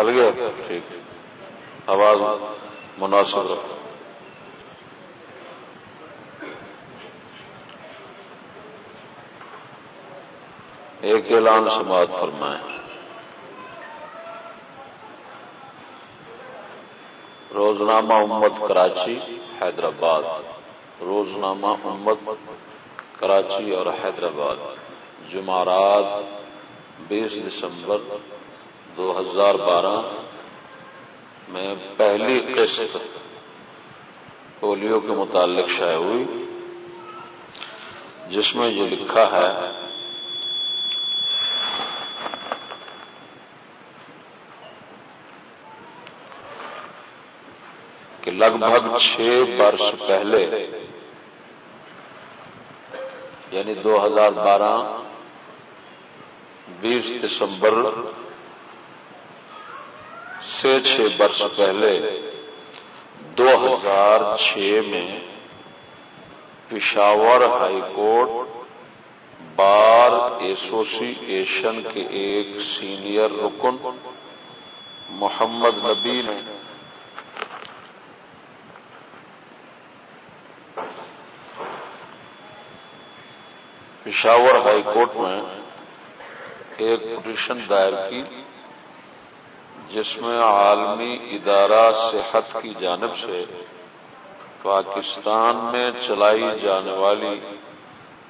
چل گیا؟ ٹھیک۔ آواز مناسب رکھو۔ ایک اعلان سماعت فرمائیں۔ روزنامہ امت کراچی، حیدرآباد۔ روزنامہ امت کراچی اور حیدرآباد۔ جمعرات بیس دسمبر دو ہزار بارہ میں پہلی قسط پولیو کے متعلق شائع ہوئی، جس میں یہ لکھا ہے، کہ لگ بھگ چھ برس پہلے یعنی دو ہزار بارہ، بیس دسمبر سے چھ برس پہلے دو ہزار چھ میں پشاور ہائی کورٹ بار ایسوسی ایشن کے ایک سینئر رکن محمد نبی نے پشاور ہائی کورٹ میں ایک پٹیشن دائر کی جس میں عالمی ادارہ صحت کی جانب سے پاکستان میں چلائی جانے والی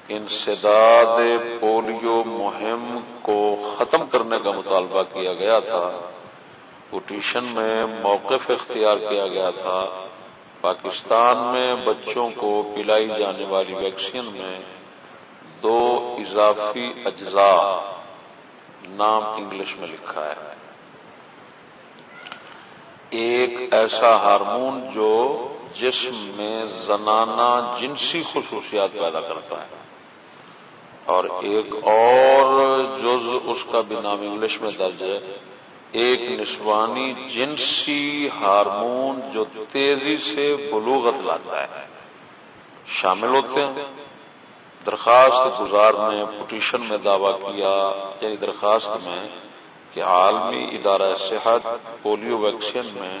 انسداد پولیو مہم کو ختم کرنے کا مطالبہ کیا گیا تھا۔ پٹیشن میں موقف اختیار کیا گیا تھا۔ پاکستان میں بچوں کو پلائی جانے والی ویکسین میں دو اضافی اجزاء، نام انگلش میں لکھا ہے۔ ایک ایسا ہارمون جو جسم میں زنانہ جنسی خصوصیات پیدا کرتا ہے اور ایک اور جز اس کا بھی نام انگلش میں درج ہے، ایک نسوانی جنسی ہارمون جو تیزی سے بلوغت لاتا ہے۔ شامل ہوتے ہیں۔ درخواست گزار نے پٹیشن میں دعویٰ کیا یعنی درخواست میں کہ عالمی ادارہ صحت پولیو ویکسین میں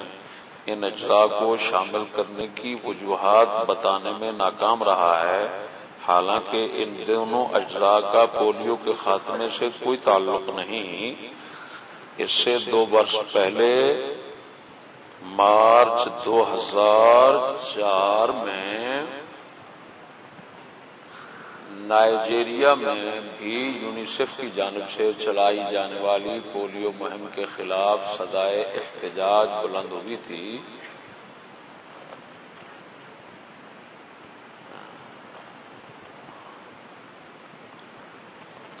ان اجزاء کو شامل کرنے کی وجوہات بتانے میں ناکام رہا ہے۔ حالانکہ ان دونوں اجزاء کا پولیو کے خاتمے سے کوئی تعلق نہیں۔ اس سے دو برس پہلے مارچ دو ہزار چار میں نائجیریا میں بھی یونیسیف کی جانب سے چلائی جانے والی پولیو مہم کے خلاف سزائے احتجاج بلند ہوئی تھی۔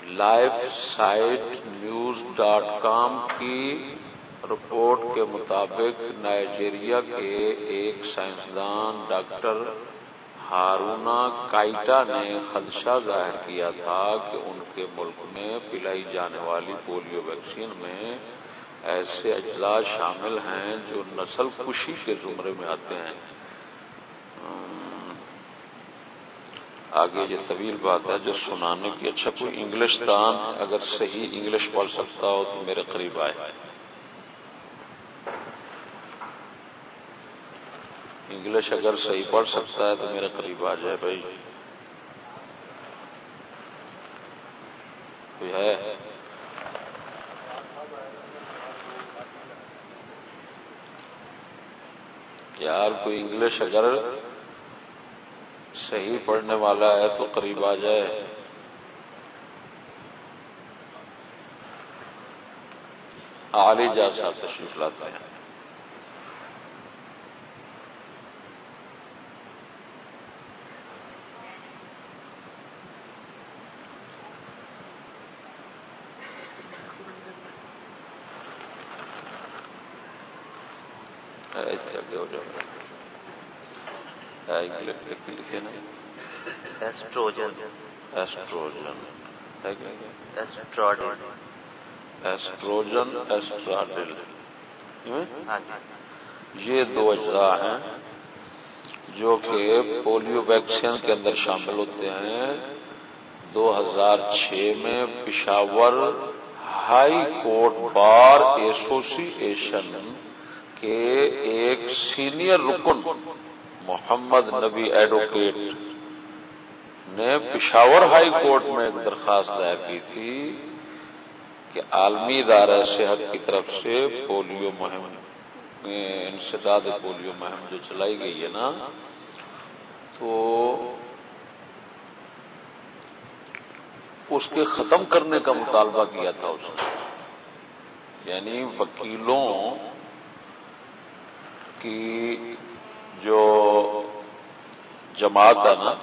Life site news dot com کی رپورٹ کے مطابق نائجیریا کے ایک سائنسدان ڈاکٹر ہارونا کائٹا نے خدشہ ظاہر کیا تھا کہ ان کے ملک میں پلائی جانے والی پولیو ویکسین میں ایسے اجزاء شامل ہیں جو نسل کشی کے زمرے میں آتے ہیں۔ آگے یہ طویل بات ہے جو سنانے کی اچھا کوئی انگلش دان اگر صحیح انگلش پڑھ سکتا ہو تو میرے قریب آئے۔ انگلش اگر صحیح پڑھ سکتا ہے تو میرے قریب آ جائے بھائی۔ کوئی ہے؟ یار، کوئی انگلش اگر صحیح پڑھنے والا ہے تو قریب آ جائے۔ آلی جا صاحب تشریف لاتے ہیں۔ لکھے نا۔ Oestrogen oestrogen oestradiol oestrogen oestradiol یہ دو اجزاء ہیں جو کہ پولیو ویکسین کے اندر شامل ہوتے ہیں۔ دو ہزار چھ میں پشاور ہائی کورٹ بار ایسوسی ایشن کے ایک سینئر رکن محمد نبی ایڈوکیٹ نے پشاور ہائی کورٹ میں ایک درخواست دائر کی تھی کہ عالمی ادارہ صحت کی طرف سے پولیو مہم انسداد پولیو مہم جو چلائی گئی ہے نا، تو اس کے ختم کرنے کا مطالبہ کیا تھا اس نے۔ یعنی وکیلوں کی جو جماعت ہے نا،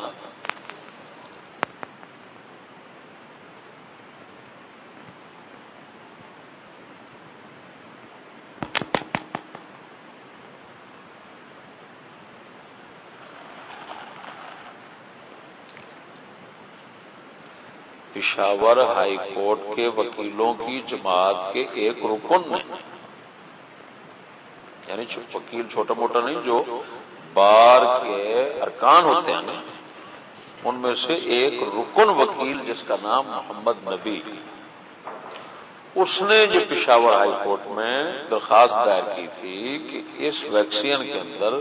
پشاور ہائی کورٹ کے وکیلوں کی جماعت کے ایک رکن نے یعنی وکیل چھوٹا موٹا نہیں جو بار کے ارکان ہوتے ہیں ان میں سے ایک رکن وکیل جس کا نام محمد نبی۔ اس نے جو پشاور ہائی کورٹ میں درخواست دائر کی تھی کہ اس ویکسین کے اندر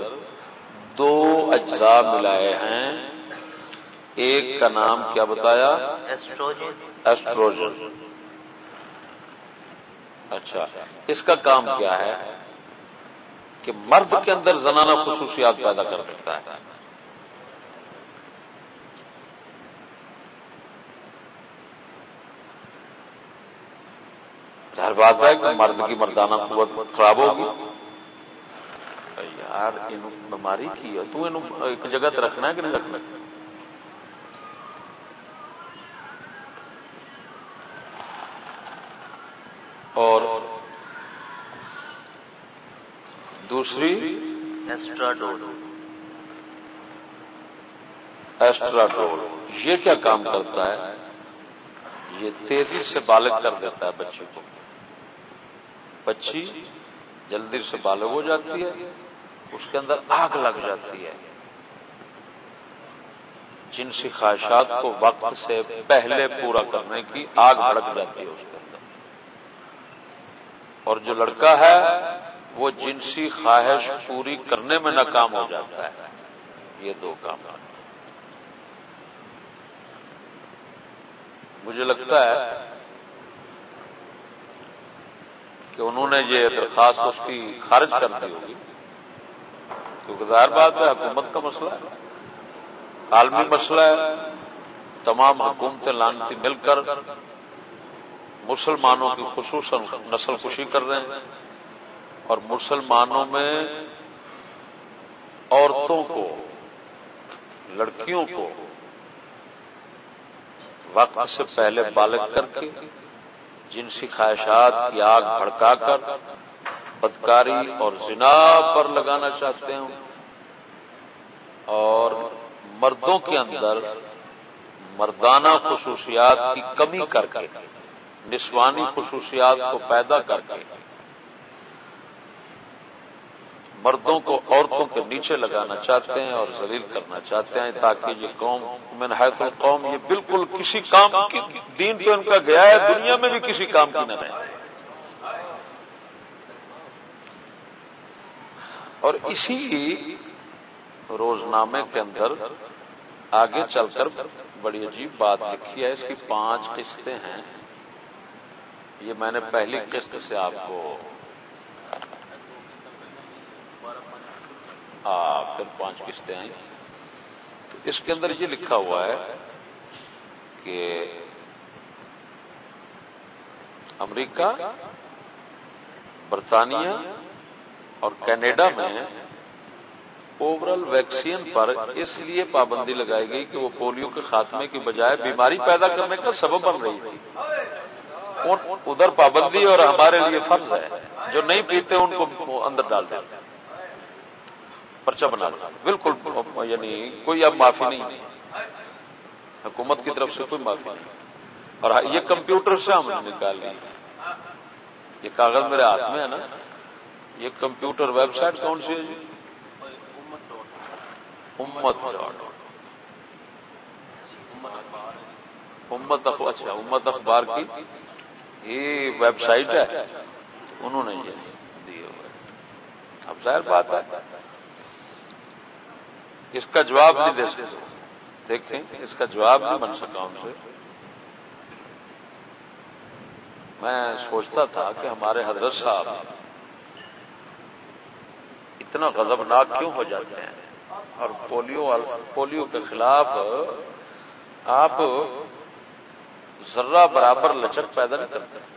دو اجزاء ملائے ہیں۔ ایک کا نام کیا بتایا؟ ایسٹروجن اچھا اس کا کام کیا ہے؟ کہ مرد کے اندر زنانہ خصوصیات پیدا کر دیتا ہے۔ ظاہر بات ہے کہ مرد کی مردانہ قوت خراب ہوگی۔ یار بیماری کی ہے۔ تو ایک جگہ رکھنا ہے کہ نہیں رکھنا اور دوسری ایسٹراڈول ایسٹراڈول یہ کیا کام کرتا ہے؟ یہ تیزی سے بالغ کر دیتا ہے بچی کو۔ بچی جلدی سے بالغ ہو جاتی ہے اس کے اندر آگ لگ جاتی ہے۔ جنسی خواہشات کو وقت سے پہلے پورا کرنے کی آگ بڑک جاتی ہے اس کے اندر۔ اور جو لڑکا ہے وہ جنسی خواہش پوری کرنے میں ناکام ہو جاتا ہے۔ یہ دو کام۔ مجھے لگتا ہے کہ انہوں نے یہ درخواست اس کی خارج کر دی ہوگی۔ کیونکہ ظاہر بات ہے، حکومت کا مسئلہ ہے۔ عالمی مسئلہ ہے۔ تمام حکومتیں لانتی مل کر مسلمانوں کی خصوصاً نسل کشی کر رہے ہیں۔ اور مسلمانوں میں عورتوں کو، لڑکیوں کو وقت سے پہلے بالغ کر کے جنسی خواہشات کی آگ بھڑکا کر، بدکاری اور زنا پر لگانا چاہتے ہیں اور مردوں کے اندر مردانہ خصوصیات کی کمی کر کے، نسوانی خصوصیات کو پیدا کر کے مردوں کو عورتوں کے نیچے لگانا چاہتے ہیں اور ذلیل کرنا چاہتے ہیں تاکہ یہ قوم میں حیث القوم، یہ بالکل کسی کام کی دین تو ان کا گیا ہے، دنیا میں بھی کسی کام کی نہ رہے۔ اور اسی روزنامے کے اندر آگے چل کر بڑی عجیب بات لکھی ہے، اس کی پانچ قسطیں ہیں۔ یہ میں نے پہلی قسط سے آپ کو پھر پانچ قسطیں آئیں۔ تو اس کے اندر یہ لکھا ہوا ہے کہ امریکہ، برطانیہ اور کینیڈا میں اوورل ویکسین پر اس لیے پابندی لگائی گئی کہ وہ پولیو کے خاتمے کی بجائے بیماری پیدا کرنے کا سبب بن رہی تھی۔ ادھر پابندی اور ہمارے لیے فرض ہے۔ جو نہیں پیتے ان کو اندر ڈال دیتے۔ ہیں پرچہ بنا بالکل یعنی کوئی اب معافی نہیں۔ حکومت کی طرف سے کوئی معافی نہیں۔ اور یہ کمپیوٹر سے ہم نے نکال لی یہ کاغذ میرے ہاتھ میں ہے نا۔ یہ کمپیوٹر ویب سائٹ کون سی ہے جی؟ امت امت اخبار اچھا امت اخبار کی یہ ویب سائٹ ہے۔ انہوں نے یہ دیے اب ظاہر بات ہے۔ اس کا جواب نہیں دے سکتے۔ دیکھیں اس کا جواب نہیں بن سکا ان سے۔ میں سوچتا تھا کہ ہمارے حضرت صاحب اتنا غضبناک کیوں ہو جاتے ہیں؟ اور پولیو پولیو کے خلاف آپ ذرہ برابر لچک پیدا نہیں کرتے۔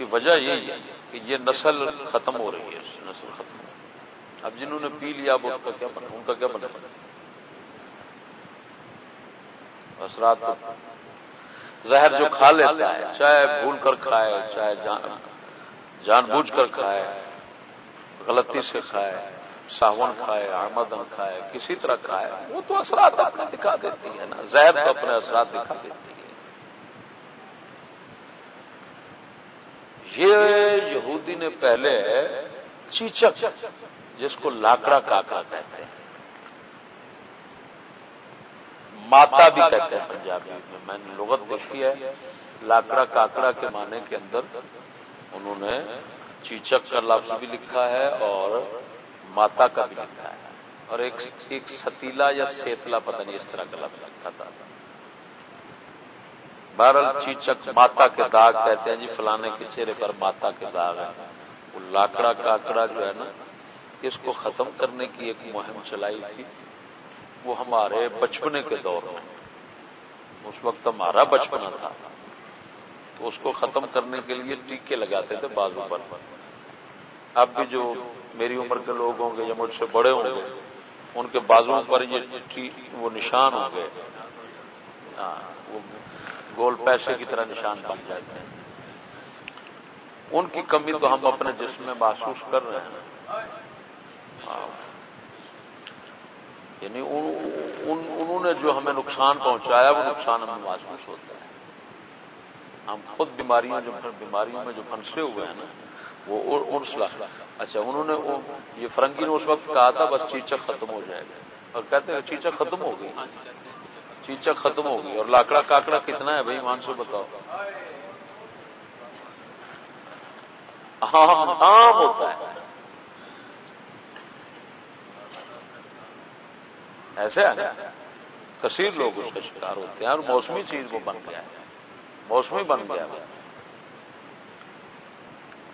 کی وجہ یہی ہے کہ یہ نسل ختم ہو رہی ہے، نسل ختم ہو اب جنہوں نے پی لیا، اب اس کا کیا بنا ان کا کیا بنا اثرات زہر جو کھا لیتا ہے، چاہے بھول کر کھائے، چاہے جان جان بوجھ کر کھائے، غلطی سے کھائے ساون کھائے، آمدن کھائے، کسی طرح کھائے، وہ تو اثرات اپنے دکھا دیتی ہے نا۔ زہر تو اپنے اثرات دکھا دیتی ہے یہ یہودی نے پہلے چیچک، جس کو لاکڑا کاکڑا کہتے ہیں۔ ماتا بھی کہتے ہیں پنجابی میں۔ میں نے لغت دیکھی ہے۔ لاکڑا کاکڑا کے معنی کے اندر انہوں نے چیچک کا لفظ بھی لکھا ہے اور ماتا کا بھی لکھا ہے۔ اور ایک ایک ستیلا یا سیتلا، پتہ نہیں اس طرح کا لفظ لکھا تھا۔ بہرحال چیچک ماتا کے داغ کہتے ہیں جی فلانے کے چہرے پر ماتا کے داغ ہے۔ وہ لاکڑا کاکڑا جو ہے نا، اس کو ختم کرنے کی ایک مہم چلائی تھی۔ وہ ہمارے بچپنے کے دور میں۔ اس وقت ہمارا بچپنا تھا۔ تو اس کو ختم کرنے کے لیے ٹیکے لگاتے تھے بازو پر۔ اب بھی جو میری عمر کے لوگ ہوں گے یا مجھ سے بڑے ہوں گے، ان کے بازو پر یہ وہ نشان ہوں گے۔ ہاں، وہ گول پیسے کی طرح نشان بن جاتے ہیں۔ ان کی کمی تو ہم اپنے جسم میں محسوس کر رہے ہیں۔ ہاں۔ یعنی انہوں نے جو ہمیں نقصان پہنچایا، وہ نقصان ہمیں محسوس ہوتا ہے۔ ہم خود بیماریاں جو بیماریوں میں جو پھنسے ہوئے ہیں نا، وہ اچھا انہوں نے وہ، یہ فرنگی نے اس وقت کہا تھا، بس چیچک ختم ہو جائے گا۔ اور کہتے ہیں چیچک ختم ہو گئی۔ چیچک ختم ہو گئی اور لاکڑا کاکڑا کتنا ہے بھائی؟ مان سے بتاؤ۔ ہاں، عام ہوتا ہے۔ ایسے کثیر لوگ اس کا شکار ہوتے ہیں اور موسمی چیز وہ بن گیا ہے۔ موسمی بن گیا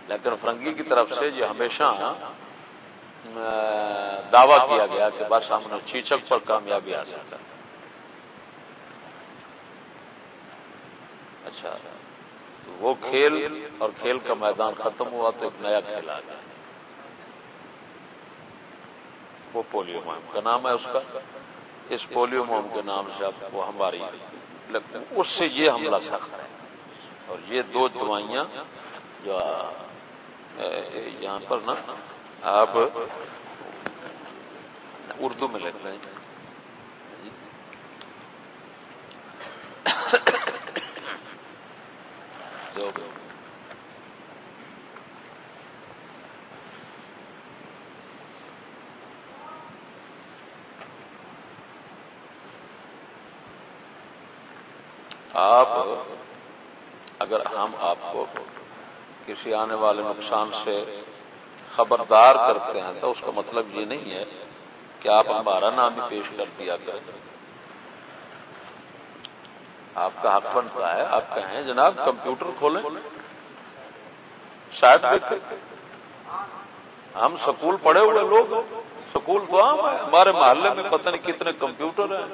لیکن فرنگی کی طرف سے یہ ہمیشہ دعویٰ کیا گیا کہ بس ہم نے چیچک پر کامیابی حاصل کر اچھا تو وہ کھیل اور کھیل کا میدان ختم ہوا تو ایک نیا کھیل آ گیا۔ وہ پولیو مہم کا نام ہے اس کا۔ اس پولیو مہم کے نام سے اب وہ ہماری اس سے یہ حملہ سخت ہے۔ اور یہ دو دوائیاں جو یہاں پر نا آپ اردو میں لکھ رہے ہیں۔ آپ، اگر ہم آپ کو کسی آنے والے نقصان سے خبردار کرتے ہیں تو اس کا مطلب یہ نہیں ہے کہ آپ ہمارا نام بھی پیش کر دیا کریں۔ آپ کا حق بنتا ہے، آپ کہیں جناب کمپیوٹر کھولیں۔ شاید ہم سکول پڑھے ہوئے لوگ، سکول تو عام ہے ہمارے محلے میں پتہ نہیں کتنے کمپیوٹر ہیں۔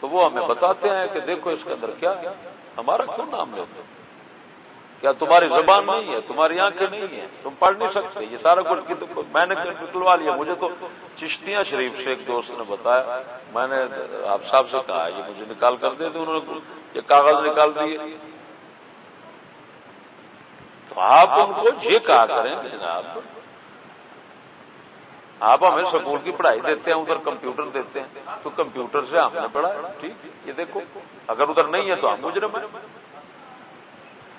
تو وہ ہمیں بتاتے ہیں کہ دیکھو اس کے اندر کیا ہمارا کیوں نام لیتے کیا تمہاری زبان نہیں ہے؟ تمہاری آنکھیں نہیں ہیں؟ تم پڑھ نہیں سکتے؟ یہ سارا کچھ میں نے نکلوا لیا۔ مجھے تو چشتیاں شریف سے ایک دوست نے بتایا۔ میں نے آپ صاحب سے کہا، یہ مجھے نکال کر دے انہوں نے یہ کاغذ نکال دیے۔ تو آپ ان کو یہ کہا کریں، جناب، آپ ہمیں سکول کی پڑھائی دیتے ہیں، ادھر کمپیوٹر دیتے ہیں۔ تو کمپیوٹر سے ہم نے پڑھا ٹھیک۔ یہ دیکھو، اگر ادھر نہیں ہے تو ہم مجرم ہیں۔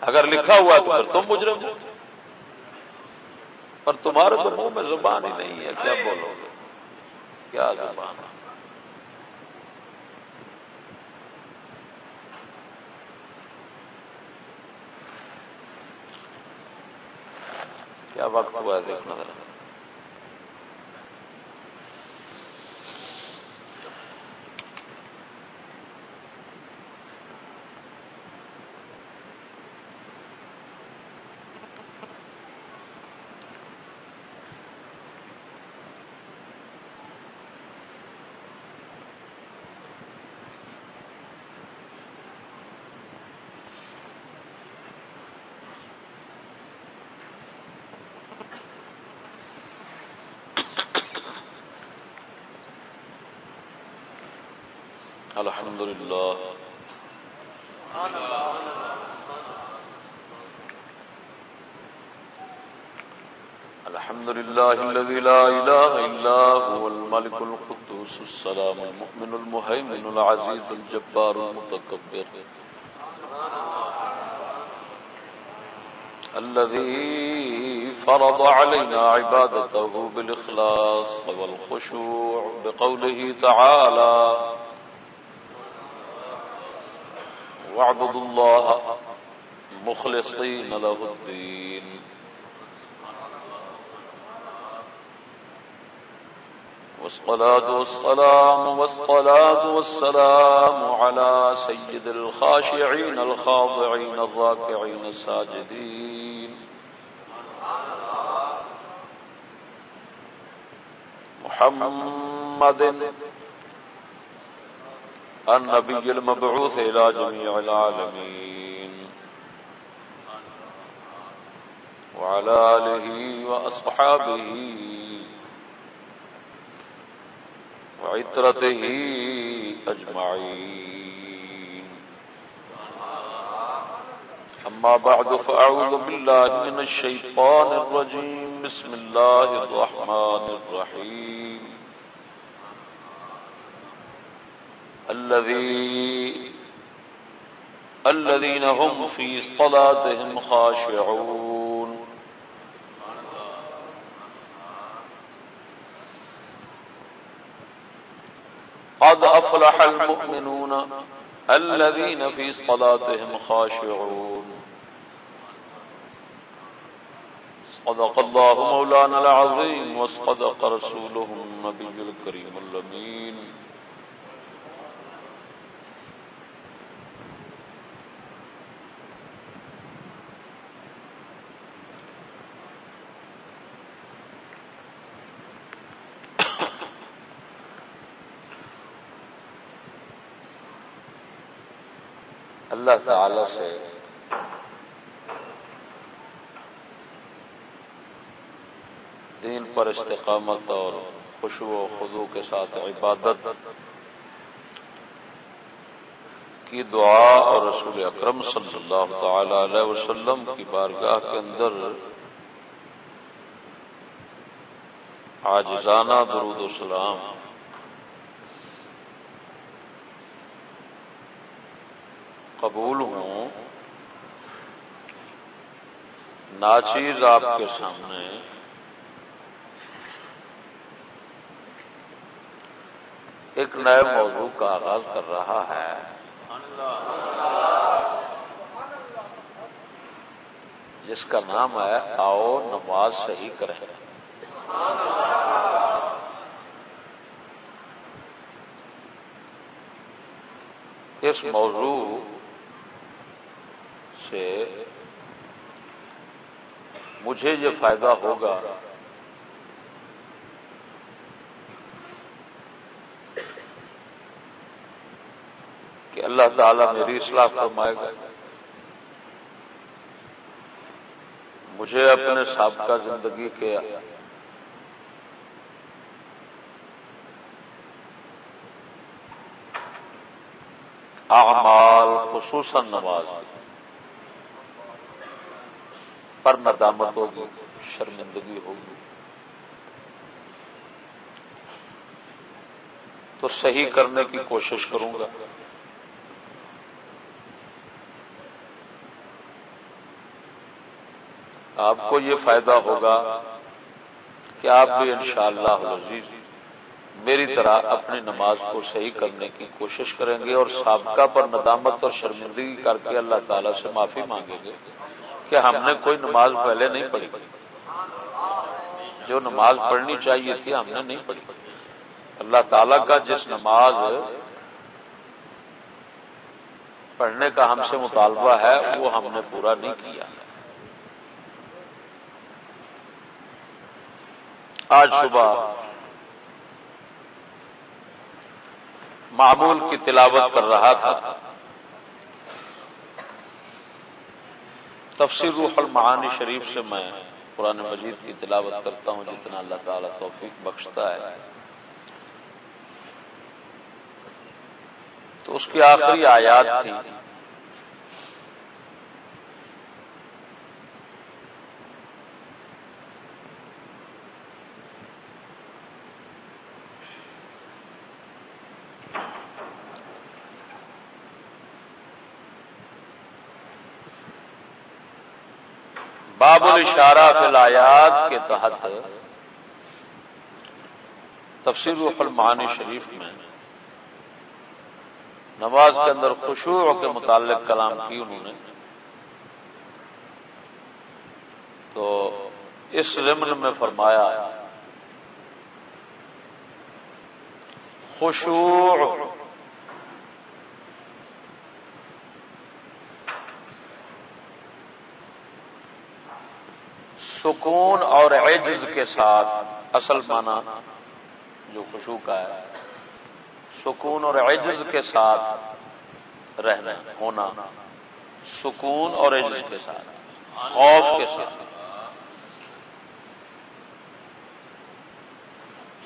اگر لکھا ہوا تو پھر تم مجرم ہو۔ پر تمہارے تو منہ میں زبان ہی نہیں ہے، کیا بولو گے؟ کیا زبان کیا وقت ہوا ہے دیکھنا ذرا الذي لا إله إلا هو الملك القدوس السلام المؤمن المهيمن العزيز الجبار المتكبر. الذي فرض علينا عبادته بالإخلاص والخشوع بقوله تعالى واعبدوا الله مخلصين له الدين. والصلاة والسلام والصلاة والسلام على سيد الخاشعين الخاضعين الراكعين الساجدين. محمد النبي المبعوث إلى جميع العالمين. وعلى آله وأصحابه وعترته أجمعين. أما بعد، فأعوذ بالله من الشيطان الرجيم. بسم الله الرحمن الرحيم. الذي الذين هم في صلاتهم خاشعون. قد افلح المؤمنون الذين في صلاتهم خاشعون. صدق الله مولانا العظيم وصدق رسوله النبي الكريم اللمين اللہ تعالی سے دین پر استقامت اور خوشو و خدو کے ساتھ عبادت کی دعا اور رسول اکرم صلی اللہ تعالی علیہ وسلم کی بارگاہ کے اندر آجزانہ درود و سلام قبول ہوں، ناچیز آپ کے سامنے، ایک نئے موضوع کا آغاز کر رہا ہے۔ جس کا نام ہے آؤ نماز صحیح کریں۔ اس موضوع سے مجھے یہ فائدہ ہوگا۔ کہ اللہ تعالی میری اصلاح فرمائے گا۔ مجھے اپنے سابقہ زندگی کے اعمال، خصوصاً نماز پر ندامت ہوگی، شرمندگی ہوگی۔ تو صحیح کرنے کی کوشش کروں گا۔ آپ کو یہ فائدہ ہوگا کہ آپ بھی انشاءاللہ شاء اللہ میری طرح اپنی نماز کو صحیح کرنے کی کوشش کریں گے اور سابقہ پر ندامت اور شرمندگی کر کے اللہ تعالی سے معافی مانگیں گے۔ کہ ہم نے کوئی نماز پہلے نہیں پڑھی۔ جو نماز پڑھنی چاہیے تھی ہم نے نہیں پڑھی۔ اللہ تعالی کا جس نماز پڑھنے کا ہم سے مطالبہ ہے، وہ ہم نے پورا نہیں کیا۔ آج صبح معمول کی تلاوت کر رہا تھا۔ تفسیر روح المعانی شریف سے میں قرآن مجید کی تلاوت کرتا ہوں، جتنا اللہ تعالیٰ توفیق بخشتا ہے۔ تو اس کی آخری آیات تھی۔ باب الاشارہ فی الایات کے تحت تفسیر روح المعانی شریف میں نماز کے اندر خوشبو کے متعلق کلام کی انہوں نے۔ تو اس ضمن میں فرمایا خوشو سکون اور عجز کے ساتھ اصل مانا جو خوشبو کا ہے، سکون اور عجز کے ساتھ رہنا ہونا، سکون اور عجز کے ساتھ، خوف کے ساتھ۔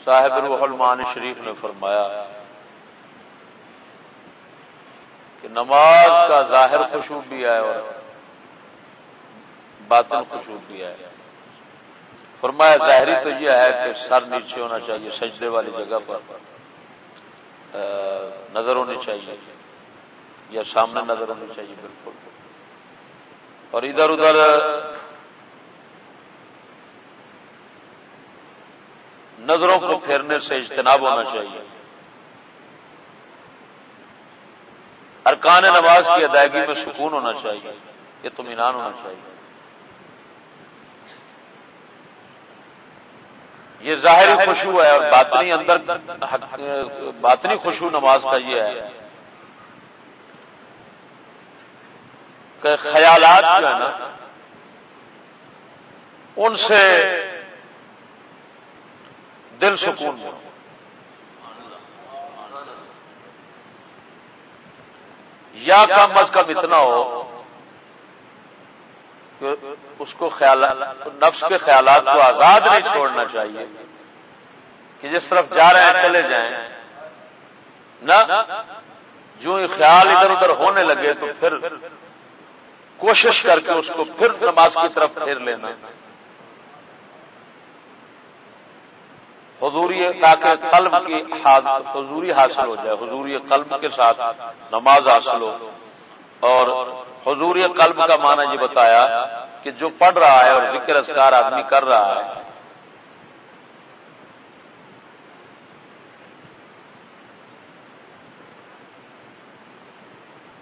صاحب روح المان شریف نے فرمایا کہ نماز کا ظاہر خوشبو بھی ہے اور باطن خوشبو بھی ہے۔ فرمایا ظاہری تو یہ ہے کہ سر نیچے ہونا چاہیے، سجدے والی جگہ پر نظر ہونی چاہیے یا سامنے نظر ہونی چاہیے، بالکل۔ اور ادھر ادھر نظروں کو پھیرنے سے اجتناب ہونا چاہیے۔ ارکان نماز کی ادائیگی میں سکون ہونا چاہیے، اطمینان ہونا چاہیے۔ یہ ظاہری خوشبو ہے اور باطنی اندر باطنی خوشبو نماز کا یہ ہے کہ خیالات جو ہے نا ان سے دل سکون میں یا کم از کم اتنا ہو اس کو خیال نفس کے خیالات کو آزاد نہیں چھوڑنا چاہیے۔ کہ جس طرف جا رہے ہیں، چلے جائیں۔ نہ جو خیال ادھر ادھر ہونے لگے تو پھر کوشش کر کے اس کو پھر نماز کی طرف پھیر لینا۔ حضوری تاکہ قلب کی حضوری حاصل ہو جائے، حضوری قلب کے ساتھ نماز حاصل ہو۔ اور حضور قلب کا معنی یہ بتایا کہ جو پڑھ رہا ہے اور ذکر اسکار آدمی کر رہا ہے،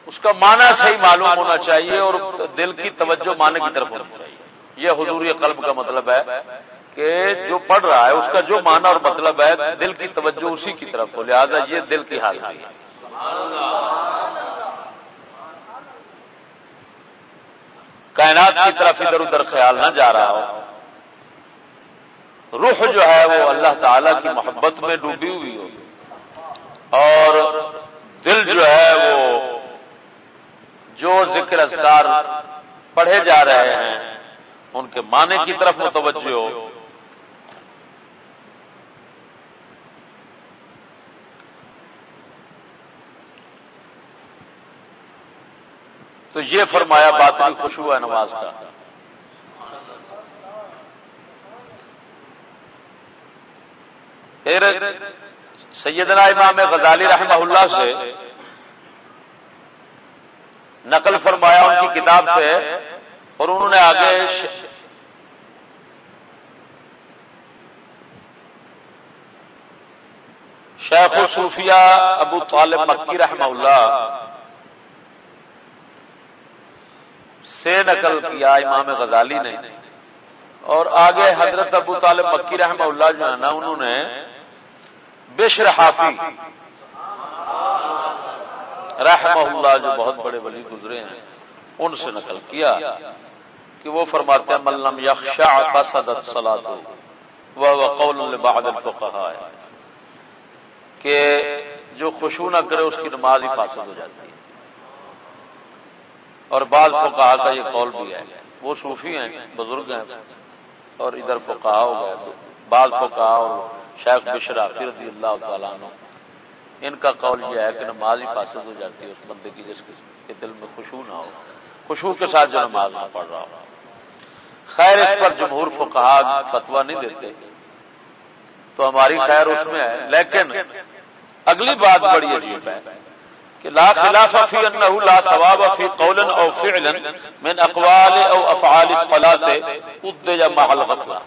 اس کا معنی صحیح معلوم ہونا چاہیے اور دل کی توجہ معنی کی طرف ہونی چاہیے۔ یہ حضور قلب کا مطلب ہے کہ جو پڑھ رہا ہے، اس کا جو معنی اور مطلب ہے، دل کی توجہ اسی کی طرف ہو، لہٰذا یہ دل کی حاضری ہے۔ کائنات کی طرف ادھر ادھر خیال نہ جا رہا ہو۔ روح جو ہے وہ اللہ تعالی کی محبت میں ڈوبی ہوئی ہو۔ اور دل جو ہے وہ جو ذکر اذکار پڑھے جا رہے ہیں، ان کے معنی کی طرف متوجہ ہو۔ تو یہ فرمایا بات بھی خوش ہوا ہے نماز کا۔ پھر سیدنا امام غزالی رحمہ اللہ سے نقل فرمایا ان کی کتاب سے اور انہوں نے آگے شیخ صوفیہ ابو طالب مکی رحمہ اللہ سے نقل کیا، امام غزالی نے۔ اور آگے حضرت ابو طالب مکی رحمہ اللہ جو ہے نا، انہوں نے بشر حافی رحمہ اللہ جو بہت بڑے ولی گزرے ہیں، ان سے نقل کیا کہ وہ فرماتے ہیں ملم یخشا کا صدت سلاد وہ قول بعد الفقہاء ہے کہ جو خوشو نہ کرے، اس کی نماز ہی فاسد ہو جاتی ہے۔ اور بعض فقہا کا یہ قول بھی ہے۔ وہ صوفی ہیں، بزرگ ہیں۔ اور ادھر فقہا ہو گئے۔ تو بعض فقہا اور شیخ بشرا رضی اللہ تعالیٰ عنہ۔ ان کا قول یہ ہے کہ نماز ہی فاسد ہو جاتی ہے، اس بندے کی جس کے دل میں خوشبو نہ ہو۔ خوشبو کے ساتھ جو نماز نہ پڑھ رہا ہو۔ خیر، اس پر جمہور فقہا فتوا نہیں دیتے۔ تو ہماری خیر اس میں ہے۔ لیکن اگلی بات بڑی عجیب ہے۔ کہ لا خلاف فی انه لا ثواب فی قول او فعل من اقوال او افعال الصلاه ادج مع الغفلہ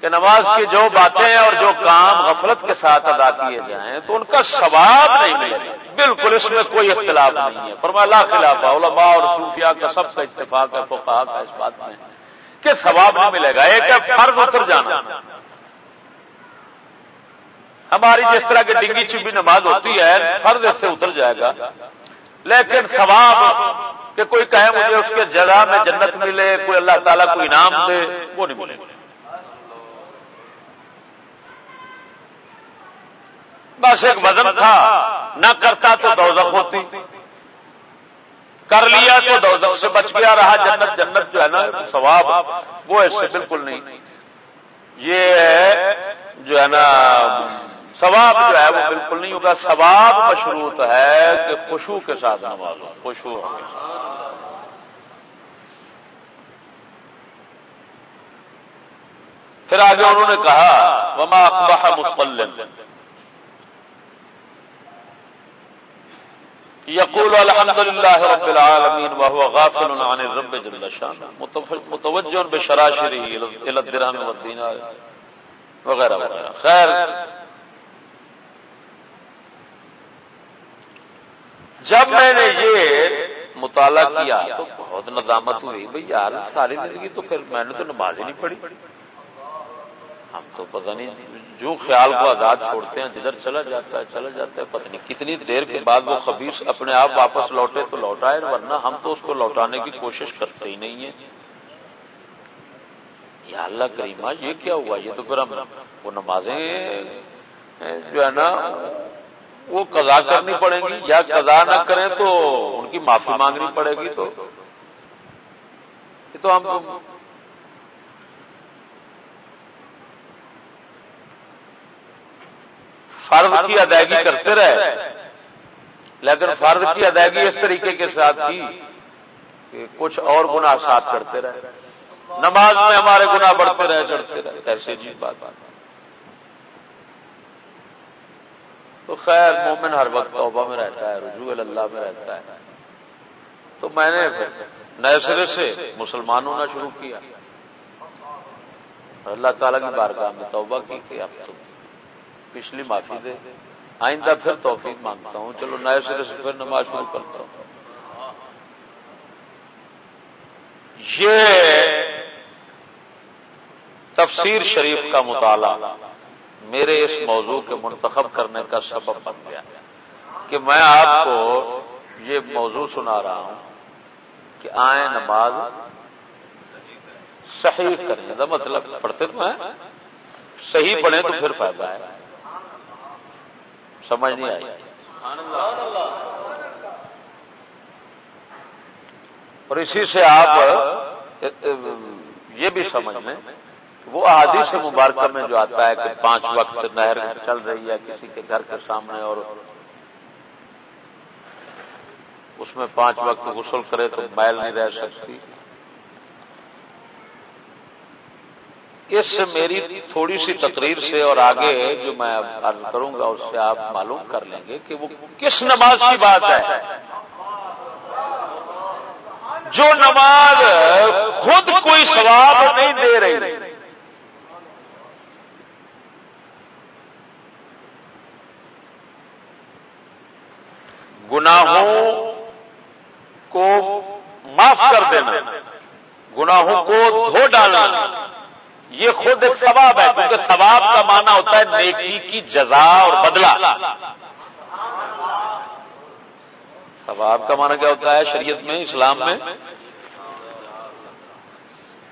کہ نماز کی جو باتیں اور جو کام غفلت کے ساتھ ادا کیے جائیں تو ان کا ثواب نہیں ملے گا۔ بالکل اس میں کوئی اختلاف نہیں ہے۔ فرما لا خلاف علماء اور صوفیاء کا سب کا اتفاق ہے، فقہا کا اس بات میں کہ ثواب نہیں ملے گا۔ ایک ہے فرض اتر جانا۔ ہماری جس طرح کی ڈنگی چبی نماز ہوتی ہے، فرض اس سے اتر جائے گا۔ لیکن ثواب کہ کوئی کہے مجھے اس کے جگہ میں جنت ملے، کوئی اللہ تعالیٰ کو انعام دے، وہ نہیں ملے۔ بس ایک وزن تھا، نہ کرتا تو دوزخ ہوتی۔ کر لیا تو دوزخ سے بچ گیا رہا، جنت جنت جو ہے نا، ثواب، وہ ایسے بالکل نہیں۔ یہ جو ہے نا ثواب جو ہے وہ بالکل نہیں ہوگا۔ ثواب مشروط ہے کہ خوشبو کے ساتھ نماز ہو۔ خوشبو۔ پھر آگے انہوں نے کہا، وما اقبح مسلم یقول الحمد للہ رب العالمین وهو غافل عن الرب جل شان متوجہ بشراشره الى الدرهم والدینار وغیرہ وغیرہ۔ خیر۔ جب میں نے یہ مطالعہ کیا تو بہت ندامت ہوئی بھائی یار، ساری زندگی تو پھر میں نے تو نماز ہی نہیں پڑھی۔ ہم تو پتہ نہیں جو خیال کو آزاد چھوڑتے ہیں، جدھر چلا جاتا ہے، چلا جاتا ہے، پتہ نہیں کتنی دیر کے بعد وہ خبیص اپنے آپ واپس لوٹے تو لوٹائے، ورنہ ہم تو اس کو لوٹانے کی کوشش کرتے ہی نہیں ہیں۔ یا اللہ کریمہ، یہ کیا ہوا؟ یہ تو پھر ہم وہ نمازیں، جو ہے نا وہ قضا کرنی پڑے گی یا قضا نہ کریں تو ان کی معافی مانگنی پڑے گی تو۔ یہ تو ہم فرض کی ادائیگی کرتے رہے۔ لیکن فرض کی ادائیگی اس طریقے کے ساتھ کی کہ کچھ اور گناہ ساتھ چڑھتے رہے۔ نماز میں ہمارے گناہ بڑھتے رہے، چڑھتے رہے۔ کیسے جی بات بات۔ تو خیر مومن ہر وقت توبہ میں رہتا ہے، رجوع اللہ میں رہتا ہے۔ تو میں نے نئے سرے سے مسلمان ہونا شروع کیا۔ اللہ تعالیٰ کی بارگاہ میں توبہ کی کہ اب تو پچھلی معافی دے۔ آئندہ پھر توفیق مانگتا ہوں۔ چلو نئے سرے سے پھر نماز شروع کرتا ہوں۔ یہ تفسیر شریف کا مطالعہ۔ میرے اس موضوع کے منتخب کرنے کا سبب بن گیا کہ میں آپ کو یہ موضوع سنا رہا ہوں کہ آئیں نماز صحیح کرنے کا مطلب پڑھتے تو ہیں، صحیح پڑھیں تو پھر فائدہ ہے۔ سمجھ نہیں آئی؟ اور اسی سے آپ یہ بھی سمجھ لیں وہ احادیث مبارکہ میں جو آتا ہے کہ پانچ وقت نہر چل رہی ہے کسی کے گھر کے سامنے اور اس میں پانچ وقت غسل کرے تو میل نہیں رہ سکتی۔ اس سے میری تھوڑی سی تقریر سے اور آگے جو میں عرض کروں گا اس سے آپ معلوم کر لیں گے کہ وہ کس نماز کی بات ہے۔ جو نماز خود کوئی ثواب نہیں دے رہی گناہوں کو معاف کر دینا، گناہوں کو دھو ڈالنا، یہ خود ایک ثواب ہے، کیونکہ ثواب کا معنی ہوتا ہے نیکی کی جزا اور بدلہ۔ ثواب کا معنی کیا ہوتا ہے شریعت میں، اسلام میں؟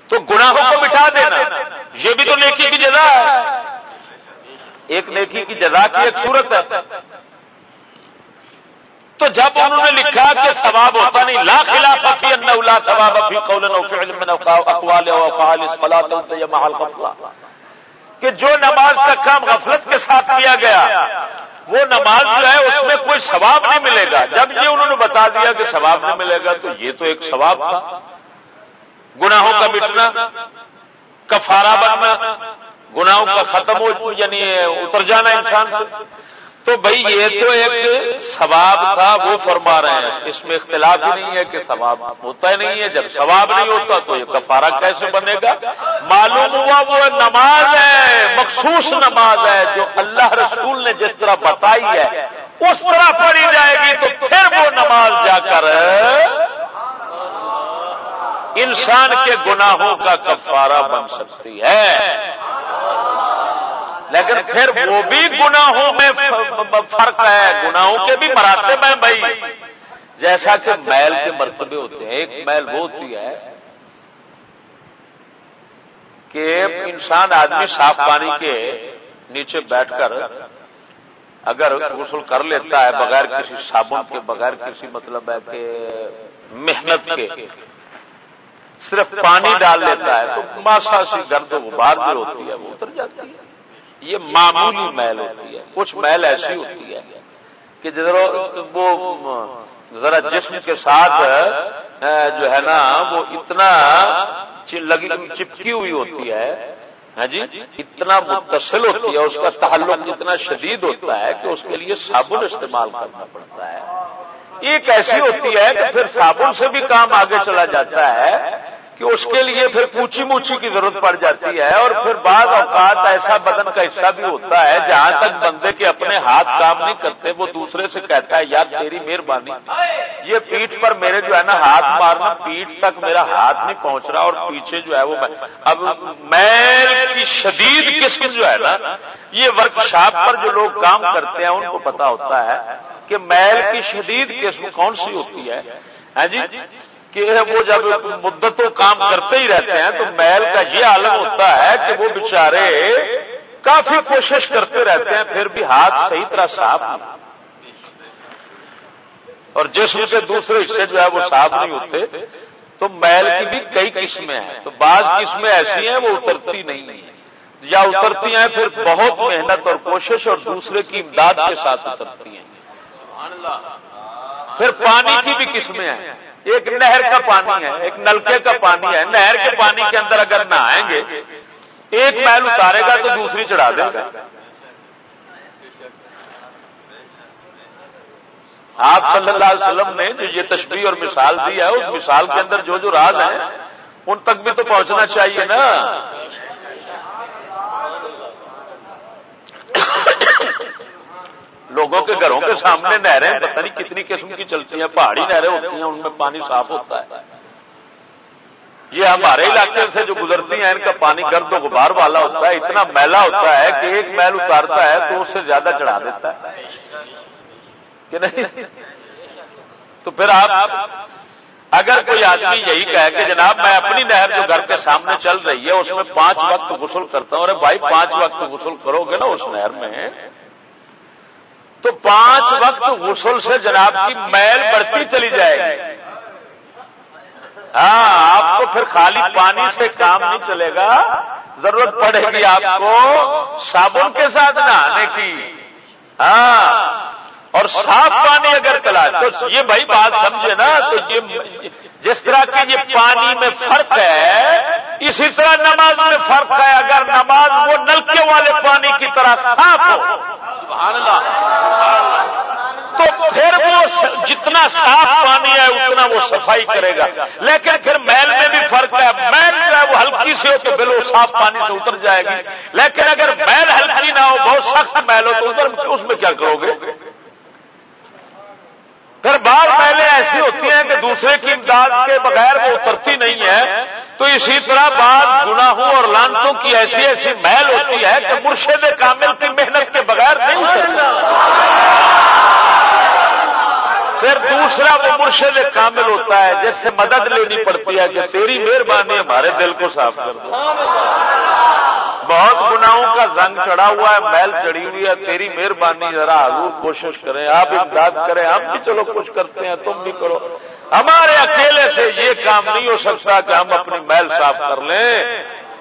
تو گناہوں کو مٹا دینا، یہ بھی تو نیکی کی جزا ہے۔ ایک نیکی کی جزا کی ایک صورت ہے۔ تو جب انہوں نے لکھا کہ ثواب ہوتا نہیں لا خلاف فی انه لا ثواب فی قول او فعل من اقوال او افعال الصلاه محل غفلہ کہ جو نماز کا کام غفلت کے ساتھ کیا گیا وہ نماز جو ہے اس میں کوئی ثواب نہیں ملے گا۔ جب یہ انہوں نے بتا دیا کہ ثواب نہیں ملے گا تو یہ تو ایک ثواب تھا۔ گناہوں کا مٹنا کفارہ بننا گناہوں کا ختم ہو یعنی اتر جانا انسان سے۔ تو بھائی یہ تو ایک ثواب تھا وہ فرما رہے ہیں۔ اس میں اختلاف ہی نہیں ہے کہ ثواب ہوتا ہی نہیں ہے۔ جب ثواب نہیں ہوتا تو یہ کفارہ کیسے بنے گا؟ معلوم ہوا وہ نماز ہے مخصوص نماز ہے جو اللہ رسول نے جس طرح بتائی ہے اس طرح پڑھی جائے گی تو پھر وہ نماز جا کر۔ انسان کے گناہوں کا کفارہ بن سکتی ہے۔ لیکن پھر وہ بھی گناہوں میں فرق ہے۔ گناہوں کے بھی مراتب ہیں بھائی۔ جیسا کہ میل کے مرتبے ہوتے ہیں، ایک میل وہ ہوتی ہے کہ انسان آدمی صاف پانی کے نیچے بیٹھ کر اگر غسل کر لیتا ہے بغیر کسی صابن کے، بغیر کسی مطلب ہے کہ محنت کے، صرف پانی ڈال لیتا ہے تو ماسا سی گرد غبار جو ہوتی ہے وہ اتر جاتی ہے۔ یہ معمولی محل ہوتی ہے۔ کچھ محل ایسی ہوتی ہے کہ وہ ذرا جسم کے ساتھ جو ہے نا، وہ اتنا چپکی ہوئی ہوتی ہے۔ ہاں جی؟ اتنا متصل ہوتی ہے، اس کا تعلق اتنا شدید ہوتا ہے کہ اس کے لیے صابن استعمال کرنا پڑتا ہے۔ ایک ایسی ہوتی ہے کہ پھر صابن سے بھی کام آگے چلا جاتا ہے۔ کہ اس کے لیے پھر پوچھی موچی کی ضرورت پڑ جاتی ہے اور پھر بعض اوقات ایسا بدن کا حصہ بھی ہوتا ہے جہاں تک بندے کے اپنے ہاتھ کام نہیں کرتے، وہ دوسرے سے کہتا ہے، یار، تیری مہربانی۔ یہ پیٹھ پر میرے جو ہے نا ہاتھ مارنا، پیٹھ تک میرا ہاتھ نہیں پہنچ رہا اور پیچھے جو ہے وہ اب میل کی شدید قسم جو ہے نا، یہ ورک شاپ پر جو لوگ کام کرتے ہیں، ان کو پتا ہوتا ہے کہ میل کی شدید قسم کون سی ہوتی ہے۔ ہاں جی؟ کہ وہ جب مدتوں کام کرتے ہی رہتے ہیں تو محل کا یہ عالم ہوتا ہے کہ وہ بےچارے کافی کوشش کرتے رہتے ہیں، پھر بھی ہاتھ صحیح طرح صاف اور جسم کے دوسرے حصے جو ہے وہ صاف نہیں ہوتے۔ تو محل کی بھی کئی قسمیں ہیں۔ تو بعض قسمیں ایسی ہیں، وہ اترتی نہیں ہیں۔ یا اترتی ہیں، پھر بہت محنت اور کوشش اور دوسرے کی امداد کے ساتھ اترتی ہیں۔ پھر پانی کی بھی قسمیں ہیں۔ ایک نہر کا پانی ہے، ایک نلکے کا پانی ہے۔ نہر کے پانی کے اندر اگر نہ آئیں گے، ایک محل اتارے گا تو دوسری چڑھا دے گا۔ آپ صلی اللہ علیہ وسلم نے جو یہ تشبیح اور مثال دی ہے، اس مثال کے اندر جو جو راز ہیں، ان تک بھی تو پہنچنا چاہیے نا۔ لوگوں کے گھروں کے سامنے نہریں پتہ نہیں کتنی قسم کی چلتی ہیں، پہاڑی نہریں ہوتی ہیں، ان میں پانی صاف ہوتا ہے۔ یہ ہمارے علاقے سے جو گزرتی ہیں، ان کا پانی گرد و غبار والا ہوتا ہے، اتنا میلا ہوتا ہے کہ ایک میل اتارتا ہے تو اس سے زیادہ چڑھا دیتا ہے۔ کہ نہیں؟ تو پھر آپ، اگر کوئی آدمی یہی کہے کہ جناب میں اپنی نہر جو گھر کے سامنے چل رہی ہے، اس میں پانچ وقت غسل کرتا ہوں، ارے بھائی پانچ وقت غسل کرو گے نا اس نہر میں۔ تو پانچ وقت غسل سے جناب کی میل بڑھتی چلی جائے گی۔ ہاں آپ کو پھر خالی پانی سے کام نہیں چلے گا۔ ضرورت پڑے گی آپ کو صابن کے ساتھ نہانے کی۔ ہاں۔ اور صاف پانی اگر چلا تو یہ بھائی بات سمجھے نا تو یہ جس طرح کی یہ پانی میں فرق ہے، اسی طرح نماز میں فرق ہے، اگر نماز وہ نلکے والے پانی کی طرح صاف ہو۔ سبحان اللہ تو پھر وہ جتنا صاف پانی ہے، اتنا وہ صفائی کرے گا۔ لیکن پھر میل میں بھی فرق ہے۔ میل جو ہے وہ ہلکی سے ہو تو بلو صاف پانی سے اتر جائے گی۔ لیکن اگر میل ہلکی نہ ہو، بہت سخت میل ہو تو اس میں کیا کرو گے؟ پھر بار پہلے ایسی ہوتی ہیں کہ دوسرے کی امداد کے بغیر وہ اترتی نہیں ہے تو اسی طرح بعض گناہوں اور لانتوں کی ایسی ایسی محل ہوتی ہے کہ مرشد کامل کی محنت کے بغیر نہیں پھر دوسرا وہ مرشد کامل ہوتا ہے جس سے مدد لینی پڑتی ہے کہ تیری مہربانی ہمارے دل کو صاف کر دو بہت گناہوں کا زنگ چڑھا ہوا ہے محل چڑھی ہوئی ہے، تیری مہربانی ذرا حضور کوشش کریں، آپ امداد کریں، ہم بھی چلو کچھ کرتے ہیں، تم بھی کرو۔ ہمارے اکیلے سے یہ کام نہیں ہو سکتا کہ ہم اپنی محل صاف کر لیں۔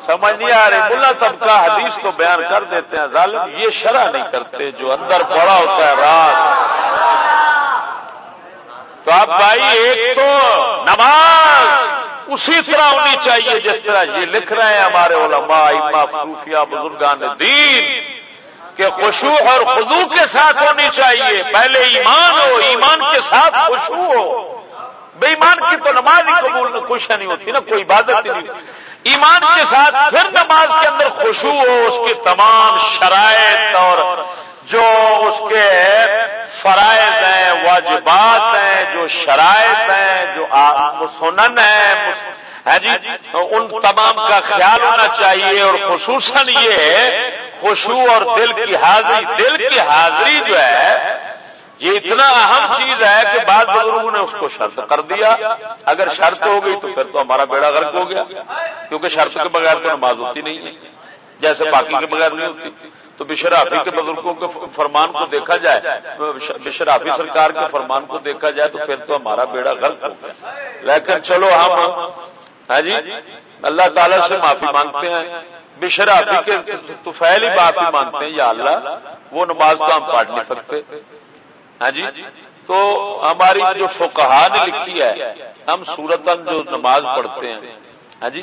سمجھ نہیں آ رہی، ملا طبقہ حدیث تو بیان کر دیتے ہیں، ظالم یہ شرح نہیں کرتے جو اندر پڑا ہوتا ہے رات۔ تو اب بھائی، ایک تو نماز۔ اسی طرح ہونی چاہیے جس طرح یہ لکھ رہے ہیں ہمارے علماء اما صوفیہ بزرگان دین، کہ خوشو اور خدو کے ساتھ ہونی چاہیے۔ پہلے ایمان ہو، ایمان کے ساتھ خوشو ہو۔ بے ایمان کی تو نماز ہی قبول خوش نہیں ہوتی نا، کوئی عبادت نہیں۔ ایمان کے ساتھ پھر نماز کے اندر خوشو ہو، اس کی تمام شرائط اور جو اس کے فرائض ہیں، واجبات ہیں، جو شرائط ہیں، جو سنن ہے جی؟ ان تمام کا خیال ہونا چاہیے اور خصوصاً یہ خوشبو اور دل کی حاضری، دل کی حاضری جو ہے، یہ اتنا اہم چیز ہے کہ بعض بزرگوں نے اس کو شرط کر دیا۔ اگر شرط ہو گئی تو پھر تو ہمارا بیڑا غرق ہو گیا، کیونکہ شرط کے بغیر تو نماز ہوتی نہیں ہے، جیسے باقی کے بغیر نہیں ہوتی۔ تو بشرافی کے بزرگوں کے فرمان کو دیکھا جائے بشرافی سرکار کے فرمان کو دیکھا جائے تو پھر تو ہمارا بیڑا غلط ہو گیا۔ لیکن چلو ہم ہاں جی؟ اللہ تعالی سے معافی مانگتے ہیں۔ بشرافی کے تو ہی معافی مانگتے ہیں یا اللہ، وہ نماز کو ہم پڑھ نہیں سکتے۔ ہاں جی؟ تو ہماری جو فکہ نے لکھی ہے، ہم سورتن جو نماز پڑھتے ہیں۔ ہاں جی؟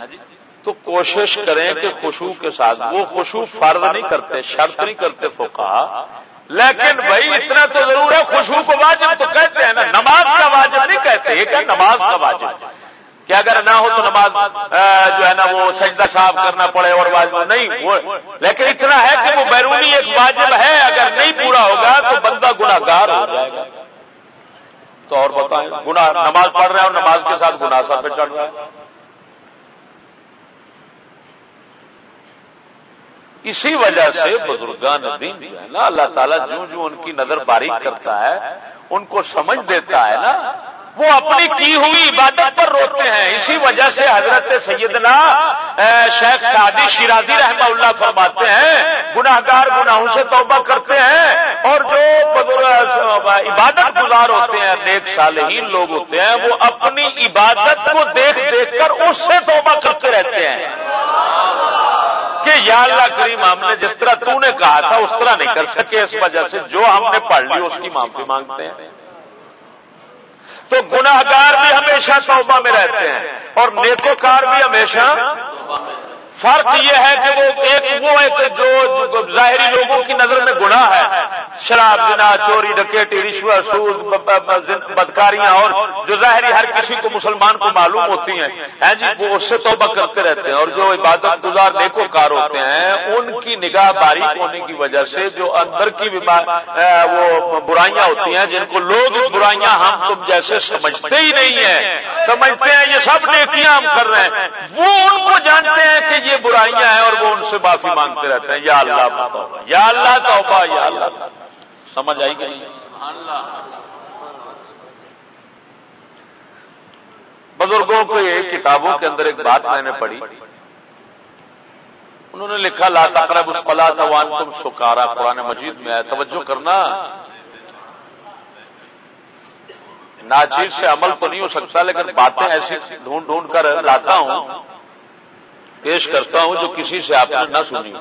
تو کوشش کریں کہ خوشبو کے ساتھ، وہ خوشبو فرض نہیں کرتے، شرط نہیں کرتے فوکا لیکن بھائی، اتنا تو ضرور ہے، خوشبو کو واجب تو کہتے ہیں نا، نماز کا واجب نہیں کہتے یہ کہ نماز کا واجب۔ کہ اگر نہ ہو تو نماز جو ہے نا، وہ سجدہ صاف کرنا پڑے اور واجب۔ نہیں، وہ، لیکن اتنا ہے کہ وہ بیرونی ایک واجب ہے، اگر نہیں پورا ہوگا تو بندہ گناگار ہو جائے گا۔ تو اور بتائیں گنا نماز پڑھ رہے ہیں اور نماز کے ساتھ گنا سر پہ چڑھ رہا ہے اسی وجہ سے بزرگان دین جو ہے نا، اللہ تعالیٰ جو جو ان کی نظر باریک کرتا ہے، ان کو سمجھ دیتا ہے نا، وہ اپنی کی ہوئی عبادت پر روتے ہیں۔ اسی وجہ سے حضرت سیدنا شیخ سعدی شیرازی رحمہ اللہ فرماتے ہیں گناہ گار گناہوں سے توبہ کرتے ہیں اور جو عبادت گزار ہوتے ہیں، نیک صالحین لوگ ہوتے ہیں، وہ اپنی عبادت کو دیکھ دیکھ کر اس سے توبہ کرتے رہتے ہیں۔ کہ یا اللہ کریم ہم نے جس طرح تو نے کہا تھا، اس طرح نہیں کر سکے۔ اس وجہ سے جو ہم نے پڑھ لی، اس کی معافی مانگتے ہیں۔ تو گناہ گار بھی ہمیشہ توبہ میں رہتے ہیں اور نیکوکار بھی ہمیشہ فرق یہ ہے کہ وہ ایک وہ ایک جو ظاہری لوگوں کی نظر میں گناہ ہے۔ شراب جنا چوری ڈکیٹی رشوت سود بدکاریاں اور جو ظاہری ہر کسی کو مسلمان کو معلوم ہوتی ہیں۔ جی وہ اس سے توبہ کرتے رہتے ہیں اور جو عبادت گزار نیکو کار ہوتے ہیں ان کی نگاہ باریک ہونے کی وجہ سے جو اندر کی وہ برائیاں ہوتی ہیں جن کو لوگ برائیاں ہم تم جیسے سمجھتے ہی نہیں ہیں۔ سمجھتے ہیں یہ سب نیکیاں ہم کر رہے ہیں۔ وہ ان کو جانتے ہیں کہ یہ برائیاں ہیں اور وہ ان سے معافی مانگتے رہتے ہیں۔ یا اللہ یا اللہ توبہ، یا اللہ سمجھ آئی گئی بزرگوں کو یہ کتابوں کے اندر ایک بات میں نے پڑھی۔ انہوں نے لکھا، لا تقرب اس پلا تھا وان تم سکارا۔ قرآن مجید میں ہے توجہ کرنا۔ ناچیر سے عمل تو نہیں ہو سکتا، لیکن باتیں ایسی ڈھونڈ ڈھونڈ کر لاتا ہوں۔ پیش کرتا ہوں جو کسی سے آپ نے نہ سنی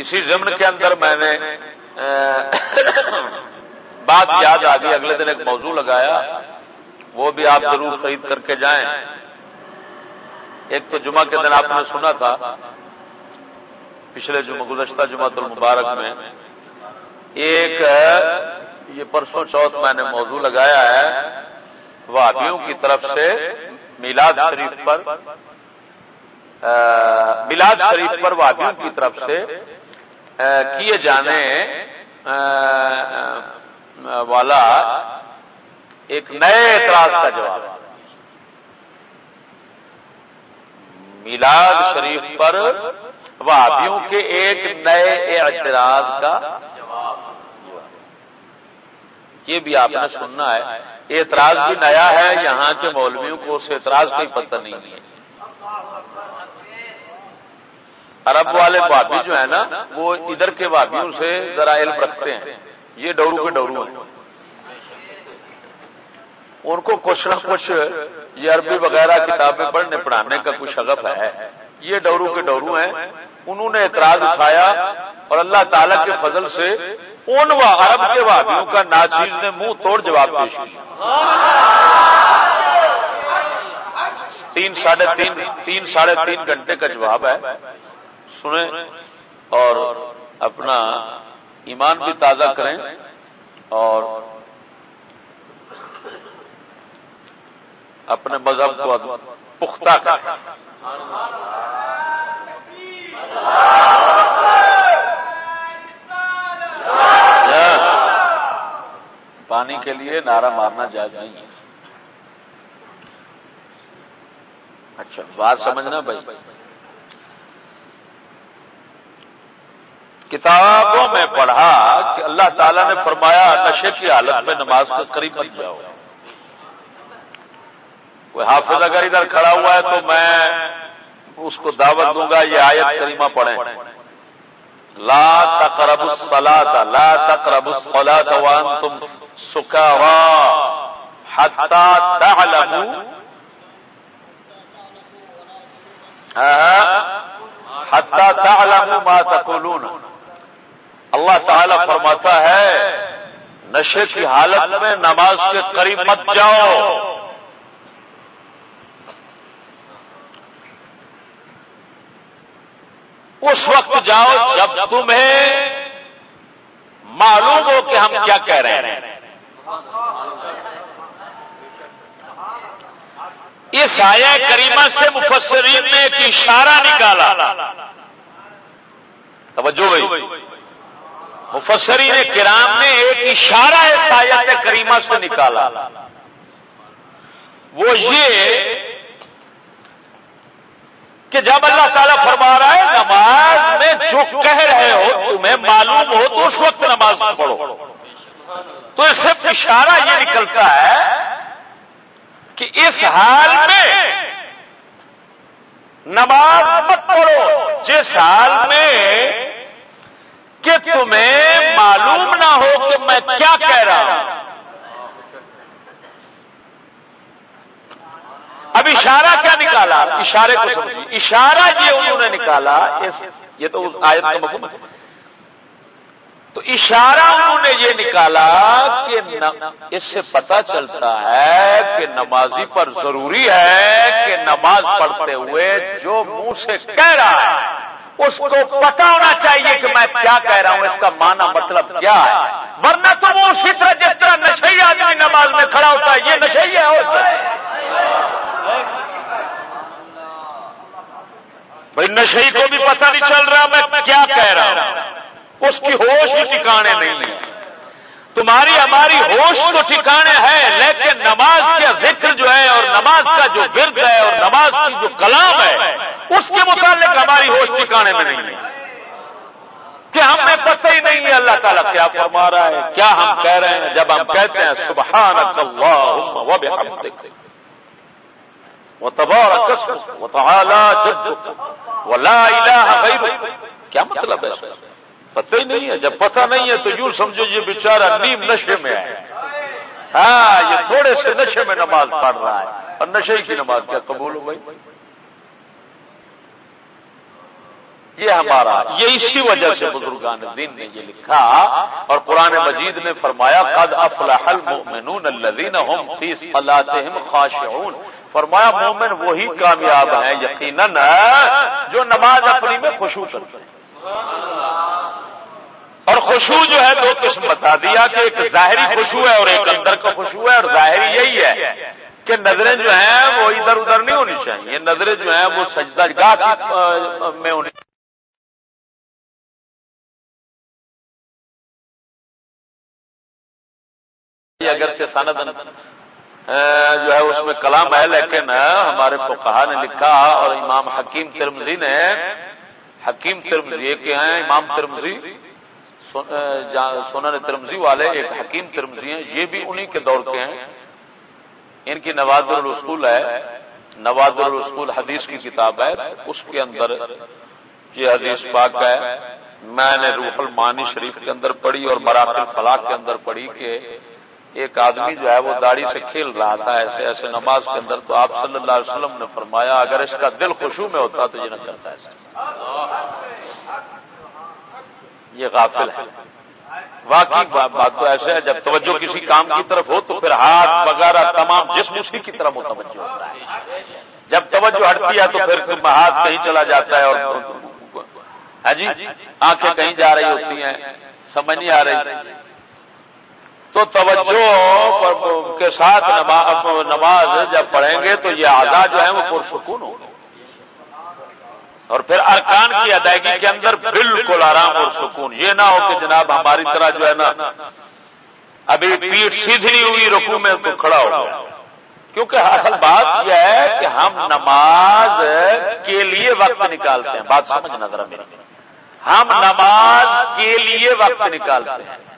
اسی ضمن کے اندر میں نے بات یاد آ گئی۔ اگلے دن ایک موضوع لگایا، وہ بھی آپ ضرور خرید کر کے جائیں۔ ایک تو جمعہ کے دن آپ نے سنا تھا، پچھلے جمعہ، گزشتہ جمعہ المبارک میں، ایک، یہ پرسوں چوتھ میں نے موضوع لگایا ہے وادیوں کی طرف سے میلاد شریف پر میلاد شریف پر وادیوں کی طرف سے کیے جانے والا ایک نئے اعتراض کا جواب ہے۔ میلاد شریف پر وادیوں کے ایک نئے اعتراض کا یہ بھی آپ نے سننا ہے، اعتراض بھی نیا ہے، یہاں کے مولویوں کو اس اعتراض کا ہی پتہ نہیں ہے۔ عرب والے بھابھی جو ہے نا، وہ ادھر کے بھابھیوں سے ذرا علم رکھتے ہیں۔ یہ ڈورو کے ڈورو ہیں۔ ان کو کچھ نہ کچھ یہ عربی وغیرہ کتابیں پڑھنے، پڑھانے کا کچھ شغف ہے۔ یہ ڈورو کے ڈورو ہیں۔ انہوں نے اعتراض اٹھایا اور اللہ تعالی کے فضل سے ان عرب کے وادیوں کا ناچیز نے منہ توڑ جواب پیش کیا۔ تین ساڑھے تین تین ساڑھے تین گھنٹے کا جواب ہے۔ سنیں اور اپنا ایمان بھی تازہ کریں اور اپنے مذہب کو پختہ کریں۔ پانی کے لیے نعرہ مارنا جائز نہیں ہے۔ اچھا بات سمجھنا بھائی۔ کتابوں میں پڑھا کہ اللہ تعالیٰ نے فرمایا، نشے کی حالت میں نماز کے قریب بن جاؤ۔ کوئی حافظ اگر ادھر کھڑا ہوا ہے تو میں اس کو دعوت دوں گا، یہ آیت کریمہ پڑھیں۔ لا تقرب الصلاة، لا تقرب الصلاة وانتم سکارا حتى تعلموا حتى تعلموا ما تقولون۔ اللہ تعالی فرماتا ہے، نشے کی حالت میں نماز کے قریب مت جاؤ۔ اس وقت جاؤ جب تمہیں معلوم ہو کہ ہم کیا کہہ رہے ہیں۔ اس آیا کریمہ سے مفسرین نے ایک اشارہ نکالا۔ توجہ بھائی۔ مفسرین کرام نے ایک اشارہ اس آیت کریمہ سے نکالا۔ وہ یہ کہ جب اللہ تعالیٰ فرما رہا ہے، نماز میں جو کہہ رہے ہو، تمہیں معلوم ہو تو اس وقت نماز پڑھو۔ تو اس سے اشارہ یہ نکلتا ہے کہ اس حال میں نماز مت پڑھو، جس حال میں کہ تمہیں معلوم نہ ہو کہ میں کیا کہہ رہا ہوں۔ اب اشارہ کیا نکالا؟ اشارے کو سمجھیے۔ اشارہ یہ انہوں نے نکالا یہ تو آیت کا مفہوم ہے۔ تو اشارہ انہوں نے یہ نکالا کہ اس سے پتا چلتا ہے کہ نمازی پر ضروری ہے کہ نماز پڑھتے ہوئے جو منہ سے کہہ رہا ہے، اس کو پتا ہونا چاہیے کہ میں کیا کہہ رہا ہوں، اس کا معنی مطلب کیا ہے۔ ورنہ تو وہ اسی طرح جس طرح نشئی آدمی نماز میں کھڑا ہوتا ہے، یہ نشئی ہوتا ہے بھائی نشئی کو بھی پتہ نہیں چل رہا، میں کیا کہہ رہا ہوں؟ اس کی ہوش بھی ٹھکانے نہیں ہے تمہاری ہماری ہوش تو ٹھکانے ہے لیکن نماز کا ذکر جو ہے اور نماز کا جو ورد ہے اور نماز کی جو کلام ہے، اس کے متعلق ہماری ہوش ٹھکانے میں نہیں ہے۔ کہ ہمیں پتہ ہی نہیں ہے اللہ تعالیٰ کیا فرما رہا ہے، کیا ہم کہہ رہے ہیں۔ جب ہم کہتے ہیں سبحان اللہ وہ تباہ کیا مطلب ہے پتہ ہی نہیں ہے، جب پتہ نہیں ہے تو یوں سمجھو یہ بیچارہ نیم نشے میں ہے۔ ہاں یہ تھوڑے سے نشے میں نماز پڑھ رہا ہے۔ اور نشے کی نماز کیا قبول ہو بھائی؟ یہ ہمارا، یہ اسی وجہ سے بزرگان دین نے یہ لکھا اور قرآن مجید نے فرمایا، قد افلح المؤمنون الذين هم في صلاتهم خاشعون۔ فرمایا، مومن وہی کامیاب ہیں، یقیناً، جو نماز اپنی میں خوشو کرتے ہیں۔ اور خوشبو جو ہے دو قسم بتا دیا کہ ایک ظاہری خوشبو ہے اور ایک اندر کا خوشبو ہے اور ظاہری یہی ہے کہ نظریں جو ہیں وہ ادھر ادھر نہیں ہونی چاہیے۔ نظریں جو ہیں وہ سجدہ گاہ میں ہونی چاہیے۔ اگرچہ سند جو ہے اس میں کلام ہے، لیکن ہمارے فقہا نے لکھا اور امام حکیم ترمزی نے حکیم ترمزی کے ہیں، امام ترمزی سونن ترمزی والے ایک حکیم ترمزی ہیں، یہ بھی انہی کے دور کے ہیں۔ ان کی نواز الرسول ہے نواز الرسول حدیث کی کتاب ہے، اس کے اندر یہ حدیث پاک ہے۔ میں نے روح المانی شریف کے اندر پڑھی اور مراکل فلاح کے اندر پڑھی کہ ایک آدمی جو ہے وہ داڑھی سے کھیل رہا تھا، ایسے ایسے نماز کے اندر تو آپ صلی اللہ علیہ وسلم نے فرمایا، اگر اس کا دل خوشبو میں ہوتا تو یہ نہ کرتا ایسا۔ یہ غافل ہے۔ واقعی بات تو ایسے ہے، جب توجہ کسی کام کی طرف ہو تو پھر ہاتھ وغیرہ تمام جسم اسی کی طرف متوجہ ہوتا ہے۔ جب توجہ ہٹتی ہے تو پھر ہاتھ کہیں چلا جاتا ہے اور ہاں جی آنکھیں کہیں جا رہی ہوتی ہیں، سمجھ نہیں آ رہی۔ تو توجہ کے ساتھ نماز جب پڑھیں گے تو یہ آزاد جو ہے وہ پرسکون ہو اور پھر ارکان کی ادائیگی کے اندر بالکل آرام اور سکون۔ یہ نہ ہو کہ جناب ہماری طرح جو ہے نا، ابھی پیٹ سیدھی ہوئی رکو میں تو کھڑا ہو کیونکہ اصل بات یہ ہے کہ ہم نماز کے لیے وقت نکالتے ہیں۔ بات سمجھنا ذرا میرا ہم نماز کے لیے وقت نکالتے ہیں۔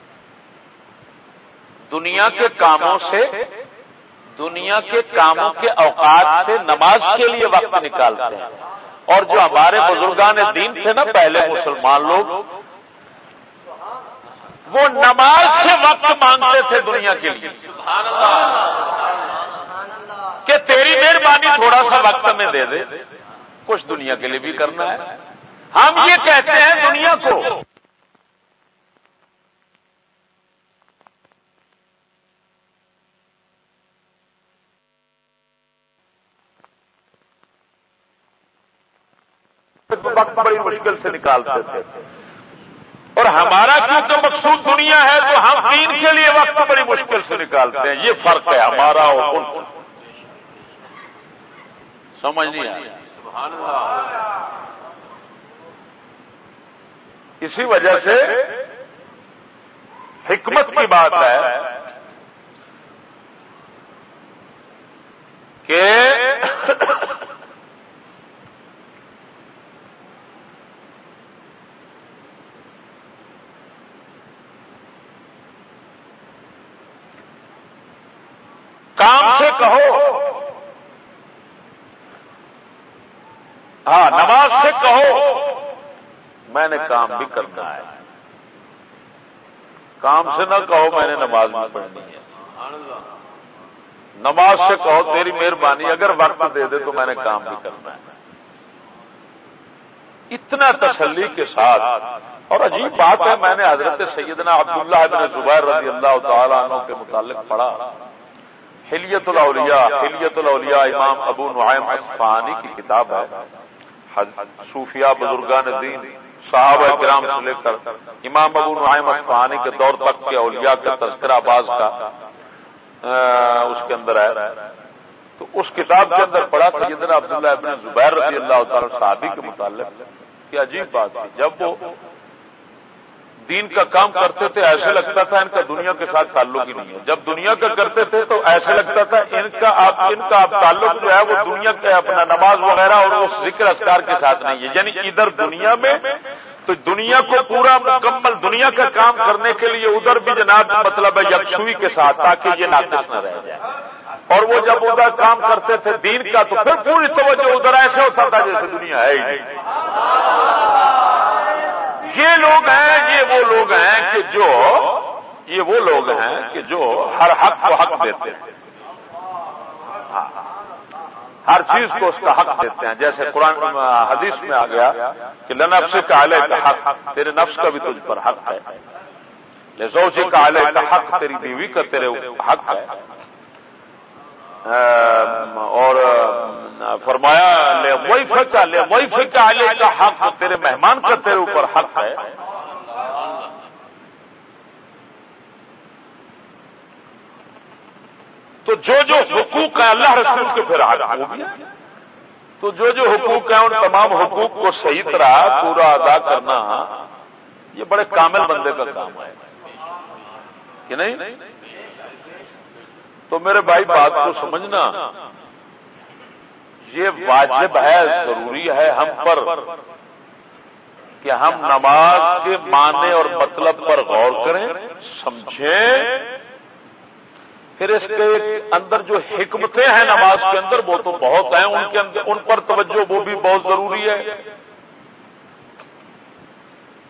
دنیا کے کاموں سے، دنیا کے کاموں کے اوقات سے نماز کے لیے وقت نکالتے ہیں۔ اور جو ہمارے بزرگان دین تھے نا، پہلے مسلمان لوگ، وہ نماز سے وقت مانگتے تھے دنیا کے لیے۔ کہ تیری مہربانی تھوڑا سا وقت میں دے دے، کچھ دنیا کے لیے بھی کرنا ہے۔ ہم یہ کہتے ہیں دنیا کو۔ وقت بڑی مشکل سے نکالتے تھے۔ اور ہمارا کیونکہ مقصود دنیا ہے تو ہم دین کے لیے وقت بڑی مشکل سے نکالتے ہیں۔ یہ فرق ہے ہمارا اور ان سمجھ نہیں آیا اسی وجہ سے حکمت کی بات ہے کہ کام سے کہو۔ ہاں نماز سے کہو۔ میں نے کام بھی کرنا ہے۔ کام سے نہ کہو میں نے نماز بھی پڑھنی ہے۔ نماز سے کہو تیری مہربانی اگر وقت دے دے تو میں نے کام بھی کرنا ہے۔ اتنا تسلی کے ساتھ۔ اور عجیب بات ہے میں نے حضرت سیدنا عبداللہ بن زبیر رضی اللہ تعالیٰ عنہ کے متعلق پڑھا۔ حلیت الاولیاء حلیت الاولیاء امام ابو نعیم اصفہانی کی کتاب ہے۔ صوفیاء بزرگان دین، صحابہ کرام سے لے کر امام ابو نعیم اصفہانی کے دور تک کے اولیاء کا تذکرہ باز کا اس کے اندر ہے۔ تو اس کتاب کے اندر پڑھا تھا عبداللہ ابن زبیر رضی اللہ تعالی صحابی کے متعلق، کہ عجیب بات تھی جب وہ دین کا کام کرتے تھے، ایسے لگتا تھا ان کا دنیا کے ساتھ تعلق ہی نہیں ہے۔ جب دنیا کا کرتے تھے تو ایسے لگتا تھا ان کا آپ، ان کا آپ تعلق جو ہے وہ دنیا کے اپنا نماز وغیرہ اور اس ذکر اسکار کے ساتھ نہیں ہے۔ یعنی ادھر دنیا میں تو دنیا کو پورا مکمل دنیا کا کام کرنے کے لیے ادھر بھی جناب مطلب ہے یکسوئی کے ساتھ تاکہ یہ ناقص نہ رہ جائے۔ اور وہ جب ادھر کام کرتے تھے دین کا تو پھر پوری توجہ ادھر ایسے ہوتا تھا جیسے دنیا ہے ہی یہ لوگ ہیں، یہ وہ لوگ ہیں کہ جو، یہ وہ لوگ ہیں کہ جو ہر حق کو حق دیتے ہیں۔ ہر چیز کو اس کا حق دیتے ہیں۔ جیسے قرآن حدیث میں آ گیا کہ لنفس کا علیہ کا حق، تیرے نفس کا بھی تجھ پر حق ہے۔ لزوجی کا علیہ کا حق، تیری بیوی کا تیرے حق ہے۔ اور فرمایا، لے وہی فکا لے وہی فکا علیہ کا حق تیرے مہمان کا تیرے اوپر حق ہے۔ تو جو جو حقوق ہے اللہ رسول کے پھر آگے تو جو جو حقوق ہیں، ان تمام حقوق کو صحیح طرح پورا ادا کرنا، یہ بڑے کامل بندے کا کام ہے۔ کہ نہیں؟ تو میرے بھائی بات کو سمجھنا، یہ واجب ہے، ضروری ہے ہم پر، کہ ہم نماز کے معنی اور مطلب پر غور کریں، سمجھیں۔ پھر اس کے اندر جو حکمتیں ہیں نماز کے اندر، وہ تو بہت ہیں، ان کے اندر، ان پر توجہ وہ بھی بہت ضروری ہے۔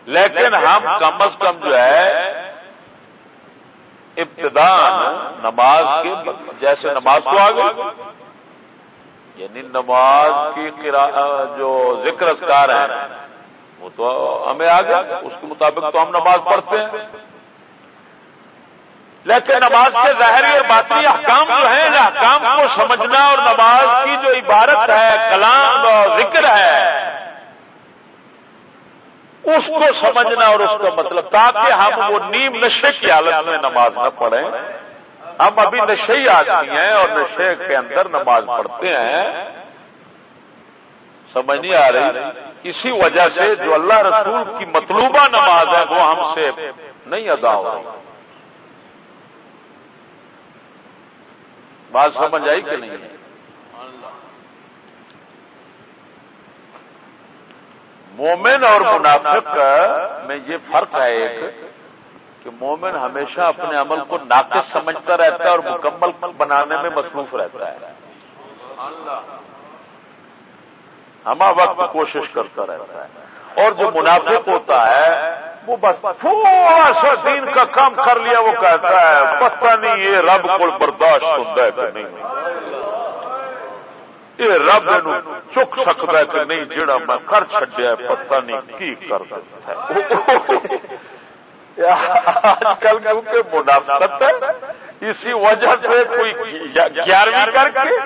لیکن ہم کم از کم جو ہے ابتدان نماز کے جیسے نماز کو آگے یعنی نماز کی جو ذکر اسکار ہے وہ تو ہمیں آ گیا اس کے مطابق تو ہم نماز پڑھتے ہیں. لیکن نماز کے ظاہری اور باطنی احکام جو ہیں احکام کو سمجھنا اور نماز کی جو عبارت ہے، کلام اور ذکر ہے اس کو سمجھنا اور اس کا مطلب تاکہ ہم وہ نیم نشے کی حالت میں نماز نہ پڑھیں۔ ہم ابھی نشے آدمی ہیں اور نشے کے اندر نماز پڑھتے ہیں۔ سمجھ نہیں آ رہی؟ اسی وجہ سے جو اللہ رسول کی مطلوبہ نماز ہے، وہ ہم سے نہیں ادا ہو رہی۔ بات سمجھ آئی کہ نہیں؟ مومن اور منافق میں یہ فرق ہے ایک، کہ مومن ہمیشہ اپنے عمل کو ناقص سمجھتا رہتا ہے اور مکمل بنانے میں مصروف رہتا ہے۔ ہما وقت کوشش کرتا رہتا ہے۔ اور جو منافق ہوتا ہے، وہ بس تھوڑا سا دین کا کام کر لیا، وہ کہتا ہے، پتہ نہیں یہ رب کو برداشت ہوتا ہے کہ نہیں یہ رب چک سکتا ہے کہ نہیں جڑا میں کر چڈیا پتہ نہیں کی کر سکتا ہے۔ آج کل کیونکہ منافقت ہے۔ اسی وجہ سے کوئی گیارہویں کر کے،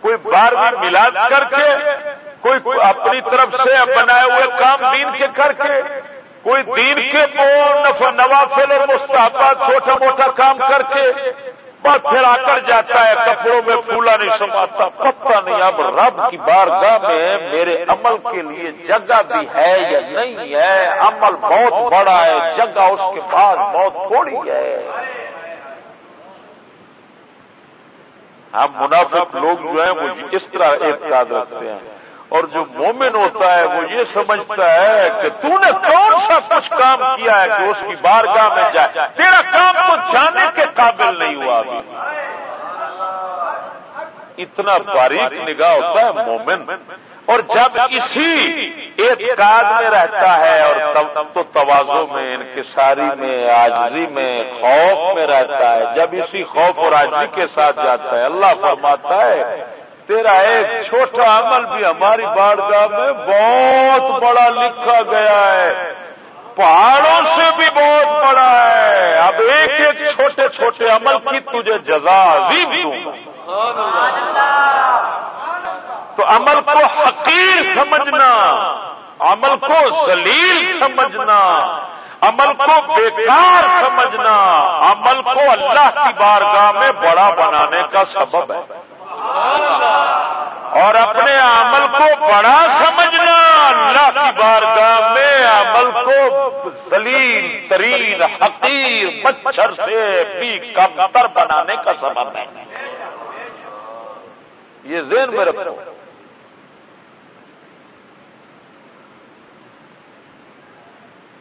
کوئی بارہویں ملاد کر کے، کوئی اپنی طرف سے بنائے ہوئے کام دین کے کر کے، کوئی دین کے نوافل اور مستحبات چھوٹا موٹا کام کر کے پھر آ کر جاتا ہے، کپڑوں میں پھولا نہیں سماتا پتہ نہیں اب رب کی بارگاہ میں میرے عمل کے لیے جگہ بھی ہے یا نہیں ہے۔ عمل بہت بڑا ہے، جگہ اس کے پاس بہت تھوڑی ہے۔ ہم منافق لوگ جو ہیں، وہ اس طرح اعتقاد رکھتے ہیں۔ اور جو مومن ہوتا ہے وہ یہ سمجھتا ہے کہ تو نے کون سا کچھ کام کیا ہے کہ اس کی بارگاہ میں جائے؟ تیرا کام تو جانے کے قابل نہیں ہوا ابھی۔ اتنا باریک نگاہ ہوتا ہے مومن۔ اور جب اسی اعتقاد میں رہتا ہے اور تو توازوں میں، انکساری میں آجری میں، خوف میں رہتا ہے۔ جب اسی خوف اور آجری کے ساتھ جاتا ہے، اللہ فرماتا ہے تیرا ایک چھوٹا عمل بھی ہماری بارگاہ میں بہت بڑا لکھا گیا ہے۔ پہاڑوں سے بھی بہت بڑا ہے۔ اب ایک ایک چھوٹے چھوٹے عمل کی تجھے جزا عظیم دوں گا۔ تو عمل کو حقیر سمجھنا، عمل کو ذلیل سمجھنا، عمل کو بیکار سمجھنا، عمل کو اللہ کی بارگاہ میں بڑا بنانے کا سبب ہے۔ اور اپنے عمل کو بڑا سمجھنا، اللہ کی بارگاہ میں عمل کو سلیم ترین، حقیر، مچھر سے بھی کمتر بنانے کا سبب ہے۔ یہ ذہن میں رکھو۔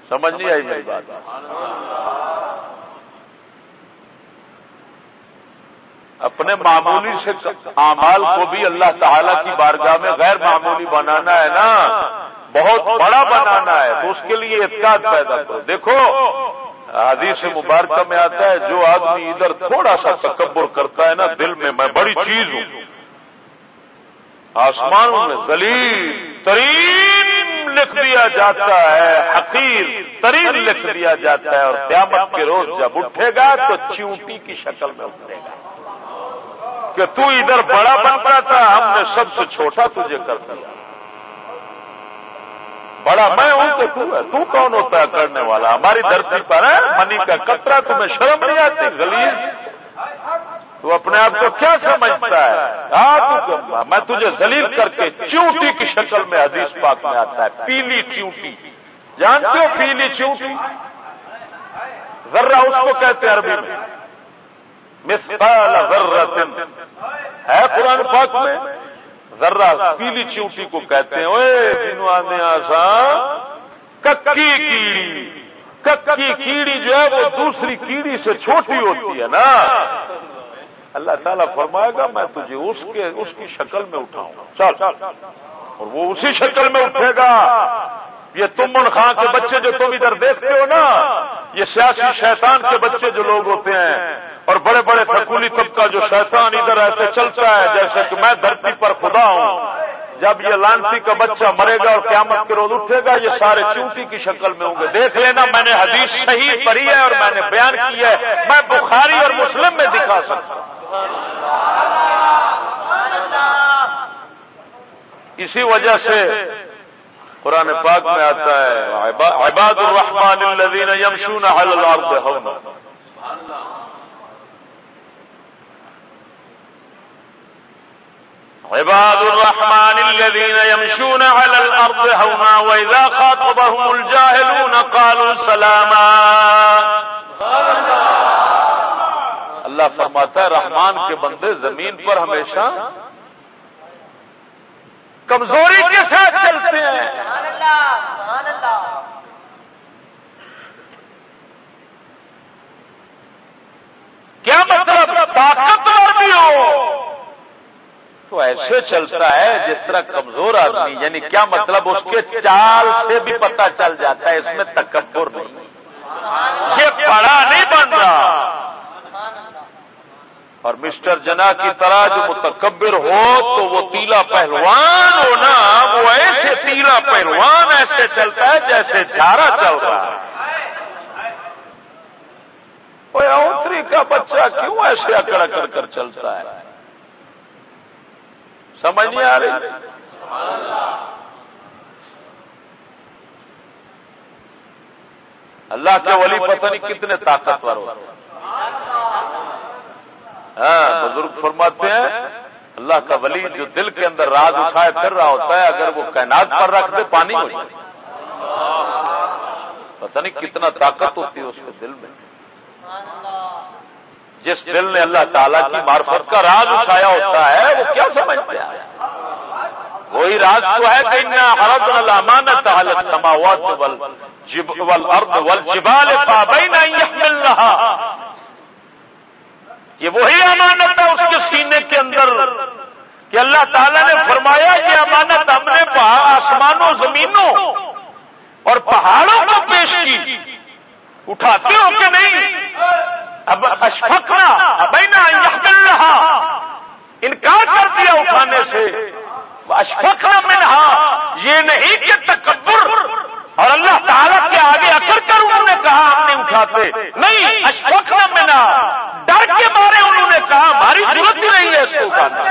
سمجھ نہیں آئی میری بات۔ اپنے معمولی سے اعمال کو بھی اللہ تعالی کی بارگاہ میں غیر معمولی بنانا ہے نا۔ بہت بڑا بنانا ہے تو اس کے لیے احتیاط پیدا کرو۔ دیکھو، حدیث مبارکہ میں آتا ہے، جو آدمی ادھر تھوڑا سا تکبر کرتا ہے نا، دل میں میں بڑی چیز ہوں۔ آسمانوں میں زلیل ترین لکھ دیا جاتا ہے، حقیر، ترین لکھ دیا جاتا ہے اور قیامت کے روز جب اٹھے گا تو چیوٹی کی شکل میں اٹھے گا۔ کہ تو ادھر بڑا بنتا تھا، ہم نے سب سے چھوٹا تجھے کر دیا۔ بڑا، میں ہوں کہ تو ہے، تو کون ہوتا ہے کرنے والا؟ ہماری دھرتی پر ہے، منی کا کترا، تمہیں شرم نہیں آتی؟ گلیز تو اپنے آپ کو کیا سمجھتا ہے؟ میں تجھے زلیل کر کے چیوٹی کی شکل میں حدیث پاک میں آتا ہے، پیلی چیوٹی۔ جانتے ہو پیلی چیوٹی؟ ذرا اس کو کہتے ہیں عربی میں۔ مثقال ذرت ہے قرآن پاک میں؟ ذرہ پیلی چیوٹی کو کہتے ہیں، اوے دنوں آنے آسان، ککی کیڑی۔ ککی کیڑی جو ہے وہ دوسری کیڑی سے چھوٹی ہوتی ہے نا۔ اللہ تعالیٰ فرمائے گا، میں تجھے اس کے، اس کی شکل میں اٹھاؤں۔ چل۔ اور وہ اسی شکل میں اٹھے گا۔ یہ تمن خان کے بچے جو تم ادھر دیکھتے ہو نا، یہ سیاسی شیطان کے بچے جو لوگ ہوتے ہیں اور بڑے بڑے سکولی طبقہ جو شیطان ادھر ایسے چلتا ہے، جیسے کہ میں دھرتی پر خدا ہوں۔ جب یہ لانتی کا بچہ مرے گا اور قیامت کے روز اٹھے گا، یہ سارے چونٹی کی شکل میں ہوں گے۔ دیکھ لینا، میں نے حدیث صحیح پڑھی ہے اور میں نے بیان کی ہے۔ میں بخاری اور مسلم میں دکھا سکتا ہوں۔ اسی وجہ سے قرآن پاک میں آتا ہے عباد الرحمن الذین یمشون علی الارض ہونا عباد الرحمن الذين يمشون على الأرض هونا وإذا خاطبهم الجاهلون قالوا سلاما. اللہ فرماتا ہے، رحمان کے بندے زمین پر ہمیشہ کمزوری کے ساتھ چلتے ہیں۔ کیا مطلب؟ طاقتور بھی ہو۔ تو ایسے چلتا ہے جس طرح کمزور آدمی یعنی کیا مطلب اس کے چال سے بھی پتہ چل جاتا ہے، اس میں تکبر نہیں۔ یہ بڑا نہیں بن رہا اور مسٹر جنا کی طرح جو متکبر ہو تو وہ تیلا پہلوان ہو نا وہ ایسے تیلا پہلوان ایسے چلتا ہے جیسے جارا چل رہا ہے۔ اوتری کا بچہ کیوں ایسے اکڑ اکڑ کر چلتا ہے؟ سمجھ نہیں آ رہی؟ اللہ کے ولی پتہ نہیں کتنے طاقتور ہو۔ ہاں بزرگ فرماتے ہیں، اللہ کا ولی جو دل کے اندر راز اٹھائے پھر رہا ہوتا ہے، اگر وہ کائنات پر رکھ دے، پانی ہو جائے پتہ نہیں کتنا طاقت ہوتی ہے اس کے دل میں۔ جس دل نے اللہ تعالیٰ کی معرفت کا راز اٹھایا ہوتا ہے، وہ کیا سمجھتے ہیں وہی راز تو ہے کہ یہ وہی امانت ہے اس کے سینے کے اندر کہ اللہ تعالیٰ نے فرمایا کہ امانت ہم نے آسمانوں، زمینوں اور پہاڑوں کو پیش کی۔ اٹھاتے ہو کہ نہیں؟ اب اشفقنا ابینا یحمل رہا انکار کر دیا اٹھانے سے. اشفقنا منہا. یہ نہیں کہ تکبر. اور اللہ تعالیٰ کے آگے اکڑ کر انہوں نے کہا ہم نہیں اٹھاتے. نہیں، اشفقنا منا ڈر کے مارے انہوں نے کہا. ہماری ضرورت ہی نہیں ہے اس کو اٹھانے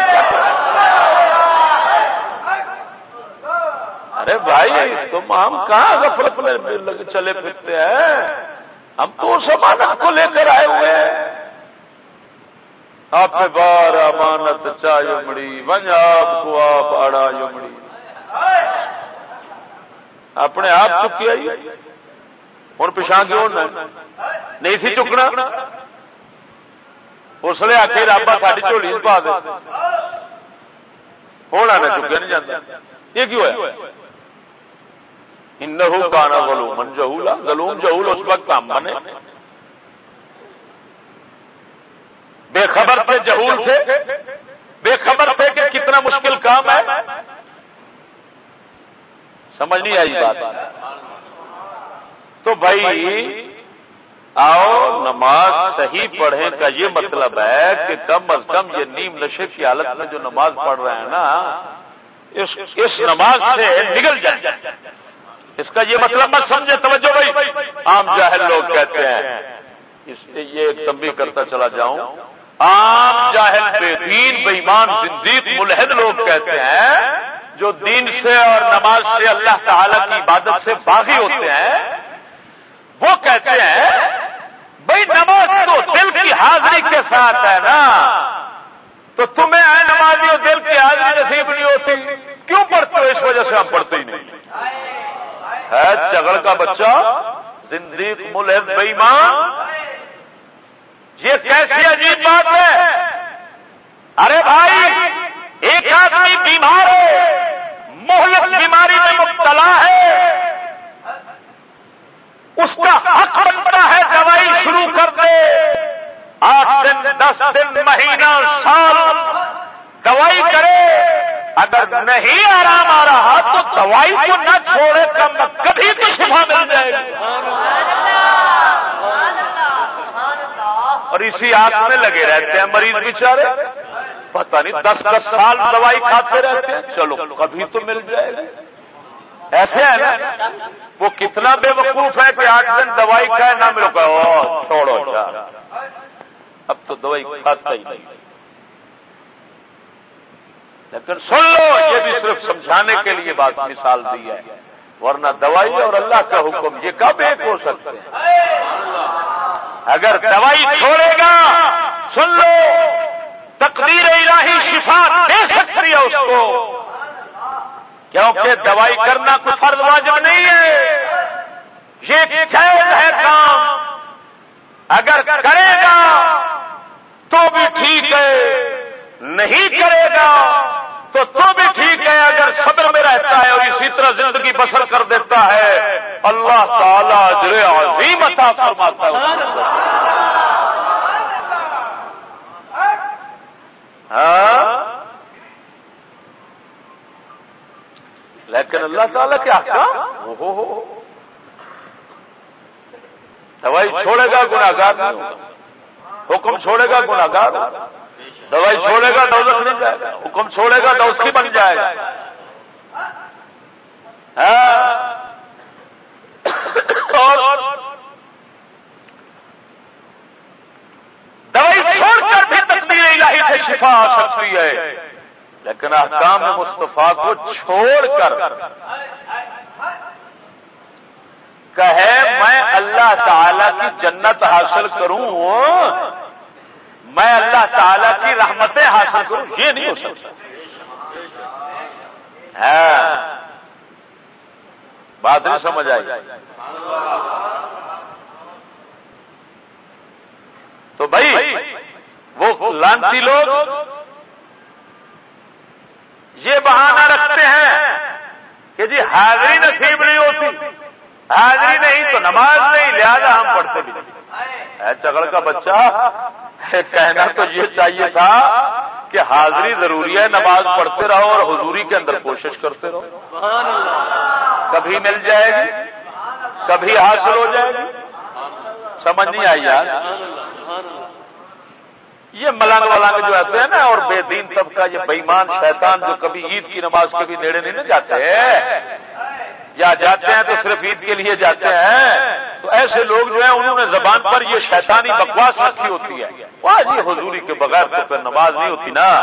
ارے بھائی، تم ہم کہاں غفلت میں چلے پھرتے ہیں؟ ہم تو اس امانت کو لے کر آئے ہوئے ہیں۔ آپ بار امانت چا یمڑی ون آپ کو آپ آڑا یمڑی۔ اپنے آپ چکی آئی۔ ہوں پچھا کیوں نہیں تھی چکنا۔ اس لیے آ کے رابطہ ساری چولی پا دے۔ ہونا نہ چکیا نہیں جاتا یہ کیوں ہے؟ انہو کانا ظلومن جہولا، ظلوم جہول اس وقت کام بنے بے خبر تھے جہول تھے بے خبر تھے کہ کتنا مشکل کام ہے۔ سمجھ نہیں آئی بات۔ تو بھائی، آؤ نماز صحیح پڑھیں کا یہ مطلب ہے کہ کم از کم یہ نیم نشے کی حالت میں جو نماز پڑھ رہے ہیں نا اس نماز سے نگل جائے۔ اس کا یہ مطلب مت سمجھے، توجہ بھائی۔ عام جاہل لوگ کہتے ہیں، اس سے یہ ایک تمبی کرتا چلا جاؤں۔ عام جاہل بے دین بےمان زندید ملحد لوگ کہتے ہیں، جو دین سے اور نماز سے اللہ تعالی کی عبادت سے باغی ہوتے ہیں، وہ کہتے ہیں، بھائی نماز تو دل کی حاضری کے ساتھ ہے نا۔ تو تمہیں ہے نمازی دل کی حاضری نصیب نہیں ہوتی۔ کیوں پڑھتے ہو؟ اس وجہ سے ہم پڑھتے ہی نہیں۔ ہے چگڑ کا بچہ، زندگی ملحد بےمان یہ کیسی عجیب بات ہے۔ ارے بھائی، ایک آدمی بیمار ہے، مہلک بیماری میں مبتلا ہے۔ اس کا حق بنتا ہے دوائی شروع کر دے۔ آٹھ دن، دس دن، مہینہ سال دوائی کرے اگر نہیں آرام آ رہا تو دوائی کو نہ چھوڑے کم کبھی تو شفا مل جائے گی۔ اور اسی آس میں لگے رہتے ہیں مریض بیچارے۔ پتہ نہیں دس دس سال دوائی کھاتے رہتے ہیں۔ چلو، کبھی تو مل جائے گا ایسے ہے نا، وہ کتنا بے وقوف ہے کہ آٹھ دن دوائی کھائے نہ ملو گا چھوڑو اب تو دوائی کھاتا ہی نہیں۔ لیکن سن لو، یہ بھی صرف سمجھانے کے لیے بات مثال دی ہے۔ ورنہ دوائی اور اللہ کا حکم، یہ کب ایک ہو سکتے ہیں؟ اگر دوائی چھوڑے گا، سن لو، تقدیر الہی شفا دے سکتی ہے اس کو۔ کیونکہ دوائی کرنا کوئی فرض واجب نہیں ہے۔ یہ جائز ہے کام۔ اگر کرے گا، تو بھی ٹھیک ہے۔ نہیں کرے گا، تو تو بھی ٹھیک ہے، اگر صبر میں رہتا ہے اور اسی طرح زندگی بسر کر دیتا ہے، اللہ تعالیٰ جو عظیم عطا فرماتا ہے۔ ہاں؟ لیکن اللہ تعالیٰ کیا دوائی چھوڑے گا گناگار حکم چھوڑے گا گناگار دوائی چھوڑے گا تو بن جائے گا حکم چھوڑے گا تو اس کی بن جائے گا۔ ہاں؟ دوائی چھوڑ کر بھی تقدیر الہی سے شفا آ سکتی ہے۔ لیکن احکام مصطفیٰ کو چھوڑ کر کہے، میں اللہ تعالی کی جنت حاصل کروں۔ میں اللہ تعالی کی رحمتیں حاصل کروں، یہ نہیں ہو سکتا۔ ہاں۔ بات نہیں سمجھ آئی۔ تو بھائی، وہ لانتی لوگ یہ بہانہ رکھتے ہیں کہ جی حاضری نصیب نہیں ہوتی، حاضری نہیں تو نماز نہیں، لہذا ہم پڑھتے بھی نہیں۔ چگڑ کا بچہ؟ کہنا تو یہ چاہیے تھا کہ حاضری ضروری ہے، نماز پڑھتے رہو اور حضوری کے اندر کوشش کرتے رہو۔ کبھی مل جائے گی، کبھی حاصل ہو جائے گی۔ سمجھ نہیں آئی یار؟ یہ ملنگ ولنگ جو آتے ہیں نا اور بے دین طبقہ، یہ بےمان شیطان جو کبھی عید کی نماز کبھی نیڑے نہیں جاتے۔ ہیں یا جاتے ہیں تو صرف عید کے لیے جاتے ہیں۔ تو ایسے لوگ جو ہیں، انہوں نے زبان پر یہ شیطانی بکواس رکھی ہوتی ہے۔ وہ جی حضوری کے بغیر تو پھر نماز نہیں ہوتی نا۔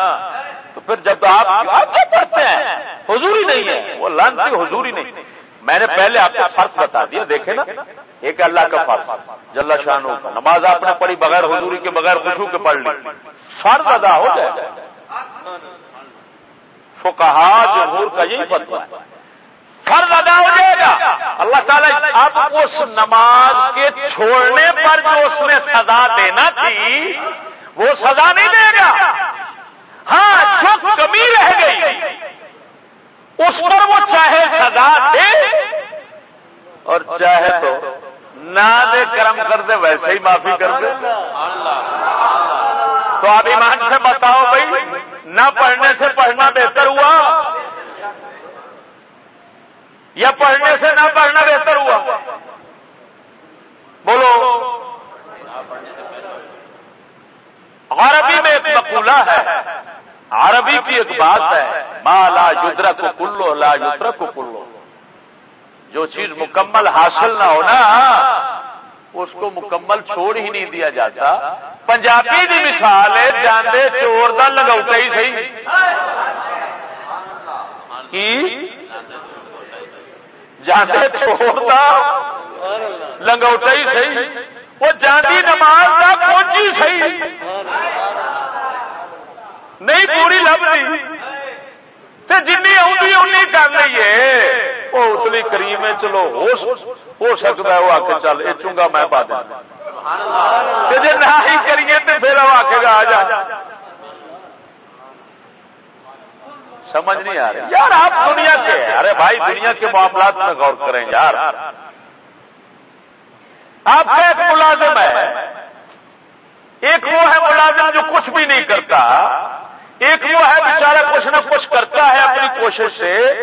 تو پھر جب آپ پڑھتے ہیں؟ حضوری نہیں ہے۔ وہ لانتی حضوری نہیں۔ میں نے پہلے آپ کو فرق بتا دیا دیکھے نا، ایک اللہ کا فرق جل شاہ کا۔ نماز آپ نے پڑھی بغیر حضوری کے، بغیر خوشو کے پڑھ لی۔ فرض ادا ہو جائے۔ فکہ جمہور کا یہی فتوا ہے۔ فرض ادا ہو جائے گا۔ اللہ تعالیٰ اب اس نماز کے چھوڑنے پر جو اس نے سزا دینا تھی، وہ سزا نہیں دے گا۔ ہاں جو کمی رہ گئی اس پر وہ چاہے سزا دے اور چاہے تو نہ دے، کرم کر دے، ویسے ہی معافی کر دے۔ تو آپ ایمان سے بتاؤ بھائی، نہ پڑھنے سے پڑھنا بہتر ہوا یا پڑھنے سے نہ پڑھنا بہتر ہوا؟ بولو۔ عربی میں ایک مقولہ ہے۔ عربی کی ایک بات ہے، ما لا یدرا کو کلو لا یدرا کو کلو جو چیز مکمل حاصل نہ ہونا، اس کو مکمل چھوڑ ہی نہیں دیا جاتا۔ پنجابی کی مثال ہے جانے چور کا لگوٹا ہی صحیح۔ جانے چھوڑتا لنگوٹا ہی صحیح۔ وہ جاندی نماز کا پہنچی صحیح۔ نہیں پوری لبھی جن آئی کر لیے وہ اتلی کریم ہے چلو ہو سکتا ہے وہ آ کے چل یہ چونگا میں پا دوں جی نہ ہی کریے تو پھر وہ آخے گا آ جا۔ سمجھ نہیں آ رہی۔ یار آپ دنیا کے ارے بھائی دنیا کے معاملات میں غور کریں یار۔ آپ کا ایک ملازم ہے ایک وہ ہے ملازم جو کچھ بھی نہیں کرتا۔ ایک وہ ہے بیچارہ کچھ نہ کچھ کرتا ہے اپنی کوشش سے،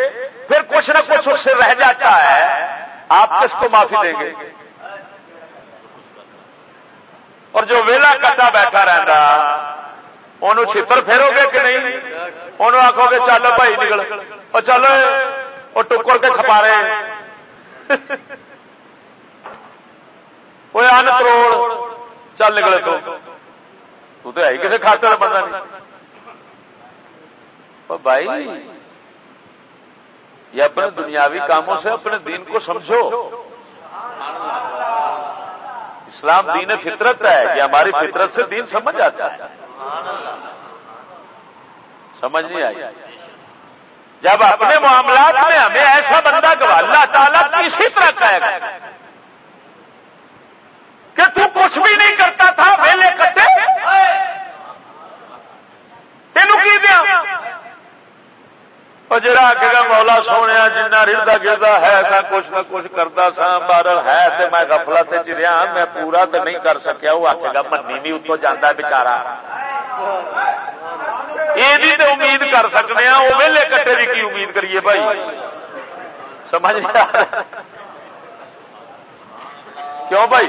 پھر کچھ نہ کچھ اس سے رہ جاتا ہے۔ آپ کس کو معافی دیں گے؟ اور جو ویلا کٹا بیٹھا رہتا انہوں چھتر پھیرو گے کہ نہیں؟ انہوں آخو گے چلو بھائی نکل۔ اور چلو وہ ٹکر کے کھپا رہے وہ ان کروڑ چل نکلے تو۔ تو ہے ہی کسی کھاتے کا بندہ نہیں۔ بھائی، یہ اپنے دنیاوی کاموں سے اپنے دین کو سمجھو۔ اسلام دین فطرت ہے، یہ ہماری فطرت سے دین سمجھ آتا ہے۔ سمجھ نہیں آئی۔ جب اپنے معاملات میں ہمیں ایسا بندہ گوا اللہ تعالیٰ کسی طرح کا کہ تو کچھ بھی نہیں کرتا تھا، ویلے کٹے۔ تینوں کی دیا؟ اور جڑا کہ مولا سونے جنہ رڑتا گردا ہے ایسا کچھ نہ کچھ کرتا سا بار ہے تو میں گفلت چریا میں پورا تو نہیں کر سکیا وہ آخے گا منی بھی اتو جانا بچارا یہ تو امید کر سکتے ہیں وہ ویلے کٹے کی کی امید کریے بھائی سمجھ کیوں بھائی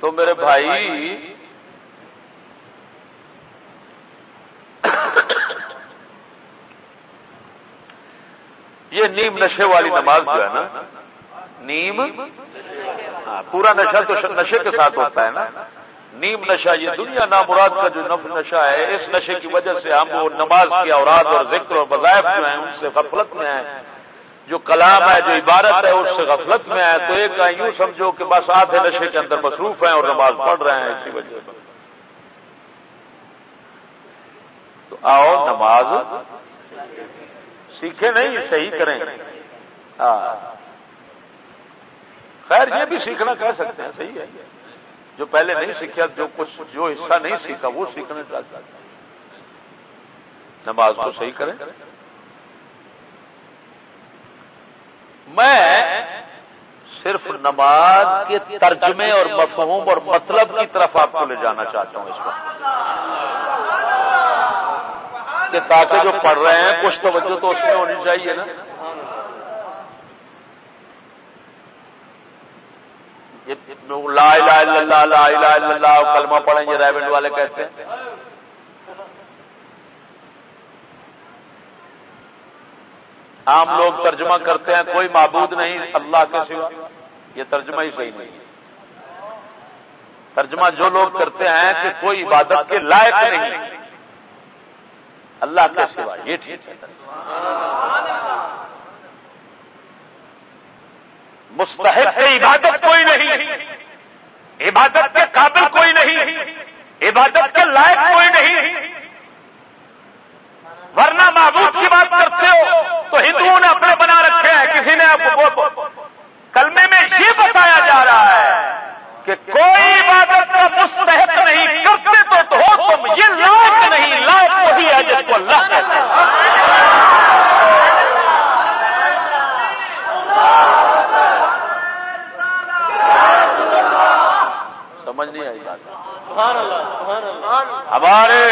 تو میرے بھائی یہ نیم نشے والی نماز جو ہے نا نیم؟ ہاں، پورا نشہ تو نشے کے ساتھ ہوتا ہے نا۔ نیم نشہ یہ دنیا نامراد کا جو نف نشہ ہے اس نشے کی وجہ سے ہم وہ نماز کی اوراد اور ذکر اور وظائف جو ہیں ان سے غفلت میں ہیں۔ جو کلام ہے جو عبارت ہے اس سے غفلت میں ہے تو ایک یوں سمجھو کہ بس آدھے نشے کے اندر مصروف ہیں اور نماز پڑھ رہے ہیں اسی وجہ سے تو آؤ نماز سیکھے نہیں، صحیح کریں۔ ہاں۔ خیر، یہ بھی سیکھنا کہہ سکتے ہیں، صحیح ہے۔ جو پہلے نہیں سیکھا، جو کچھ، جو حصہ نہیں سیکھا، وہ سیکھنے چاہتا نماز کو صحیح کریں۔ میں صرف نماز کے ترجمے اور مفہوم اور مطلب کی طرف آپ کو لے جانا چاہتا ہوں اس کو کہ تاکہ جو پڑھ رہے ہیں، کچھ توجہ تو اس میں ہونی چاہیے نا۔ لا الہ الا اللہ، لا الہ الا اللہ کلمہ پڑھیں گے ریبنڈ والے کہتے ہیں۔ عام لوگ ترجمہ کرتے ہیں، کوئی معبود نہیں، اللہ کے سوا۔ یہ ترجمہ ہی صحیح نہیں ترجمہ جو لوگ کرتے ہیں کہ کوئی عبادت کے لائق نہیں۔ اللہ کے سوا یہ ٹھیک ہے۔ مستحق عبادت کوئی نہیں۔ عبادت کے قابل کوئی نہیں۔ عبادت کے لائق کوئی نہیں۔ ورنہ معبود کی بات کرتے ہو تو ہندوؤں نے اپنے بنا رکھے ہیں۔ کسی نے کلمے میں یہ بتایا جا رہا ہے کہ کوئی عبادت کا مستحق نہیں۔ کرتے تو ہو تم، یہ لائق نہیں، لائق وہی ہے جس کو اللہ کہتے ہیں۔ سمجھ نہیں آئی ہمارے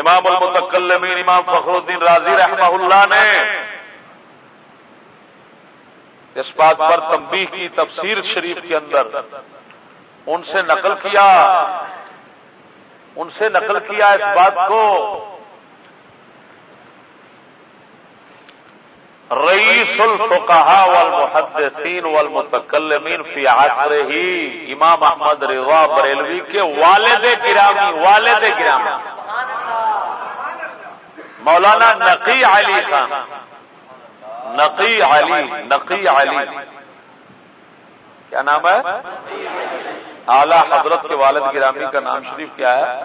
امام المتکلمین امام فخر الدین راضی رحمہ اللہ نے اس بات پر تنبیہ کی تفسیر شریف کے اندر ان سے نقل کیا ان سے نقل کیا اس بات کو۔ رئیس الفقہا والمحدثین والمتکلمین فی عصر ہی امام احمد رضا بریلوی کے والد گرامی والد گرامی۔ مولانا نقی علی خان۔ نقی علی نقی علی۔ کیا نام ہے؟ اعلی حضرت کے والد گرامی کا نام شریف کیا ہے؟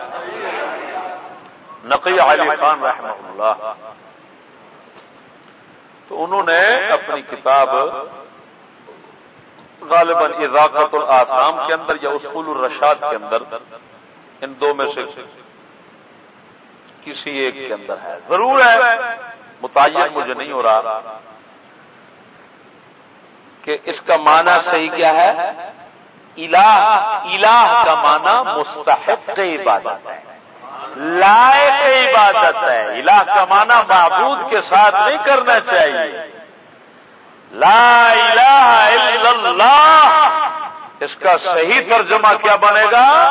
نقی علی خان رحمہ اللہ تو انہوں نے اپنی کتاب غالباً اضاقت الآسام کے اندر یا اصول الرشاد کے اندر، ان دو میں سے کسی ایک کے اندر ہے۔ ضرور ہے، متعین مجھے نہیں ہو رہا کہ اس کا معنی صحیح کیا ہے۔ الہ الہ کا معنی مستحق عبادت ہے۔ لائق عبادت ہے۔ الہ کا معنی معبود کے ساتھ نہیں کرنا چاہیے۔ لا الہ الا اللہ۔ اس کا صحیح ترجمہ کیا بنے گا؟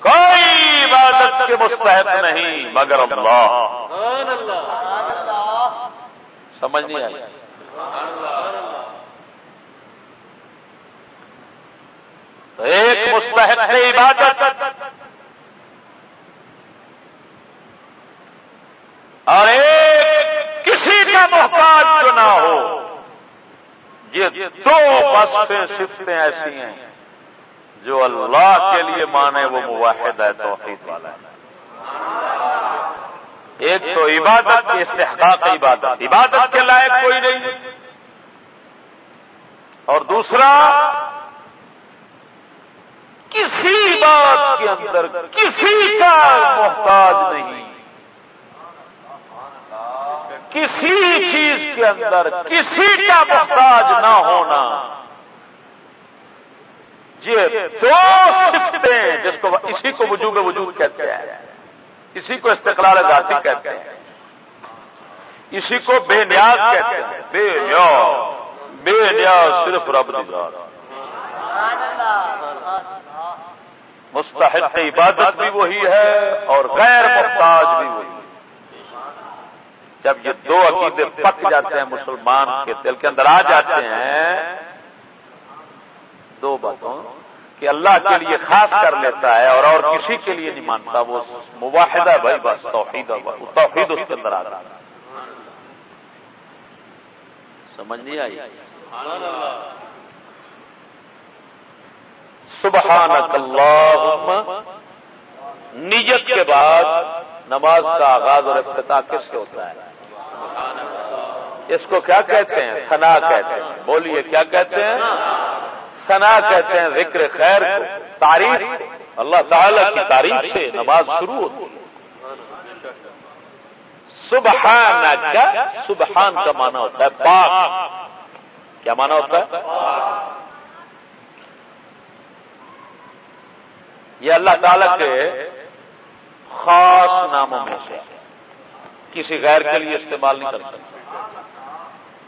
کوئی عبادت کے مستحق نہیں مگر اللہ۔ سمجھ نہیں آئی تو ایک مستحق عبادت۔ اور ایک کسی کا محتاج جو نہ ہو۔ یہ دو بستے سفتیں ایسی ہیں جو اللہ کے لیے مانے وہ مواحد ہے، توحید والا ہے۔ ایک تو عبادت استحقاق عبادت۔ عبادت کے لائق کوئی نہیں۔ اور دوسرا کسی بات کے اندر کسی کا محتاج نہیں۔ کسی چیز کے اندر کسی کا محتاج نہ ہونا۔ یہ دو سفتیں جس کو اسی کو وجوب وجود کہتے ہیں۔ اسی کو استقلال ذاتی کہتے ہیں۔ اسی کو بے نیاز کہتے ہیں۔ بے نیاز۔ بے نیاز صرف رب ذات۔ مستحق عبادت بھی وہی ہے اور غیر محتاج بھی وہی ہے۔ جب یہ دو عقیدے پک جاتے ہیں مسلمان کے دل کے اندر آ جاتے ہیں، دو باتوں کہ اللہ کے لیے خاص کر لیتا ہے اور اور کسی کے لیے نہیں مانتا، وہ مواحدہ بھائی، بس توحید توحید اس کے اندر آ رہا سمجھ نہیں آئی؟ سبحانک اللہم نیت کے بعد نماز کا آغاز اور افتتاح کس سے ہوتا ہے؟ اس کو کیا کہتے ہیں؟ ثنا کہتے ہیں۔ بولیے، کیا کہتے ہیں؟ ثنا کہتے ہیں، ذکر خیر کو، تعریف اللہ تعالی کی تعریف سے نماز شروع ہوتی ہے۔ سبحان کا سبحان کا معنی ہوتا ہے پاک کیا معنی ہوتا ہے؟ یہ اللہ تعالی کے خاص ناموں میں سے کسی غیر کے لیے استعمال نہیں کر سکتا۔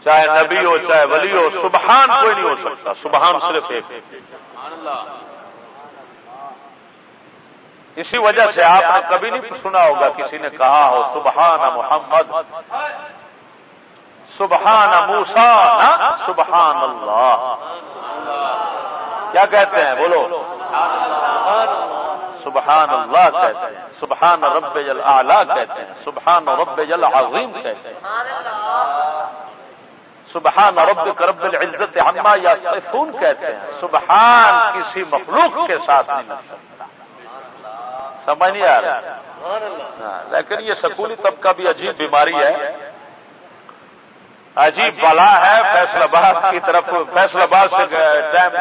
چاہے نبی ہو، چاہے ولی ہو، سبحان کوئی نہیں ہو سکتا۔ سبحان صرف ایک۔ اسی وجہ سے آپ نے کبھی نہیں سنا ہوگا، کسی نے کہا ہو، سبحان محمد۔ سبحان موسا سبحان اللہ۔ کیا کہتے ہیں؟ بولو۔ سبحان اللہ. کہتے ہیں. سبحان رب جل اعلیٰ کہتے ہیں. سبحان رب جل عظیم کہتے ہیں. سبحان رب کرب العزت عما یا سیفون کہتے ہیں. سبحان کسی مخلوق کے ساتھ نہیں لگ سکتا سمجھ نہیں آ رہا؟ ہاں، لیکن یہ سکولی طبقہ بھی عجیب بیماری ہے. عجیب بلا ہے فیصلہ آباد کی طرف فیصلہ آباد سے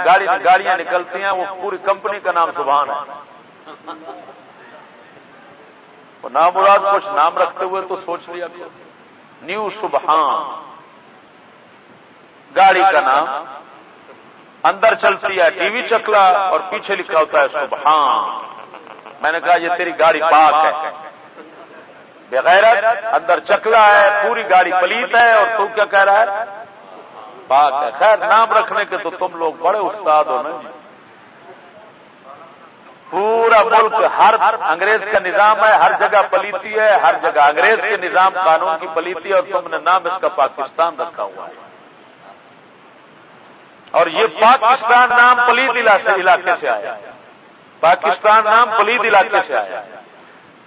گاڑی گاڑیاں نکلتی ہیں، وہ پوری کمپنی کا نام سبحان ہے۔ وہ نام مراد کچھ نام رکھتے ہوئے تو سوچ لیا نیو سبحان۔ گاڑی کا نام۔ اندر چلتی ہے، ٹی وی چکلا اور پیچھے لکھا ہوتا ہے سبحان۔ میں نے کہا، یہ تیری گاڑی پاک ہے۔ بغیرت اندر چکلا ہے، پوری گاڑی پلیت ہے اور تو کیا کہہ رہا ہے؟ پاک ہے۔ خیر، نام رکھنے کے تو تم لوگ بڑے استاد ہو نا جی۔ پورا ملک ہر انگریز کا نظام ہے، ہر جگہ پلیتی ہے، ہر جگہ انگریز کے نظام، قانون کی پلیتی ہے اور تم نے نام اس کا پاکستان رکھا ہوا ہے۔ اور یہ پاکستان نام پلیت علاقے سے آیا۔ پاکستان نام پلیت علاقے سے آیا۔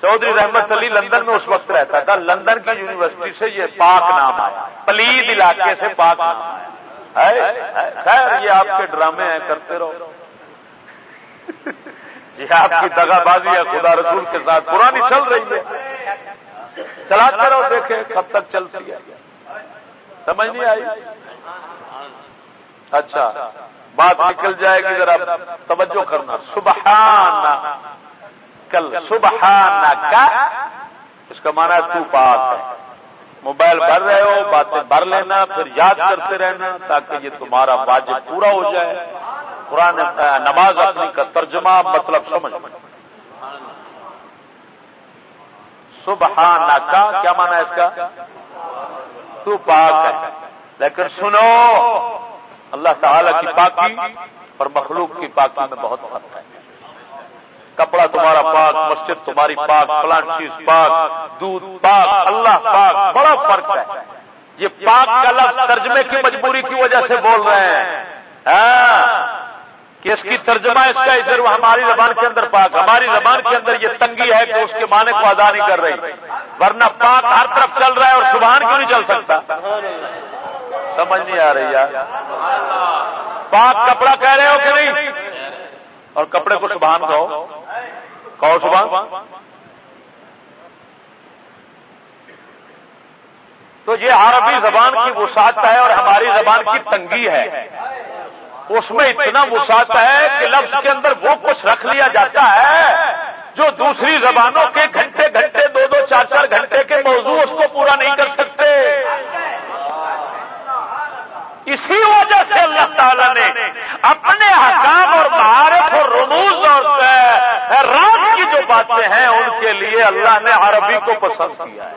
چودھری رحمت علی لندن میں اس وقت رہتا تھا۔ لندن کی یونیورسٹی سے یہ پاک نام آیا۔ پلید علاقے سے پاک نام آیا۔ خیر، یہ آپ کے ڈرامے ہیں، کرتے رہو۔ یہ آپ کی دگا بازی ہے، خدا رسول کے ساتھ۔ پرانی چل رہی ہے۔ چلاتے رہو دیکھیں کب تک چلتی ہے۔ سمجھ نہیں آئی؟ اچھا بات نکل جائے گی، ذرا توجہ کرنا۔ سبحان کل سبحان کا اس کا مانا تو پاک ہے۔ موبائل بھر رہے ہو، باتیں بھر لینا، پھر یاد کرتے رہنا تاکہ یہ تمہارا واجب پورا ہو جائے۔ قرآن نماز اپنی کا ترجمہ مطلب سمجھ۔ سبحان کا کیا مانا ہے اس کا؟ تو پاک ہے۔ لیکن سنو، اللہ تعالی کی پاکی اور مخلوق کی پاکی میں بہت فرق ہے۔ کپڑا تمہارا پاک مسجد تمہاری پاک فلان چیز پاک دودھ پاک اللہ پاک بڑا فرق ہے۔ یہ پاک کا لفظ ترجمے کی مجبوری کی وجہ سے بول رہے ہیں۔ ہاں۔ کہ اس کی ترجمہ اس کا ادھر ہماری زبان کے اندر پاک ہماری زبان کے اندر یہ تنگی ہے کہ اس کے معنی کو ادا نہیں کر رہی۔ ورنہ پاک ہر طرف چل رہا ہے اور سبحان کیوں نہیں چل سکتا؟ سمجھ نہیں آ رہی یار۔ پاک کپڑا کہہ رہے ہو کہ نہیں؟ اور کپڑے کو سبحان کہو۔ کہو سبحان تو یہ عربی زبان کی وسعت ہے اور ہماری زبان کی تنگی ہے۔ اس میں اتنا وسعت ہے کہ لفظ کے اندر وہ کچھ رکھ لیا جاتا ہے جو دوسری زبانوں کے گھنٹے گھنٹے، دو دو چار چار گھنٹے کے موضوع اس کو پورا نہیں کر سکتے۔ اسی وجہ سے اللہ تعالیٰ نے اپنے حکام اور معارف اور رموز اور راز کی جو باتیں ہیں، ان کے لیے اللہ نے عربی کو پسند کیا ہے۔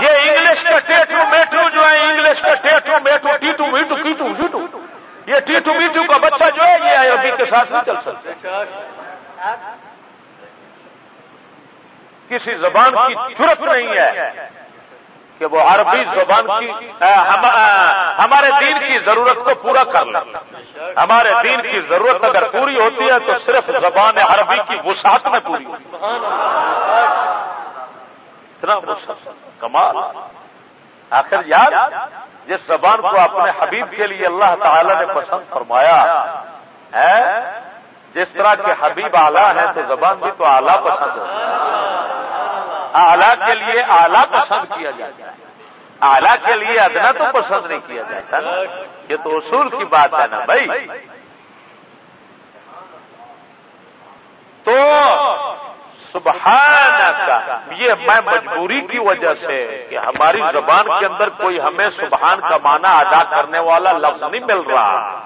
یہ انگلش کا ٹیٹو میٹو جو ہے، انگلش کا ٹیٹو میٹو ٹیٹو میٹو کیٹو میٹو۔ یہ ٹیٹو میٹو کا بچہ جو ہے، یہ عربی کے ساتھ نہیں چل سکتا۔ کسی زبان کی ضرورت نہیں ہے۔ کہ وہ عربی زبان کی ہمارے دین کی ضرورت کو پورا کر لیں۔ ہمارے دین کی ضرورت اگر پوری ہوتی ہے تو صرف زبان عربی کی وسعت میں پوری ہوتی اتنا کمال۔ آخر یاد، جس زبان کو اپنے حبیب کے لیے اللہ تعالی نے پسند فرمایا ہے جس طرح کے حبیب آلہ ہیں تو زبان بھی تو آلہ پسند ہے آلہ کے لیے آلہ پسند کیا جاتا ہے۔ آلہ کے لیے ادنا تو پسند نہیں کیا جاتا نا۔ یہ تو اصول کی بات ہے نا بھائی۔ تو سبحان کا یہ میں مجبوری کی وجہ سے کہ ہماری زبان کے اندر کوئی ہمیں سبحان کا معنی ادا کرنے والا لفظ نہیں مل رہا۔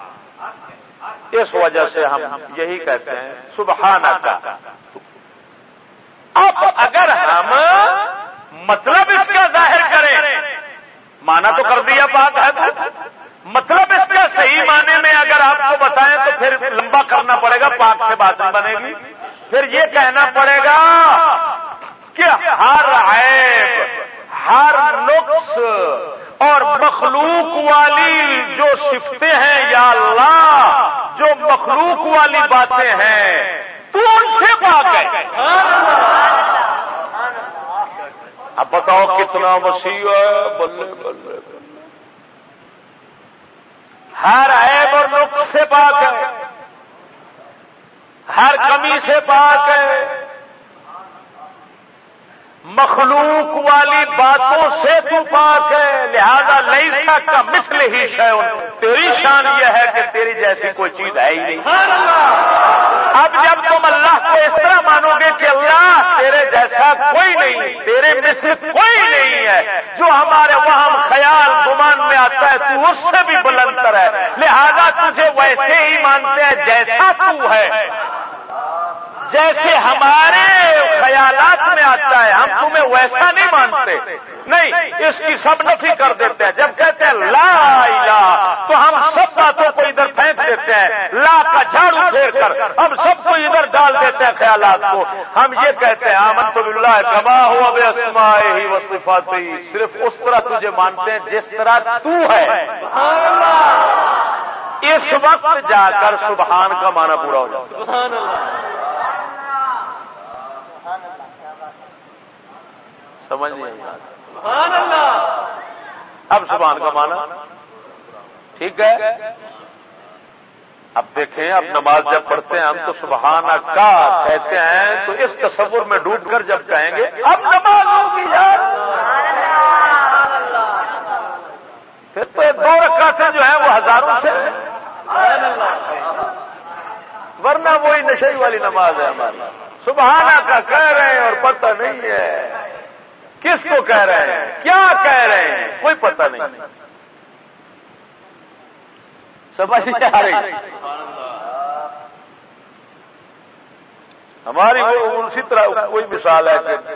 اس وجہ سے ہم یہی کہتے ہیں سبحان کا اب اگر ہم مطلب اس کا ظاہر کریں، مانا تو کر دیا بات ہے مطلب اس کا صحیح معنی میں اگر آپ کو بتائیں تو پھر لمبا کرنا پڑے گا، پاک سے بات بنے گی۔ پھر یہ کہنا پڑے گا کہ ہر عیب، ہر نقص اور مخلوق والی جو صفتیں ہیں یا اللہ، جو مخلوق والی باتیں ہیں تو ان سے پاک ہے اب بتاؤ کتنا وسیع ہے؟ بلے بلے۔ ہر عیب اور نقص سے پاک ہے۔ ہر کمی سے پاک ہے۔ مخلوق والی باتوں سے تو پاک ہے، لہذا لئیسا کا مثل ہی شیون تیری شان یہ ہے کہ تیری جیسی کوئی چیز ہے ہی نہیں۔ اب جب تم اللہ کو اس طرح مانو گے کہ اللہ تیرے جیسا کوئی نہیں، تیرے مثل کوئی نہیں ہے، جو ہمارے وہاں خیال گمان میں آتا ہے، تو اس سے بھی بلندر ہے۔ لہذا تجھے ویسے ہی مانتے ہیں جیسا تو ہے۔ جیسے ہمارے خیالات میں آتا ہے، ہم تمہیں ویسا نہیں مانتے۔ نہیں، اس کی سب نفی کر دیتے ہیں۔ جب کہتے ہیں لا الہ، تو ہم سب باتوں کو ادھر پھینک دیتے ہیں۔ لا کا جھاڑو پھیر کر ہم سب کو ادھر ڈال دیتے ہیں خیالات کو۔ ہم یہ کہتے ہیں آمن تو اللہ کما ہو اب ہی و صفاتی۔ صرف اس طرح تجھے مانتے ہیں جس طرح تو ہے۔ اس وقت جا کر سبحان کا معنی پورا ہو جاتا سمجھ نہیں اب سبحان کا مانا ٹھیک ہے؟ اب دیکھیں اب نماز جب پڑھتے ہیں ہم تو سبحان کا کہتے ہیں تو اس تصور میں ڈوب کر جب کہیں گے اب نماز ہوگی یار۔ تو دو رکعتیں جو ہیں وہ ہزاروں سے ورنہ وہی نشئی والی نماز ہے ہماری سبحانہ کا کہہ رہے ہیں اور پتہ نہیں ہے۔ کس کو کہہ رہے ہیں؟ کیا کہہ رہے ہیں؟ کوئی پتہ نہیں۔ سمجھ نہیں آ رہی۔ ہماری وہ اسی طرح کوئی مثال ہے کہ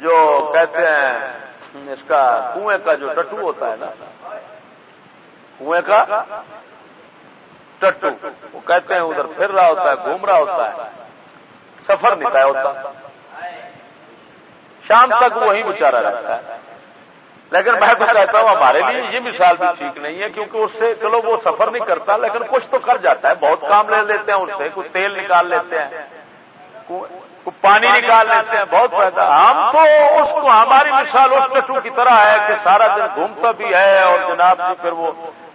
جو کہتے ہیں اس کا کنویں کا جو ٹٹو ہوتا ہے نا، کنویں کا ٹٹو، وہ کہتے ہیں ادھر پھر رہا ہوتا ہے، گھوم رہا ہوتا ہے، سفر نہیں طے ہوتا۔ شام تک وہی بچارا رہتا ہے۔ لیکن میں تو کہتا ہوں ہمارے لیے یہ مثال بھی ٹھیک نہیں ہے کیونکہ اس سے چلو وہ سفر نہیں کرتا، لیکن کچھ تو کر جاتا ہے۔ بہت کام لے لیتے ہیں اس سے، کچھ تیل نکال لیتے ہیں پانی نکال لیتے ہیں۔ بہت فائدہ۔ ہم تو اس کو ہماری مثال اس کٹو کی طرح ہے کہ سارا دن گھومتا بھی ہے اور جناب جی پھر وہ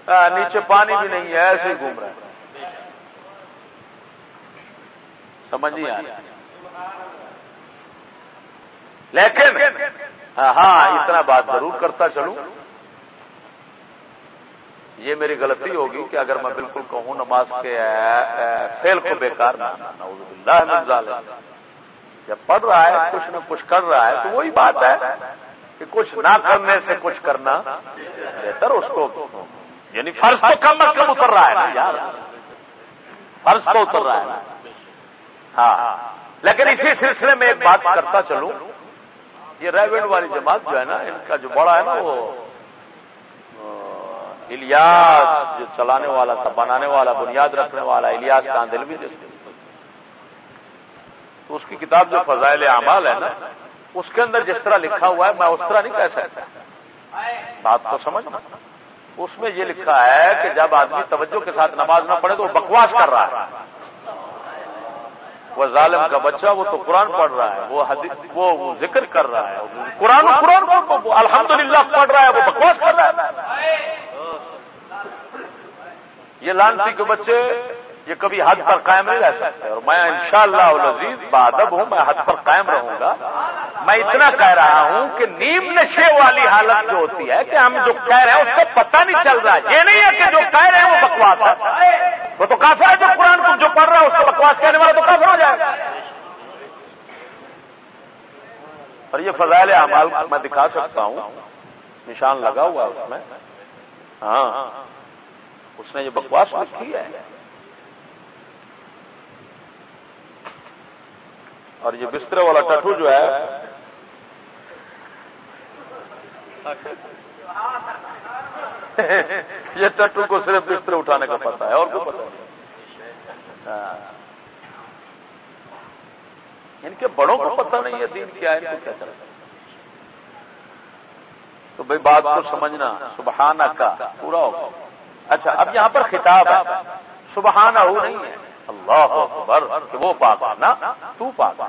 نیچے پانی بھی نہیں ہے، ایسے ہی گھوم رہے ہیں سمجھیے لیکن ہاں, ہاں اتنا بات ضرور کرتا چلوں. یہ میری غلطی ہوگی کہ اگر میں بالکل کہوں نماز کے فیل کو بیکار نہ جب پڑھ رہا ہے، کچھ نہ کچھ کر رہا ہے، تو وہی بات ہے کہ کچھ نہ کرنے سے کچھ کرنا بہتر اس کو. یعنی فرض تو کم از کم اتر رہا ہے یار. فرض تو اتر رہا ہے ہاں. لیکن اسی سلسلے میں ایک بات کرتا چلوں. یہ ریونڈ والی جماعت جو ہے نا، ان کا جو بڑا ہے نا وہ الیاس جو چلانے والا تھا، بنانے والا، بنیاد رکھنے والا، الیاس کاندل بھی تو اس کی کتاب جو فضائل اعمال ہے نا، اس کے اندر جس طرح لکھا ہوا ہے، میں اس طرح نہیں کہہ سکتا۔ بات کو سمجھ اس میں یہ لکھا ہے کہ جب آدمی توجہ کے ساتھ نماز نہ پڑھے تو وہ بکواس کر رہا ہے۔ وہ ظالم کا بچہ وہ تو قرآن پڑھ رہا ہے، وہ وہ ذکر کر رہا ہے۔ قرآن قرآن الحمد للہ پڑھ رہا ہے، وہ بکواس کر رہا ہے۔ یہ لانسی کے بچے، یہ کبھی حد پر قائم نہیں رہ سکتے۔ اور میں انشاءاللہ شاء اللہ بادب ہوں، میں حد پر قائم رہوں گا۔ میں اتنا کہہ رہا ہوں کہ نیم نشے والی حالت جو ہوتی ہے کہ ہم جو کہہ رہے ہیں، اس کو پتہ نہیں چل رہا۔ یہ نہیں ہے کہ جو کہہ رہے ہیں، وہ بکواس ہے۔ وہ تو کافی ہے جو قرآن کو جو پڑھ رہا ہے، اس کو بکواس کہنے والا تو کافی ہو جائے۔ گا اور یہ فضائل اعمال میں دکھا سکتا ہوں۔ نشان لگا ہوا اس میں۔ ہاں۔ اس نے یہ بکواس لکھی ہے۔ اور یہ بستر والا ٹٹو جو ہے۔ یہ ٹٹو کو صرف بستر اٹھانے کا پتا ہے، اور کو پتا ہاں۔ یعنی ان کے بڑوں کو پتہ نہیں ہے دین کیا ہے کیا چل تو بھائی، بات کو سمجھنا سبحانہ کا پورا ہوگا اچھا اب یہاں پر خطاب ہے۔ سبحانہ ہو نہیں ہے۔ اللہ اکبر وہ پاک نا، تو پاک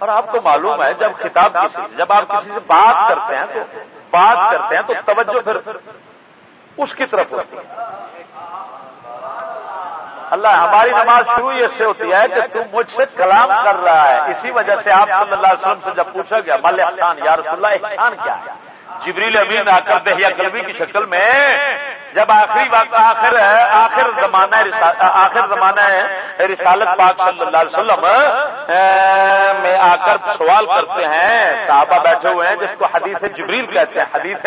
اور آپ کو معلوم ہے، جب خطاب کسی، جب آپ کسی سے بات کرتے ہیں تو، بات کرتے ہیں تو توجہ پھر اس کی طرف ہوتی ہے۔ اللہ ہماری نماز شروع اس سے ہوتی ہے کہ تم مجھ سے کلام کر رہا ہے۔ اسی وجہ سے آپ صلی اللہ علیہ وسلم سے جب پوچھا گیا، مل احسان، یا رسول اللہ، احسان کیا ہے؟ جبریل امین آ کر دہیا قلبی کی شکل میں جب آخری وقت آخر ہے، آخر زمانہ آخر زمانہ ہے، رسالت پاک صلی اللہ علیہ وسلم میں آ کر سوال کرتے ہیں، صحابہ بیٹھے ہوئے ہیں، جس کو حدیث جبریل کہتے ہیں۔ حدیث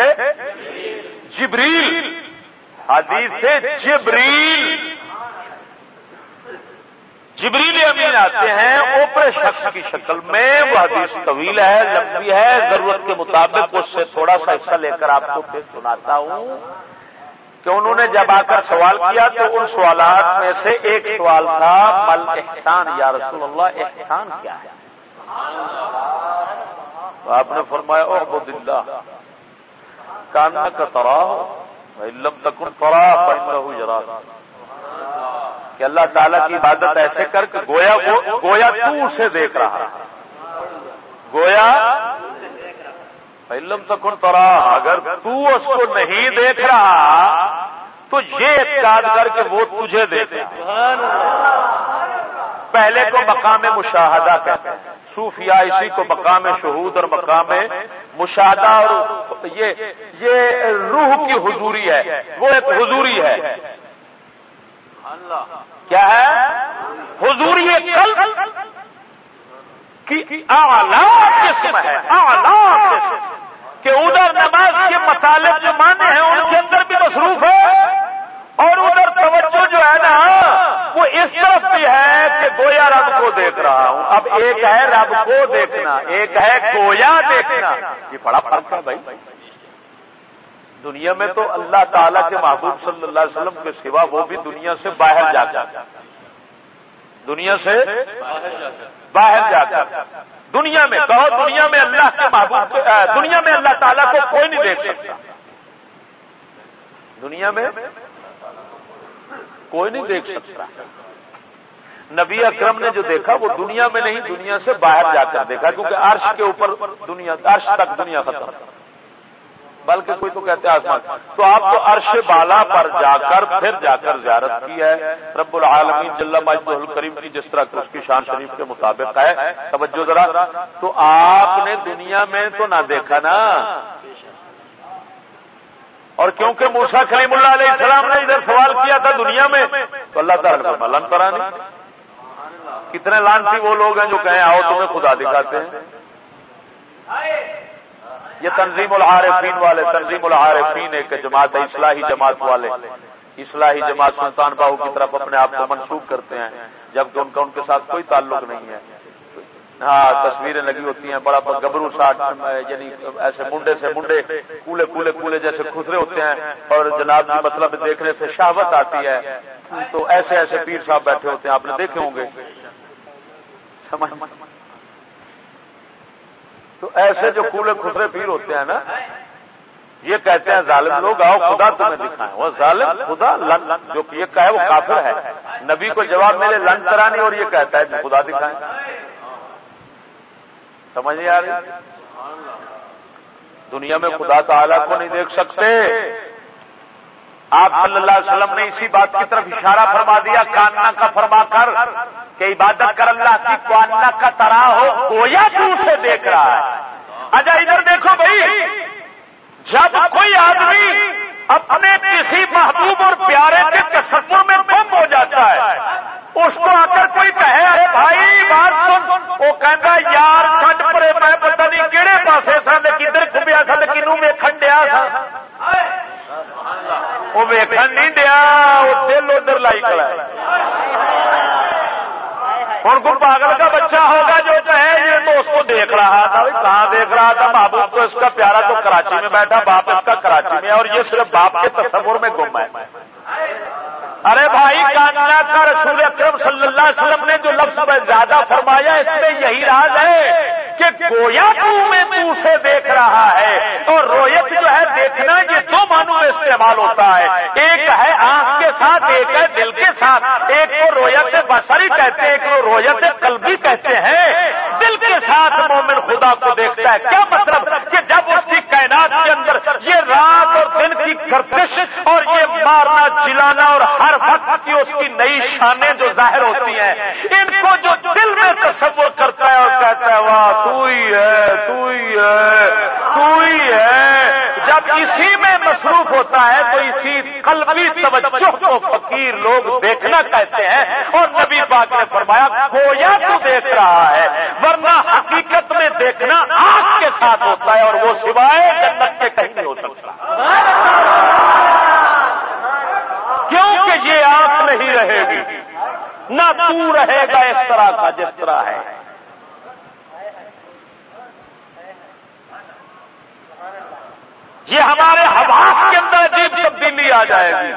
جبریل، حدیث جبریل۔ جبریل امین آتے ہیں، اوپر شخص کی شکل میں، وہ حدیث طویل ہے، لمبی ہے، ضرورت کے مطابق اس سے تھوڑا سا حصہ لے کر آپ کو پھر سناتا ہوں کہ انہوں نے جب آ کر سوال کیا تو ان سوالات میں سے ایک سوال تھا، مل احسان، یا رسول اللہ، احسان کیا ہے؟ آپ نے فرمایا او بد اللہ کانا کا تراہ علم تکن تراہ پہن کہ اللہ تعالیٰ کی عبادت ایسے کر کے گویا گویا تو اسے دیکھ رہا گویا علم تکن ترا اگر تو اس کو نہیں دیکھ رہا، تو یہ اعتقاد کر کے وہ تجھے دیکھ پہلے کو مقام مشاہدہ کہتے ہیں۔ صوفیاء اسی کو مقام شہود اور مقام مشاہدہ اور یہ یہ روح کی حضوری ہے۔ وہ ایک حضوری ہے۔ کیا ہے؟ حضوری قلب کی اعلی قسم ہے۔ اعلی قسم۔ کہ ادھر نماز کے مطالب جو مانے ہیں ان کے اندر بھی مصروف ہے اور ادھر توجہ جو ہے نا وہ اس طرف بھی ہے کہ گویا رب کو دیکھ رہا ہوں۔ اب ایک ہے رب کو دیکھنا، ایک ہے گویا دیکھنا۔ یہ بڑا فرق ہے بھائی۔ دنیا میں تو اللہ تعالیٰ کے محبوب صلی اللہ علیہ وسلم کے سوا وہ بھی دنیا سے باہر جا کر۔ دنیا سے باہر جا کر۔ دنیا میں، کہو دنیا میں اللہ کے محبوب دنیا میں اللہ تعالیٰ کو کوئی نہیں دیکھ سکتا۔ دنیا میں کوئی نہیں دیکھ سکتا۔ نبی اکرم نے جو دیکھا وہ دنیا میں نہیں، دنیا سے باہر جا کر دیکھا، کیونکہ عرش کے اوپر دنیا، عرش تک دنیا ختم۔ بلکہ کوئی تو کہتے ہیں آسمان۔ تو آپ کو عرش بالا پر جا کر پھر جا کر زیارت کی ہے۔ رب العالمین جل مجد الکریم کی جس طرح اس کی شان شریف کے مطابق ہے۔ توجہ ذرا۔ تو آپ نے دنیا میں تو نہ دیکھا نا۔ اور کیونکہ موسا کلیم اللہ علیہ السلام نے ادھر سوال کیا تھا دنیا میں، تو اللہ تعالیٰ نے لن کرا نہیں کتنے لانسی وہ لوگ ہیں جو کہیں آؤ تمہیں خدا دکھاتے ہیں؟ یہ تنظیم العارفین والے، تنظیم العارفین ایک جماعت ہے، اصلاحی جماعت والے۔ اصلاحی جماعت سلطان باہو کی طرف اپنے آپ کو منسوخ کرتے ہیں، جبکہ ان کا، ان کے ساتھ کوئی تعلق نہیں ہے۔ ہاں تصویریں لگی ہوتی ہیں، بڑا گبرو ساٹ یعنی ایسے منڈے سے منڈے، کولے کولے کولے جیسے خسرے ہوتے ہیں، اور جناب کی مطلب دیکھنے سے شہوت آتی ہے۔ تو ایسے ایسے پیر صاحب بیٹھے ہوتے ہیں، آپ نے دیکھے ہوں گے۔ سمجھ۔ تو ایسے جو کولے خسرے پیر ہوتے ہیں نا، یہ کہتے ہیں ظالم لوگ، آؤ خدا تمہیں دکھائیں۔ وہ ظالم خدا لن، جو یہ کہے وہ کافر ہے۔ نبی کو جواب ملے، لن کرانی اور یہ کہتا ہے خدا دکھائیں۔ سمجھ نہیں آ رہی؟ دنیا میں خدا تعالیٰ کو نہیں دیکھ سکتے۔ آپ صلی اللہ علیہ وسلم نے اسی بات کی طرف اشارہ فرما دیا، کاننا کا فرما کر کہ عبادت کر اللہ کی، کاننا کا ترا ہو، گویا تو اسے دیکھ رہا ہے۔ اچھا ادھر دیکھو بھائی، جب کوئی آدمی اپنے کسی محبوب اور پیارے کے تصور میں گم ہو جاتا ہے اس کو آ کر کوئی کہے، ارے بھائی، بات سن. وہ کہتا یار سچ پرے، میں پتہ نہیں کہڑے پاسے سن کدھر گھومیا سن کنو ویکن دیا سا وہ ویکن نہیں دیا وہ دل ادھر لائی کلا ہوں کو پاگل کا بچہ ہوگا جو کہے، یہ تو اس کو دیکھ رہا تھا کہاں دیکھ رہا تھا؟ محبوب تو اس کا پیارا تو کراچی میں بیٹھا، باپ اس کا کراچی میں اور یہ صرف باپ کے تصور میں گم ہے۔ ارے بھائی کاننا کا رسول اکرم صلی اللہ علیہ وسلم نے جو لفظ زیادہ فرمایا، اس میں یہی راز ہے کہ گویا تو میں تو اسے دیکھ رہا ہے۔ اور رویت جو ہے، دیکھنا یہ دو معنوں میں استعمال ہوتا ہے۔ ایک ہے آنکھ کے ساتھ، ایک ہے دل کے ساتھ۔ ایک کو رویت بسری کہتے ہیں، ایک کو رویت قلبی کہتے ہیں۔ دل کے ساتھ مومن خدا کو دیکھتا ہے۔ کیا مطلب؟ کہ جب اس کی کائنات کے اندر یہ رات اور دن کی گردش اور یہ مارنا چلانا اور ہر وقت کی اس کی نئی شانیں جو ظاہر ہوتی ہیں، ان کو جو دل میں تصور کرتا ہے اور کہتا ہے، واہ، تو ہی ہے، تو ہی ہے، تو ہی ہے۔ جب اسی میں مصروف ہوتا ہے تو اسی قلبی توجہ کو فقیر لوگ دیکھنا کہتے ہیں۔ اور نبی پاک نے فرمایا، گویا تو دیکھ رہا ہے، ورنہ حقیقت میں دیکھنا آنکھ کے ساتھ ہوتا ہے اور وہ سوائے جنت کے کہیں نہیں ہو سکتا۔ کیونکہ یہ آنکھ نہیں رہے گی۔ نہ تو رہے گا اس طرح کا جس طرح ہے۔ یہ ہمارے حواس کے اندر عجیب تبدیلی آ جائے گی۔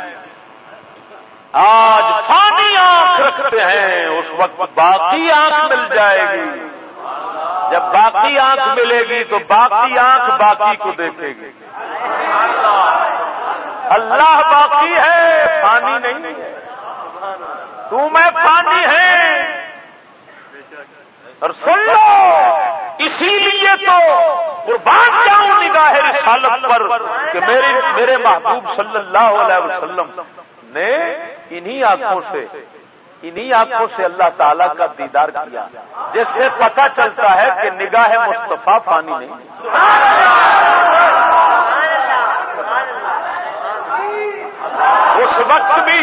آج فانی آنکھ رکھتے ہیں، اس وقت باقی آنکھ مل جائے گی۔ جب باقی آنکھ ملے گی تو باقی آنکھ باقی کو دیکھے گی۔ اللہ باقی ہے، پانی نہیں۔ ہے تو میں پانی ہے۔ اور سن لو، اسی لیے تو قربان جاؤں نگاہ رسالت پر کہ میرے میرے محبوب صلی اللہ علیہ وسلم نے انہی آنکھوں سے، انہی آنکھوں سے اللہ تعالیٰ کا دیدار کیا، جس سے پتہ چلتا ہے کہ نگاہ مصطفیٰ فانی نہیں۔ اس وقت بھی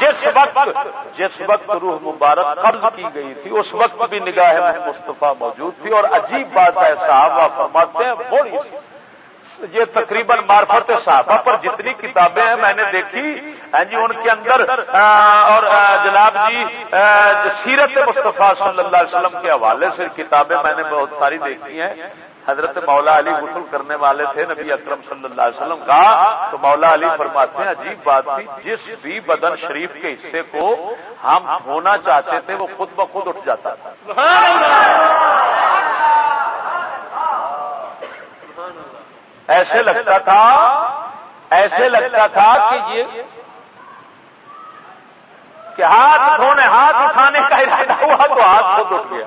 جس وقت جس وقت روح مبارک قبض کی گئی تھی، اس وقت بھی نگاہ مصطفیٰ موجود تھی اور عجیب بات ہے صحابہ فرماتے ہیں بڑی یہ تقریباً مارفت صحابہ پر جتنی کتابیں ہیں میں نے دیکھی۔ ہاں جی ان کے اندر اور جناب جی سیرت مصطفیٰ صلی اللہ علیہ وسلم کے حوالے سے کتابیں میں نے بہت ساری دیکھی ہیں۔ حضرت مولا علی غسل کرنے والے تھے نبی اکرم صلی اللہ علیہ وسلم کا، تو مولا علی فرماتے ہیں، عجیب بات تھی، جس بھی بدن شریف کے حصے کو ہم دھونا چاہتے تھے، وہ خود بخود اٹھ جاتا تھا۔ ایسے لگتا تھا، ایسے لگتا تھا کہ یہ کہ ہاتھ دھونے، ہاتھ اٹھانے کا ارادہ ہوا تو ہاتھ خود اٹھ گیا۔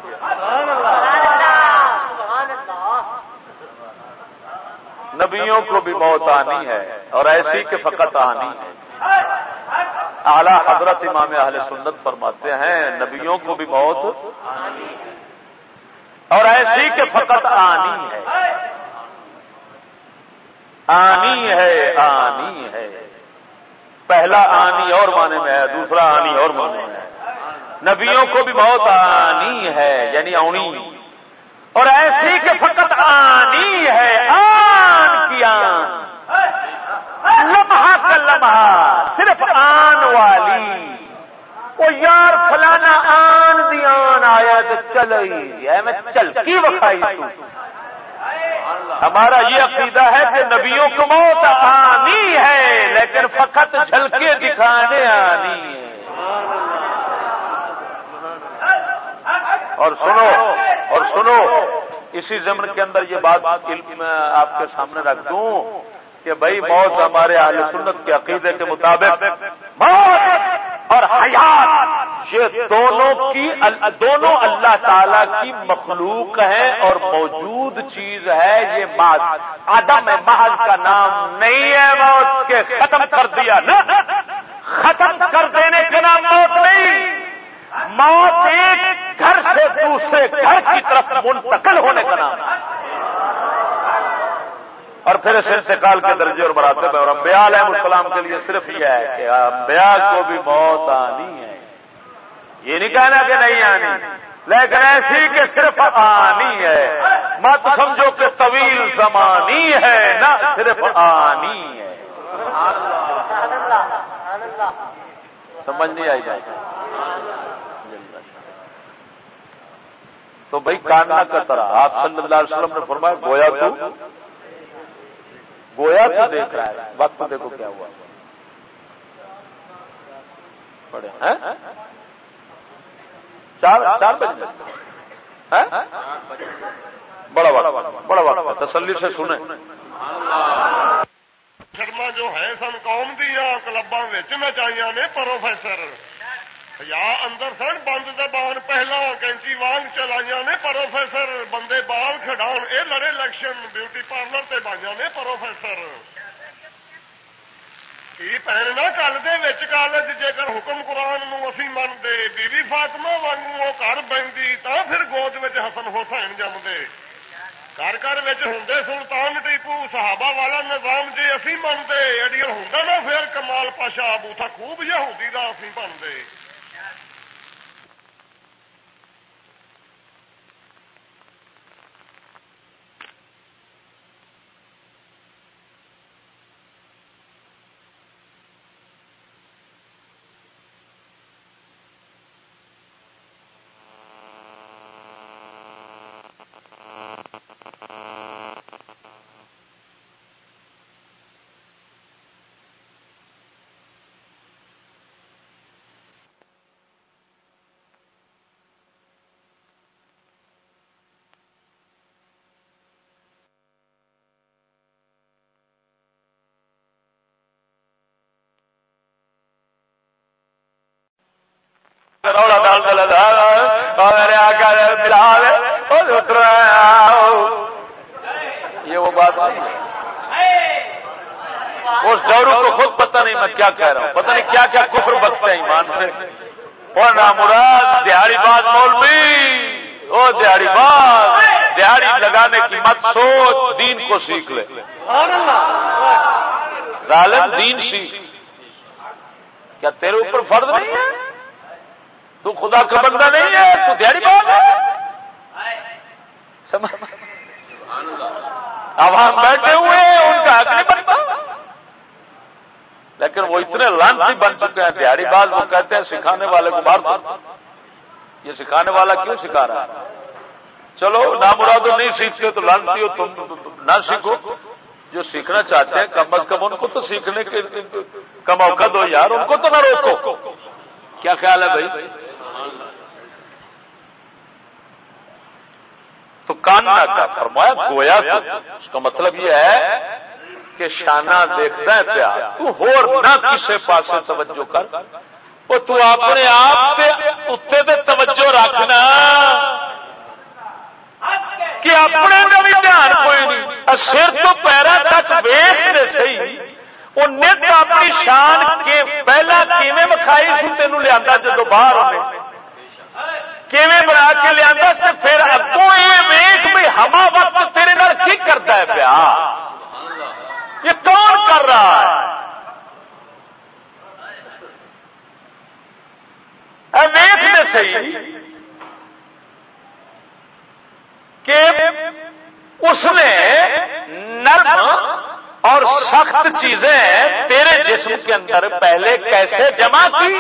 نبیوں کو بھی موت آنی ہے اور ایسی کہ فقط آنی ہے۔ اعلی حضرت امام اہل سنت فرماتے ہیں، نبیوں کو بھی موت اور ایسی کہ فقط آنی ہے۔ آنی ہے آنی ہے۔ پہلا آنی اور معنی میں ہے، دوسرا آنی اور معنی میں ہے۔ نبیوں کو بھی موت آنی ہے یعنی اونی اور ایسی کہ فقط آنی ہے، آن کی آن۔ لمحہ کا لمحہ، صرف آن والی۔ وہ یار فلانا آن دی آن آیا تو چل میں چل کی وقائی ہمارا یہ عقیدہ ہے کہ نبیوں کو موت آنی ہے، لیکن فقط جھلکے دکھانے آنی ہے۔ اور سنو اور سنو، اسی زمن کے اندر یہ بات علم آپ کے سامنے رکھ دوں کہ بھائی موت ہمارے اہل سنت کے عقیدے کے مطابق موت اور حیات، یہ دونوں کی دونوں اللہ تعالی کی مخلوق ہے اور موجود چیز ہے یہ بات آدم محض کا نام نہیں ہے موت کے ختم کر دیا نا۔ ختم کر دینے کا نام موت نہیں۔ موت ایک گھر سے دوسرے گھر کی طرف منتقل ہونے کا نام اور پھر اس انتقال کے درجے اور مراتب ہے اور امبیا علیہ السلام کے لیے صرف یہ ہے کہ امبیا کو بھی موت آنی ہے۔ یہ نہیں کہنا کہ نہیں آنی، لیکن ایسی کہ صرف آنی ہے۔ مت سمجھو کہ طویل زمانی ہے، نہ صرف آنی ہے۔ سمجھ نہیں آئی جائے تو بھائی کاننا کا طرح۔ آپ صلی اللہ علیہ وسلم نے فرمایا، گویا تو گویا تو دیکھ رہا ہے۔ وقت دیکھو کیا ہوا۔ پڑے چار چار بجے۔ بڑا وقت بڑا وقت تسلی سے سنیں۔ شرما جو ہے سن قوم دیا کلبا نچائیاں نے، پروفیسر۔ یا اندر سن، بند زبان پہلا کینچی وانگ چلائیاں نے پروفیسر، بندے بال کھڈان، اے لڑے الیکشن، بیوٹی پارلر تے بائیاں نے پروفیسر۔ کی پہننا کل دے کالج جے کر حکم قرآن نو اسی من دے بی بی فاطمہ وانگو وہ گھر بہندی تا پھر گود میں حسن حسین جمدے۔ گھر گھر ہوں سلطان ٹیپو، صحابہ والا نظام جی اسی منتے ایڈیل ہوں نا پھر کمال پاشا بوتھا خوب یہودی کا اسی بنتے۔ رولا ڈال میرے یہ وہ بات نہیں اس ڈورو کو خود پتہ نہیں میں کیا کہہ رہا ہوں۔ پتہ نہیں کیا کیا کفر بکتے ہیں ایمان سے۔ اور نہ مراد دیہڑی باد مولوی۔ او دیہڑی باد دیہڑی لگانے کی مت سوچ، دین کو سیکھ لے۔ ظالم دین سیکھ۔ کیا تیرے اوپر فرض نہیں ہے؟ تو خدا کا بندہ نہیں ہے، تو دیہڑی بات ہے۔ ہم بیٹھے ہوئے ہیں، ان کا حق نہیں بنتا۔ لیکن وہ اتنے لانسی بن چکے ہیں دیہڑی باز وہ کہتے ہیں، سکھانے والے کو مار دو۔ یہ سکھانے والا کیوں سکھا رہا ہے؟ چلو نامرادو نہیں سیکھتے تو لانسی ہو، تم نہ سیکھو۔ جو سیکھنا چاہتے ہیں، کم از کم ان کو تو سیکھنے کے کا موقع دو۔ یار، ان کو تو نہ روکو۔ کیا خیال ہے بھائی؟ تو کان کا فرمایا، گویا اس کا مطلب یہ ہے کہ شانہ دیکھتا ہے پیا، تو ہو نہ کسی پاس توجہ کر۔ وہ تو اپنے آپ اتنے پہ توجہ رکھنا۔ کہ اپنے کا بھی دھیان کوئی نہیں۔ سر تو پیرا تک ویخ سی وہ نت اپنی شان کے پہلا کیویں مکھائی سی تین لیا جدو باہر ہونے کیویں بنا کے لیا پھر اگوں یہ ویخ بھی ہما وقت تیرے نال کی کرتا ہے پیا؟ یہ کون کر رہا ہے؟ ویخ نے صحیح کہ اس نے نرم اور سخت چیزیں تیرے جسم کے اندر پہلے کیسے جمع کی؟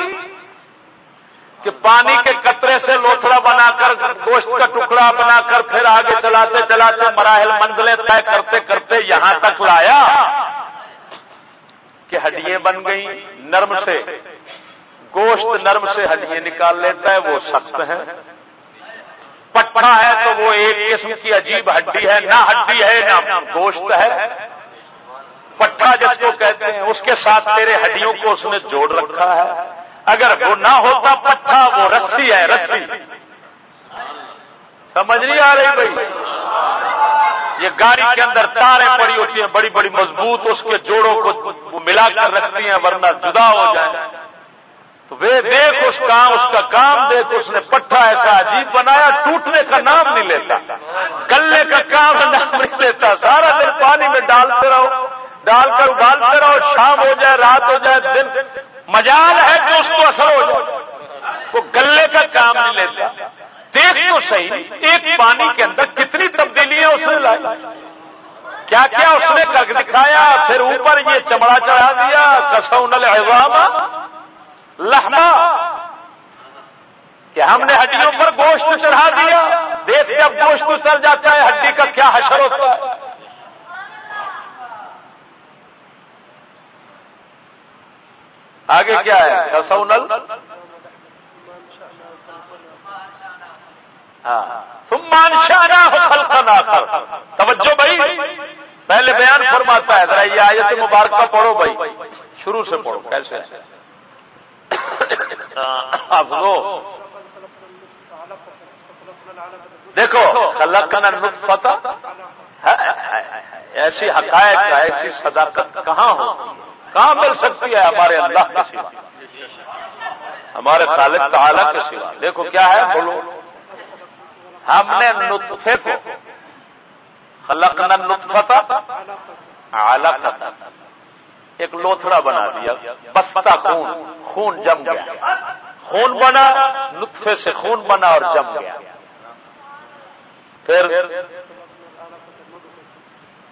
کہ پانی کے قطرے سے لوتھڑا بنا کر گوشت کا ٹکڑا بنا کر پھر آگے چلاتے چلاتے مراحل منزلیں طے کرتے کرتے یہاں تک لایا کہ ہڈیاں بن گئی نرم سے۔ گوشت نرم سے ہڈیاں نکال لیتا ہے، وہ سخت ہے۔ پٹھا ہے تو وہ ایک قسم کی عجیب ہڈی ہے، نہ ہڈی ہے، نہ گوشت ہے۔ پٹھا جس کو کہتے ہیں، اس کے ساتھ تیرے ہڈیوں کو اس نے جوڑ رکھا ہے۔ اگر وہ نہ ہوتا پٹھا، وہ رسی ہے، رسی۔ سمجھ نہیں آ رہی بھائی؟ یہ گاڑی کے اندر تاریں پڑی ہوتی ہیں، بڑی بڑی مضبوط، اس کے جوڑوں کو ملا کر رکھتی ہیں، ورنہ جدا ہو جائے تو وہ دیکھ اس کام، اس کا کام دیکھ، اس نے پٹھا ایسا عجیب بنایا، ٹوٹنے کا نام نہیں لیتا۔ گلے کا کام نام نہیں لیتا، سارا دن پانی میں ڈالتے رہو، ڈال کر ابالتے رہو، شام ہو جائے، رات ہو جائے، دن۔ مجال ہے کہ اس کو اثر ہو جائے۔ وہ گلے کا کام نہیں لیتا۔ دیکھ تو صحیح، ایک پانی کے اندر کتنی تبدیلیاں اس نے لائی۔ کیا کیا اس نے دکھایا؟ پھر اوپر یہ چمڑا چڑھا دیا کسون الحوام لہما کہ ہم نے ہڈیوں پر گوشت چڑھا دیا۔ دیکھ جب گوشت اتر جاتا ہے، ہڈی کا کیا حشر ہوتا ہے۔ آگے کیا ہے کسونل ہاں سمان شانا توجہ بھائی پہلے بیان فرماتا ہے ذرا یہ آیت مبارکہ پڑھو بھائی شروع سے پڑھو کیسے دیکھو خلقنا نطفتا ایسی حقائق ایسی صداقت کہاں ہو کہاں مل سکتی ہے ہمارے اللہ کے سوا۔ ہمارے خالق تعالی کے سوا۔ دیکھو کیا ہے؟ بولو۔ ہم نے نطفے کو خلقنا نطفتا علقتا ایک لوتھڑا بنا دیا۔ بستا خون۔ خون جم گیا۔ خون بنا، نطفے سے خون بنا اور جم گیا۔ پھر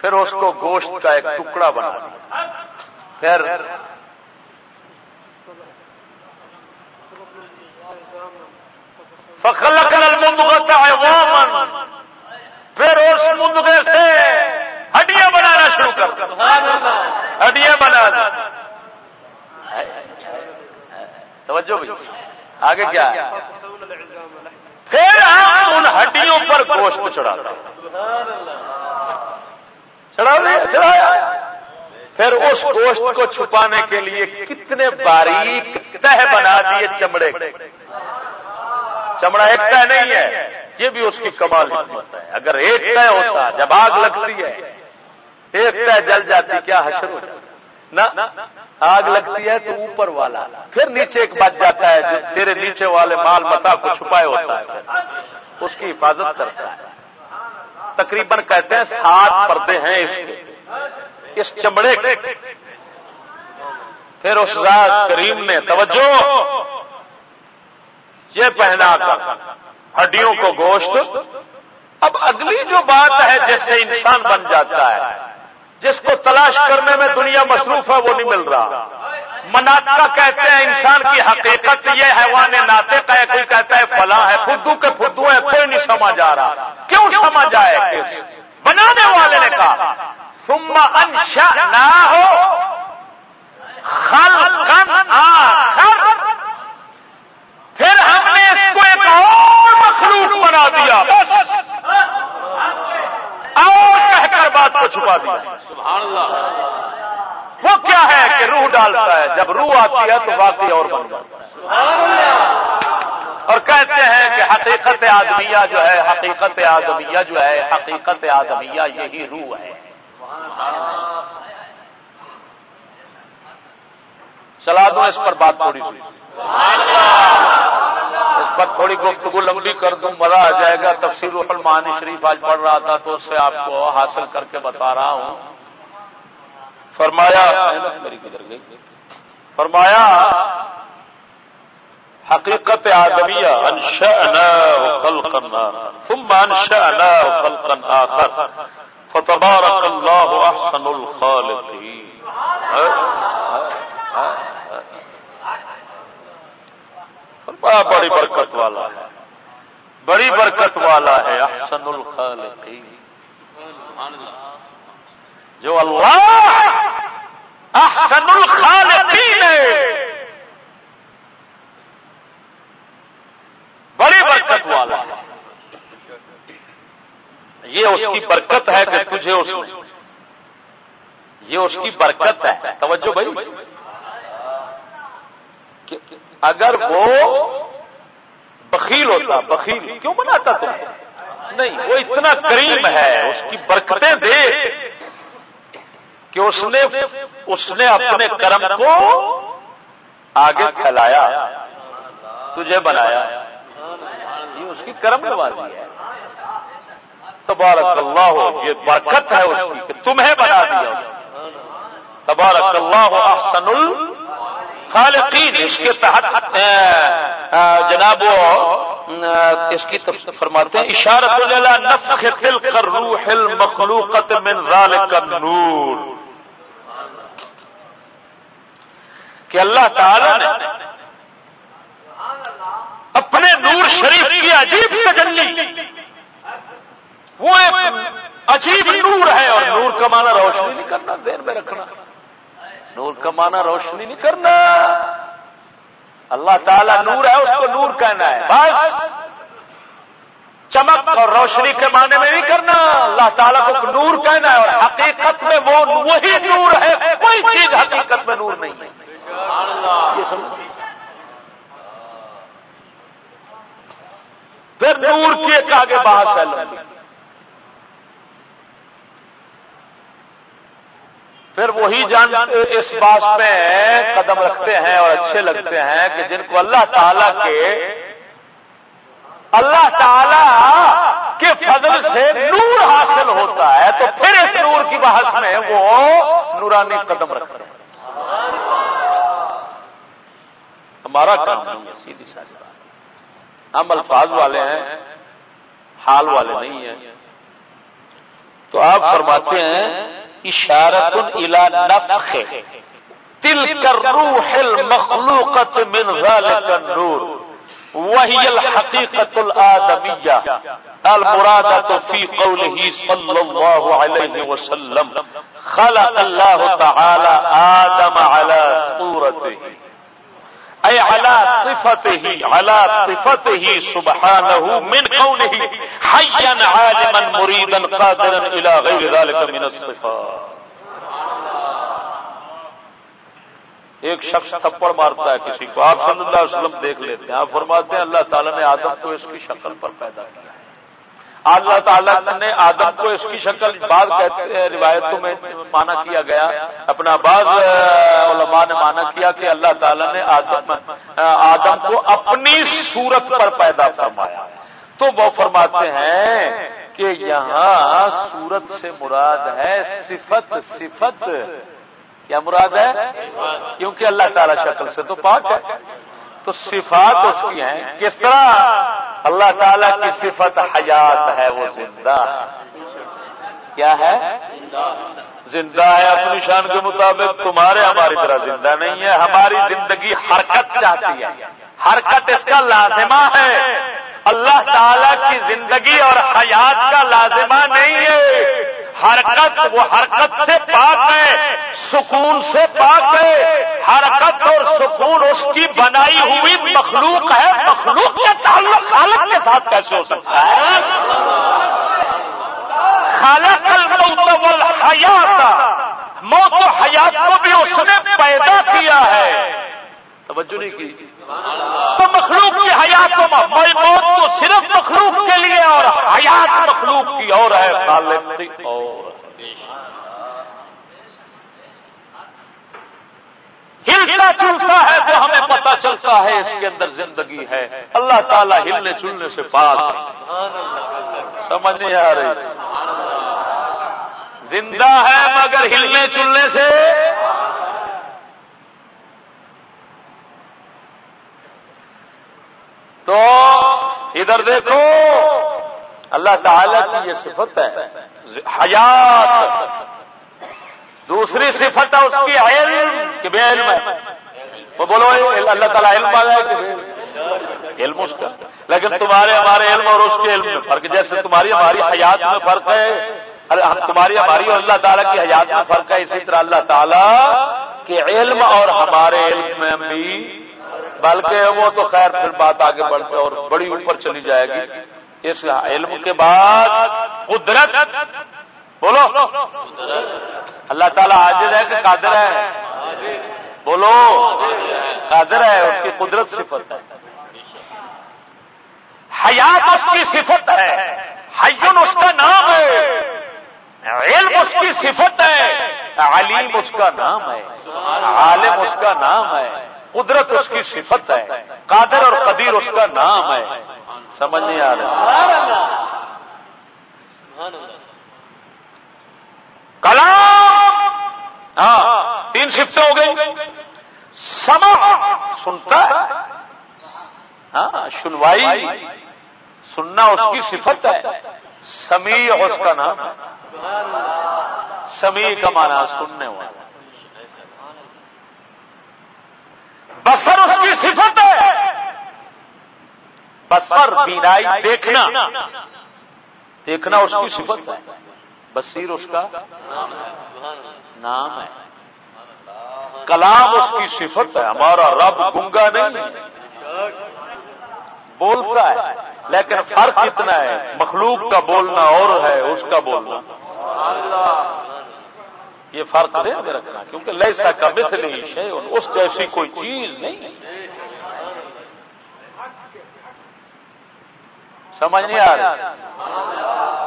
پھر اس کو گوشت کا ایک ٹکڑا بنا دیا۔ پھر فخلق المدغة عظاما۔ پھر اس مدغے سے ہڈیاں بنانا شروع کر۔ ہڈیاں بنا توجہ بھی آگے کیا ہے؟ پھر ہم ان ہڈیوں پر گوشت چڑھا چڑھا چڑھایا۔ پھر اس گوشت کو چھپانے کے لیے کتنے باریک تہ بنا دیے چمڑے چمڑا ایک تہ نہیں ہے، یہ بھی اس کی کمال حکمت ہے۔ اگر ایک طے ہوتا، جب آگ لگتی ہے، ایک طے جل جاتی، کیا حشر ہو نہ، آگ لگتی ہے تو اوپر والا، پھر نیچے ایک بچ جاتا ہے، جو تیرے نیچے والے مال متا کو چھپائے ہوتا ہے۔ اس کی حفاظت کرتا ہے۔ تقریباً کہتے ہیں، سات پردے ہیں اس کے۔ اس چمڑے کے۔ پھر اس رات کریم نے توجہ یہ پہنا کر ہڈیوں کو گوشت۔ اب اگلی جو بات ہے جس سے انسان بن جاتا ہے، جس کو تلاش کرنے میں دنیا مصروف ہے، وہ نہیں مل رہا۔ مناتا کہتے ہیں انسان کی حقیقت یہ حیوان ناطے کا ہے، کوئی کہتا ہے فلاں ہے، فدو کے فدو ہے کوئی نہیں سمجھ آ رہا۔ کیوں سمجھ آئے بنانے والے نے کہا؟ ثم انشا نہ ہو پھر ہم نے اس کو ایک اور مخلوق بنا دیا بس۔ اور کہہ کر بات کو چھپا دیا۔ سبحان اللہ۔ وہ کیا ہے کہ روح ڈالتا ہے؟ جب روح آتی ہے تو واقعی اور بن جاتا ہے۔ اور کہتے ہیں کہ حقیقت آدمیہ جو ہے حقیقت آدمیہ جو ہے حقیقت آدمیہ یہی روح ہے۔ چلا دوں اس پر بات تھوڑی سی اس پر تھوڑی گفتگو لمبی کر دوں، مزہ آ جائے گا۔ تفصیل المعانی شریف آج پڑھ رہا تھا تو اس سے آپ کو حاصل کر کے بتا رہا ہوں۔ فرمایا فرمایا، حقیقت آدمیہ، انشأنا خلقنا ثم انشأنا خلقا آخر۔ فتبارک اللہ احسن الخالقین۔ ہاں؟ ہاں؟ ہاں؟ بڑی برکت والا ہے۔ بڑی برکت والا ہے احسن الخالقین۔ جو اللہ احسن الخالقین ہے بڑی برکت والا ہے یہ اس کی برکت ہے کہ تجھے اس یہ اس کی برکت ہے۔ توجہ بھائی۔ اگر وہ بخیل ہوتا، بخیل کیوں بناتا تم نہیں، وہ اتنا کریم ہے، اس کی برکتیں دے کہ اس نے اس نے اپنے کرم کو آگے پھیلایا، تجھے بنایا۔ یہ اس کی کرم نوازی ہے۔ تبارک اللہ ہو یہ برکت ہے اس کی کہ تمہیں بنا دیا۔ تبارک اللہ ہو احسن الخالقین، اس کے تحت جناب اس کی فرماتے ہیں، اشارت نفخ تلک الروح المخلوقت من ذالک النور۔ کہ اللہ تعالی نے اپنے نور شریف کی عجیب تجلی وہ ایک عجیب نور ہے اور نور کا معنی روشنی نہیں کرنا دیر میں رکھنا۔ نور کا معنی روشنی نہیں کرنا۔ اللہ تعالیٰ نور ہے، اس کو نور کہنا ہے۔ بس۔ چمک اور روشنی کے معنی میں نہیں کرنا۔ اللہ تعالیٰ کو نور کہنا ہے اور حقیقت میں وہ وہی نور ہے، کوئی چیز حقیقت میں نور نہیں ہے۔ یہ سمجھ پھر نور کی ایک آگے بحث ہے پھر وہی جان اس بات پہ قدم رکھتے ہیں اور اچھے لگتے ہیں کہ جن کو اللہ تعالی کے اللہ تعالی کے فضل سے نور حاصل ہوتا ہے تو پھر اس نور کی بحث میں وہ نورانی قدم رکھتے ہیں۔ ہمارا کام نہیں ہے، سیدھی ساری بات۔ ہم الفاظ والے ہیں، حال والے نہیں ہیں۔ تو آپ فرماتے ہیں اشارت الى نفخ. تلك الروح المخلوقة من ذلك النور. وهي الحقيقة الآدمية المرادة في قوله صلى الله عليه وسلم. خلق الله تعالى آدم على صورته اے علا صفت ہی علا صفت ہی سبحانه من قوله حيا عالما مریدا قادرا الى غیر ذلك من الصفات۔ ایک شخص تھپڑ مارتا ہے کسی کو، آپ صلی اللہ علیہ وسلم دیکھ لیتے ہیں، آپ فرماتے ہیں اللہ تعالیٰ نے آدم کو اس کی شکل پر پیدا کیا۔ اللہ تعالیٰ نے آدم کو اس کی شکل بعد روایتوں میں مانا کیا گیا۔ اپنا بعض علماء نے مانا کیا کہ اللہ تعالیٰ نے آدم آدم کو اپنی صورت پر پیدا فرمایا۔ تو وہ فرماتے ہیں کہ یہاں صورت سے مراد ہے صفت صفت۔ کیا مراد ہے؟ کیونکہ اللہ تعالیٰ شکل سے تو پاک ہے۔ تو صفات اس کی ہیں. کس طرح؟ اللہ تعالیٰ کی صفت حیات ہے، وہ زندہ کیا ہے؟ زندہ ہے اپنی شان کے مطابق، تمہارے ہماری طرح زندہ نہیں ہے، ہماری زندگی حرکت چاہتی ہے۔ حرکت اس کا لازمہ ہے۔ اللہ تعالی کی زندگی اور حیات کا لازمہ نہیں ہے۔ حرکت وہ حرکت سے پاک ہے، سکون سے پاک ہے۔ حرکت اور سکون اس کی بنائی ہوئی مخلوق ہے۔ مخلوق کا تعلق خالق کے ساتھ کیسے ہو سکتا ہے؟ خالق الموت والحیات۔ موت و حیات کو بھی اس نے پیدا کیا ہے۔ توجہ نہیں کی۔ تو مخلوق کی حیات موت تو صرف مخلوق کے لیے اور حیات مخلوق کی اور ہے خالق کی اور۔ ہلنا چلتا ہے تو ہمیں پتا چلتا ہے اس کے اندر زندگی ہے۔ اللہ تعالیٰ ہلنے چلنے سے پاس سمجھ نہیں آ رہی۔ زندہ ہے مگر ہلنے چلنے سے۔ تو ادھر دیکھو۔ اللہ تعالی کی یہ صفت ہے۔ حیات۔ دوسری صفت ہے اس کی علم، کہ بے علم ہے۔ وہ بولو اللہ تعالیٰ علم والا ہے کہ علم؟ اس کا۔ لیکن تمہارے ہمارے علم اور اس کے علم میں فرق، جیسے تمہاری ہماری حیات میں فرق ہے تمہاری ہماری اور اللہ تعالیٰ کی حیات میں فرق ہے۔ اسی طرح اللہ تعالیٰ کے علم اور ہمارے علم میں بھی، بلکہ وہ تو خیر پھر بات آگے بڑھتے اور بڑی اوپر چلی جائے گی۔ اس علم کے بعد قدرت بولو. اللہ تعالیٰ حاضر ہے کہ قادر ہے؟ بولو. قادر ہے، اس کی قدرت صفت ہے۔ حیات اس کی صفت ہے۔ حیون اس کا نام ہے۔ علم اس کی صفت ہے۔ علیم اس کا نام ہے۔ عالم اس کا نام ہے۔ قدرت اس کی صفت ہے۔ قادر اور قدیر اس کا نام ہے۔ سمجھ نہیں آ رہا۔ کلام! ہاں تین صفتیں ہو گئی سما سنتا ہے۔ ہاں سنوائی۔ سننا اس کی صفت ہے۔ سمی اس کا نام۔ سمی کا مانا سننے والا۔ بسر اس کی صفت ہے۔ بسر بینائی، دیکھنا۔ دیکھنا اس کی صفت ہے۔ بصیر اس کا نام ہے۔ کلام اس کی صفت ہے، ہمارا رب گنگا نہیں۔ بولتا ہے، لیکن فرق اتنا ہے، مخلوق کا بولنا اور ہے، اس کا بولنا۔ یہ فرق دے میں رکھنا، کیونکہ لیسا کا مثل ہی اس جیسی کوئی چیز نہیں۔ سمجھ نہیں آ رہی؟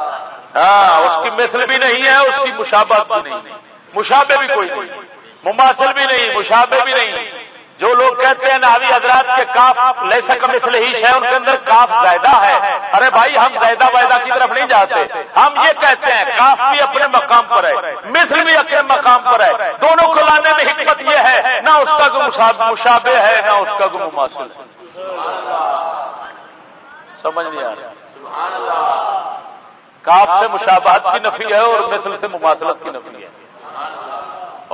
ہاں اس کی مثل بھی نہیں ہے، اس کی مشابت بھی نہیں۔ مشابے بھی کوئی نہیں۔ مماثل بھی نہیں مشابے بھی نہیں۔ جو لوگ کہتے ہیں ناوی حضرات کے کاف لے سک مثل ہی ہے ان کے اندر کاف زائدہ ہے۔ ارے بھائی، ہم زائدہ وائدہ کی طرف نہیں جاتے۔ ہم یہ کہتے ہیں، کاف بھی اپنے مقام پر ہے، مثل بھی اپنے مقام پر ہے۔ دونوں کو لانے میں حکمت یہ ہے، نہ اس کا کوئی مشابہ ہے، نہ اس کا کوئی مماثل ہے۔ سمجھ نہیں آ رہا۔ کاف سے مشابہت کی نفی ہے اور مثل سے مماثلت کی نفی ہے۔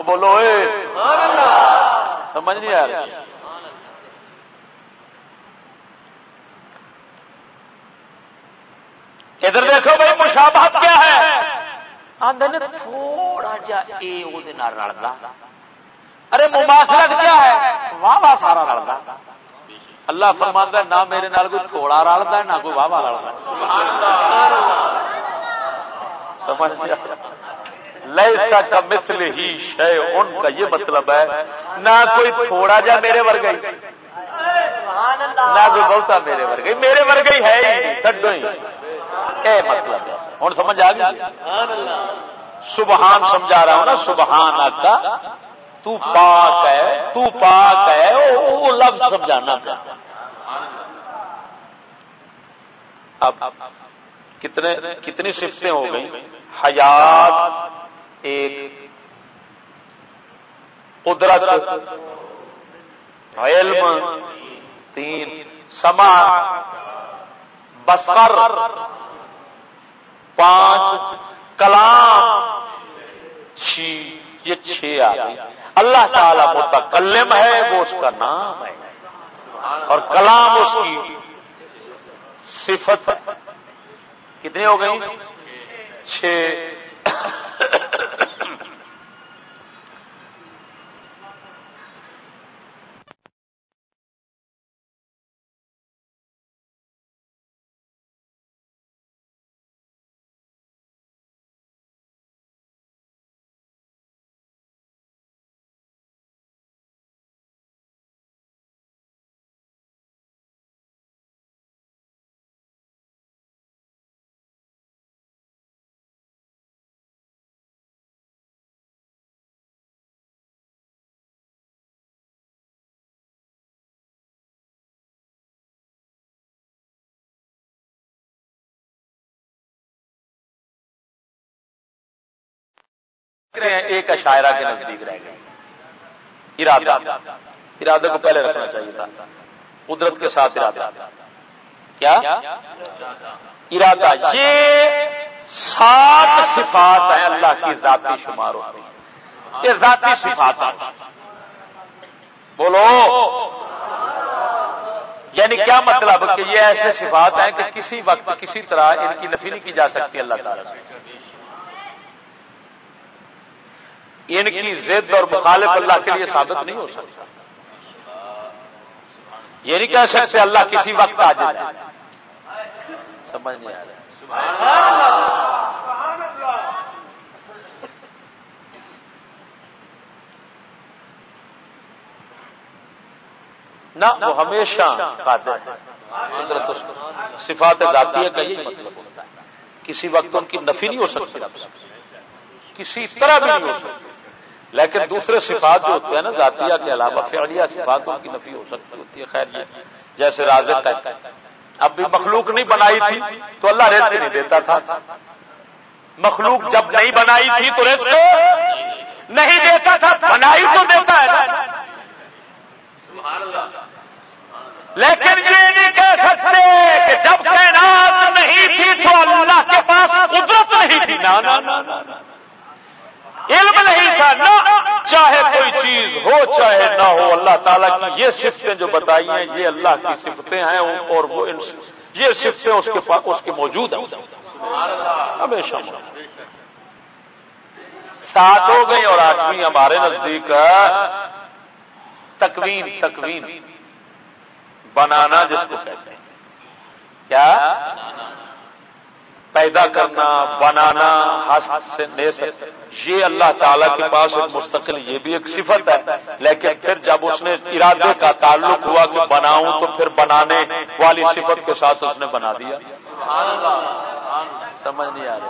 بولو، اے! سمجھ نہیں آ رہی۔ ادھر دیکھو بھائی، مشابہت کیا ہے؟ آدھے تھوڑا جا اے رلتا ارے، مماثلت کیا ہے؟ واہ واہ، سارا رلتا اللہ فرماندہ نہ میرے نال کوئی تھوڑا رلتا ہے، نہ کوئی واہ واہ رلتا سمجھ لیسا کا مثل ہی شے ان کا یہ مطلب ہے، نہ کوئی تھوڑا جا میرے ورگا ہی۔ نہ کوئی بہتا میرے ورگا ہی۔ میرے ورگا ہی ہے ہی ٹڈو ہی۔ اے مطلب ہے۔ ہوں سمجھ آ گئی؟ سبحان سمجھا رہا ہوں نا، سبحان آقا تو پاک ہے، تو پاک ہے، وہ لفظ سمجھانا پہ اب کتنے کتنی سفتیں ہو گئی حیات ایک، قدرت، علم، تین سما بسر پانچ، کلام، چھ، یہ چھ آ گئی اللہ تعالی متکلم ہے، وہ اس کا نام ہے۔ اور کلام اس کی صفت کتنی ہو گئی؟ چھ۔ ایک اشاعرہ کے نزدیک رہ گئے ارادہ۔ ارادہ کو پہلے رکھنا چاہیے تھا۔ قدرت کے ساتھ ارادہ۔ کیا؟ ارادہ۔ یہ سات صفات ہیں اللہ کی ذاتی شمار ہوتی یہ ذاتی صفات بولو۔ یعنی کیا مطلب؟ کہ یہ ایسے صفات ہیں کہ کسی وقت کسی طرح ان کی نفی نہیں کی جا سکتی اللہ تعالی سے۔ ان کی ضد اور مخالف اللہ کے لیے ثابت نہیں ہو سکتا۔ یہ نہیں کہہ سکتے اللہ کسی وقت آ جائے۔ سمجھ نہیں آ رہا۔ نہ وہ ہمیشہ صفات ذاتیہ کا یہی مطلب ہوتا ہے کسی وقت ان کی نفی نہیں ہو سکتی۔ کسی طرح بھی نہیں ہو سکتی۔ لیکن دوسرے صفات جو ہوتے ہیں نا، ذاتیہ کے علاوہ فعلیہ صفاتوں کی نفی ہو سکتی ہوتی ہے، خیر یہ جیسے رازق ہے اب بھی مخلوق نہیں بنائی تھی تو اللہ رزق نہیں دیتا تھا۔ مخلوق جب نہیں بنائی تھی تو رزق نہیں دیتا تھا، بنائی تو دیتا ہے۔ لیکن یہ نہیں کہہ سکتے کہ جب کائنات نہیں تھی تو اللہ کے پاس قدرت نہیں تھی۔ نا نا نا نا۔ علم نہیں تھا، نہ چاہے کوئی چیز ہو، چاہے نہ ہو، اللہ تعالیٰ کی یہ صفتیں جو بتائی ہیں، یہ اللہ کی صفتیں ہیں اور وہ یہ صفتیں اس کے اس کے موجود ہیں۔ ہمیشہ سات ہو گئی اور آٹھویں ہمارے نزدیک، تکوین تکوین۔ بنانا جس کو کہتے ہیں۔ کیا؟ پیدا کرنا، بنانا ہست سے یہ اللہ تعالیٰ کے پاس ایک مستقل، یہ بھی ایک صفت ہے۔ لیکن پھر جب اس نے ارادے کا تعلق ہوا کہ بناؤں تو پھر بنانے والی صفت کے ساتھ اس نے بنا دیا۔ سمجھ نہیں آ رہی۔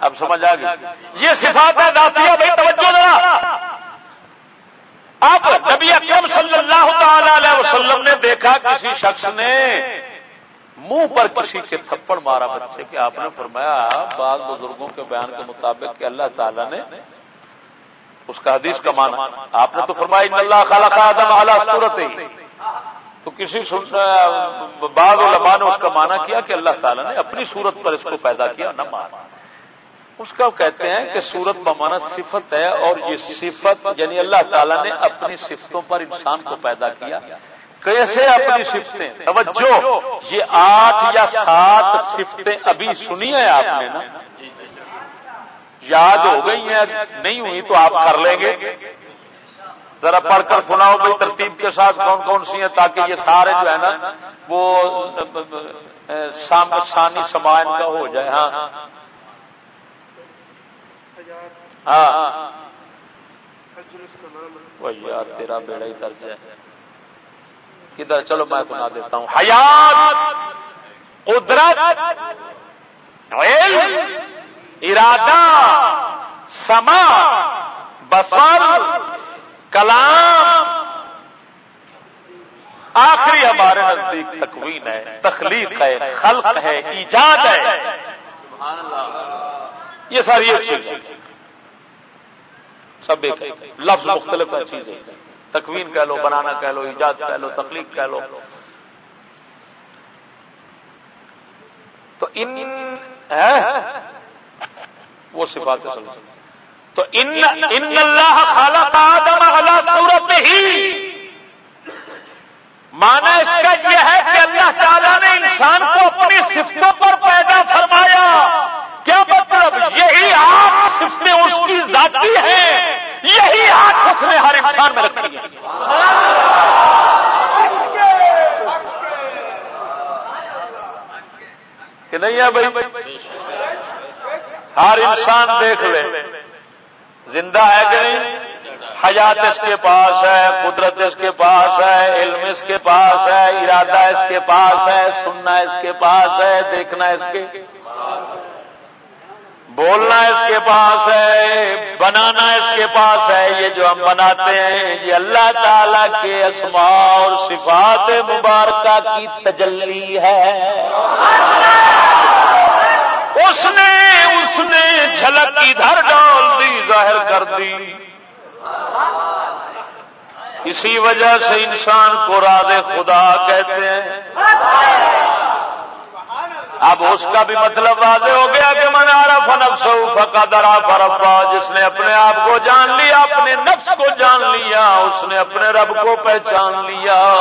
اب سمجھ آ گئی۔ یہ صفات ہے بھائی توجہ ذرا۔ اب نبی اکرم صلی اللہ تعالی علیہ وسلم نے دیکھا کسی شخص نے منہ پر کسی کے تھپڑ مارا بچے کہ آپ نے فرمایا، بعض بزرگوں کے بیان کے مطابق کہ اللہ تعالیٰ نے اس کا حدیث کا مانا آپ نے تو فرمایا اللہ خالہ آدم اعلیٰ صورت تو کسی بعض علماء نے اس کا مانا کیا کہ اللہ تعالیٰ نے اپنی صورت پر اس کو پیدا کیا، نہ مارا۔ اس کا کہتے ہیں کہ سورت بمانا صفت ہے اور یہ صفت یعنی اللہ تعالیٰ نے اپنی صفتوں پر انسان کو پیدا کیا۔ کیسے اپنی سفتیں توجہ یہ آٹھ یا سات سفتیں ابھی سنی ہیں آپ نے نا؟ یاد ہو گئی ہیں؟ نہیں ہوئی تو آپ کر لیں گے۔ ذرا پڑھ کر سناؤ بھائی ترتیب کے ساتھ کون کون سی ہیں تاکہ یہ سارے جو ہے نا وہ سانی سمان کا ہو جائے۔ ہاں۔ ہاں۔ یار تیرا بیڑا ہی درج ہے۔ کدھر؟ چلو میں سنا دیتا ہوں. حیات، قدرت، علم، ارادہ، سما بسر کلام. آخری ہمارے نزدیک تکوین ہے، تخلیق ہے، خلق ہے، ایجاد ہے. یہ ساری ایک چیز سب ایک لفظ مختلف چیزیں تکوین کہہ لو، بنانا کہہ لو، ایجاد کہہ لو، تخلیق کہہ لو۔ تو ان وہ صفات تو ان اللہ خالق آدم علی صورت ہی مانا اس کا یہ ہے کہ اللہ تعالیٰ نے انسان کو اپنی صفتوں پر پیدا فرمایا۔ کیا مطلب؟ یہی آٹھ صفتیں اس کی ذاتی ہیں یہی آٹھ اس نے ہر انسان میں رکھی ہیں کہ نہیں ہے بھائی؟ ہر انسان دیکھ لے۔ زندہ ہے کہ نہیں؟ حیات اس کے پاس ہے، قدرت اس کے پاس ہے، علم اس کے پاس ہے، ارادہ اس کے پاس ہے، سننا اس کے پاس ہے، دیکھنا اس کے۔ بولنا اس کے پاس ہے، بنانا اس کے پاس ہے، یہ جو ہم بناتے ہیں، یہ اللہ تعالی کے اسماء اور صفات مبارکہ کی تجلی ہے۔ اس نے اس نے جھلک ادھر ڈال دی، ظاہر کر دی۔ اسی وجہ سے انسان کو راد خدا کہتے ہیں۔ اب اس کا بھی مطلب واضح ہو گیا کہ من عرف نفس فقا درا فربا جس نے اپنے آپ کو جان لیا، اپنے نفس کو جان لیا، اس نے اپنے رب کو پہچان لیا۔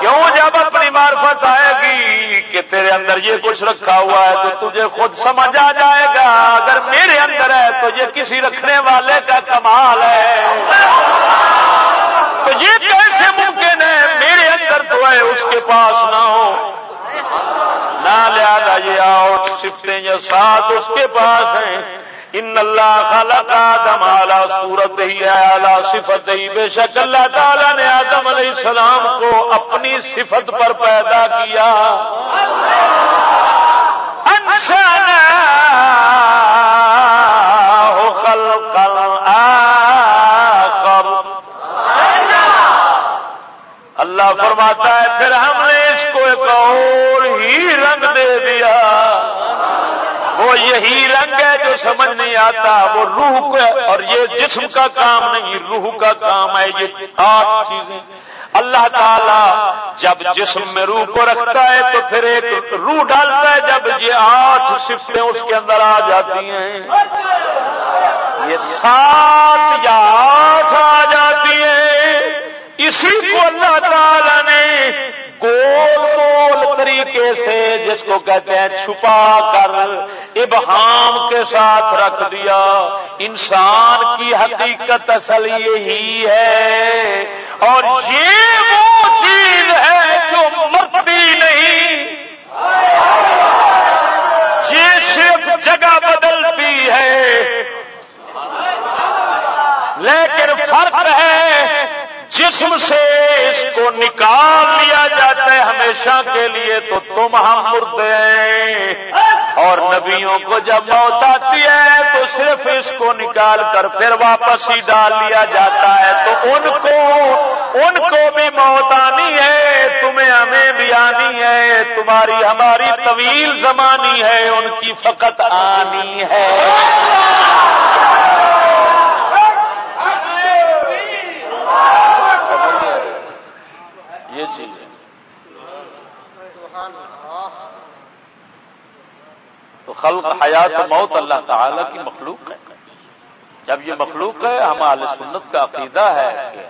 کیوں جب اپنی معرفت آئے گی کہ تیرے اندر یہ کچھ رکھا ہوا ہے تو تجھے خود سمجھ آ جائے گا۔ اگر میرے اندر ہے تو یہ کسی رکھنے والے کا کمال ہے۔ تو یہ کیسے ممکن ہے میرے اندر تو ہے، اس کے پاس نہ ہو۔ نہ لیا یہ آؤ سفتیں یا ساتھ اس کے پاس ہیں۔ ان اللہ خلق آدم اعلی صورت ہی ہے اعلی صفت ہی۔ بے شک اللہ تعالی نے آدم علیہ السلام کو اپنی صفت پر پیدا کیا۔ انشانا خلقا آخر۔ اللہ فرماتا ہے، پھر ہم اور ہی رنگ دے دیا۔ وہ یہی رنگ ہے جو سمجھ نہیں آتا، وہ روح کا اور یہ جسم کا کام نہیں، روح کا کام ہے یہ آٹھ چیزیں۔ اللہ تعالی جب جسم میں روح کو رکھتا ہے تو پھر ایک روح ڈالتا ہے۔ جب یہ آٹھ صفتیں اس کے اندر آ جاتی ہیں، یہ سات یا آٹھ آ جاتی ہیں۔ اسی کو اللہ تعالی نے گول گول طریقے سے جس کو کہتے ہیں چھپا کر، ابہام کے ساتھ رکھ دیا۔ انسان کی حقیقت اصل یہی ہے۔ اور یہ وہ چیز ہے جو مرتی نہیں۔ یہ صرف جگہ بدلتی ہے۔ لیکن فرق ہے جسم سے اس کو نکال لیا جاتا ہے ہمیشہ کے لیے تو تم ہم مردے ہیں۔ اور نبیوں کو جب موت آتی ہے تو صرف اس کو نکال کر پھر واپس ہی ڈال لیا جاتا ہے۔ تو ان کو ان کو بھی موت آنی ہے، تمہیں ہمیں بھی آنی ہے۔ تمہاری ہماری طویل زمانی ہے، ان کی فقط آنی ہے۔ یہ چیز ہے۔ تو خلق حیات موت اللہ تعالی کی مخلوق ہے۔ جب یہ مخلوق ہے، ہم اہل سنت کا عقیدہ ہے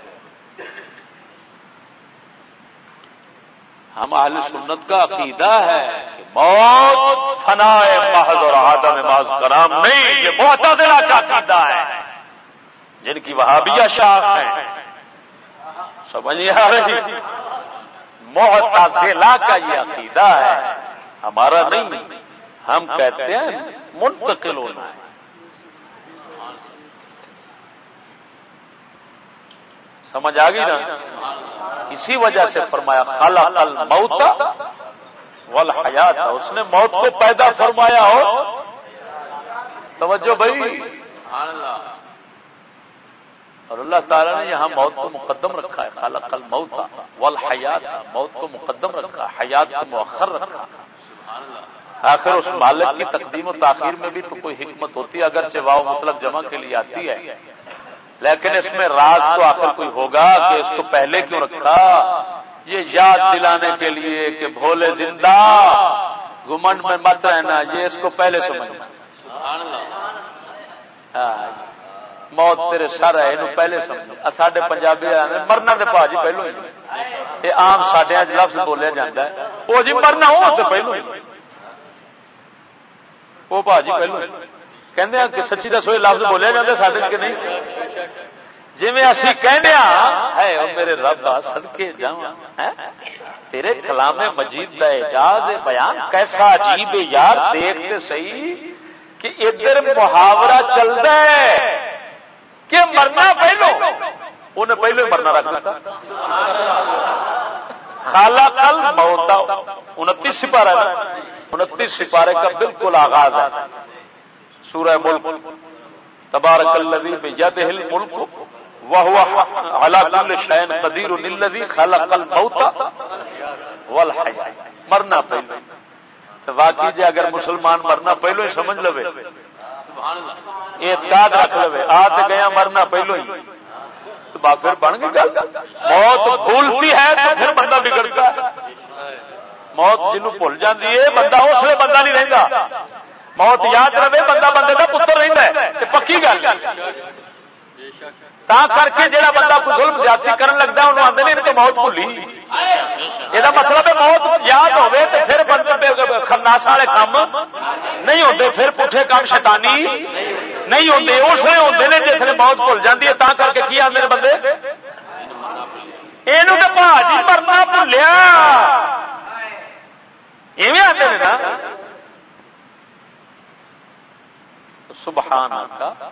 ہم اہل سنت کا عقیدہ ہے کہ موت فنا محض اور آدم محض کرام نہیں، یہ معتزلہ کا عقیدہ ہے۔ جن کی وہابیہ شاخ ہے سمجھ نہیں آ رہی؟ معتزلہ کا یہ عقیدہ ہے، ہمارا نہیں، ہم کہتے ہیں منتقل ہونا ہے سمجھ آ گئی نا؟ اسی وجہ سے فرمایا، خلق الموت ول حیات اس نے موت کو پیدا فرمایا ہو۔ توجہ بھائی۔ اور اللہ تعالیٰ نے یہاں موت کو مقدم رکھا ہے خالق کل موت تھا موت کو مقدم رکھا حیات کو مؤخر رکھا۔ آخر اس مالک کی تقدیم و تاخیر میں بھی تو کوئی حکمت ہوتی ہے اگرچہ واؤ مطلب جمع کے لیے آتی ہے۔ لیکن اس میں راز تو آخر کوئی ہوگا کہ اس کو پہلے کیوں رکھا؟ یہ یاد دلانے کے لیے کہ بھولے زندہ گمنڈ میں مت رہنا یہ اس کو پہلے سمجھنا۔ ہاں، موت تیرے سر ہے یہ پہلے سمجھ سڈے پنجابی مرنا تو پاجی پہلو یہ آم سڈیا لفظ بولیا جاتا ہے وہ جی مرنا وہ تو پہلو ہی وہ پاجی پہلو کہ کہ سچی دسو یہ لفظ بولیا جاتا سڈے کہ نہیں جی اسی کہنے ہے میرے رب آ سدکے جا تیرے کلام مجید کا اعجاز بیان کیسا عجیب یار دیکھتے صحیح کہ ادھر محاورہ چلتا ہے کہ مرنا پہلو۔ انہیں پہلو مرنا رکھ دیتا۔ خالا کل موتا انتیس سپارہ انتیس سپارے کا بالکل آغاز ہے۔ سورہ ملک۔ تبارک الذی بیدہ الملک وهو على كل شيء قدير الذي خلق الموت والحياه مرنا پہلو۔ تو واقعی جی اگر مسلمان مرنا پہلو ہی سمجھ لو اعتقاد رکھ لو آ تو گیا مرنا پہلو ہی۔ تو پھر بن گئی گل۔ موت بھولتی ہے تو پھر بندہ بگڑتا ہے۔ موت جنوں بھول جاتی ہے، بندہ اس لیے بندہ نہیں رہتا موت یاد رہے، بندہ بندے کا پتر رہتا ہے۔ پکی گل۔ تا کر کے جہاں بندہ ظلم جاتی کرن لگتا ہے، انہوں آدھے نہیں تو موت بھولی۔ یہ مطلب ہے موت یاد ہوئے تو پھر بندے خرناس والے کام نہیں ہوتے پھر پٹھے کام شیطانی نہیں ہوتے اس لیے ہوتے ہیں جس نے موت بھول جاتی ہے تا کر کے کی آدھے بندے یہ تو بھاجی مرنا بھولیا ایویں آتے ہیں نا سبحان اللہ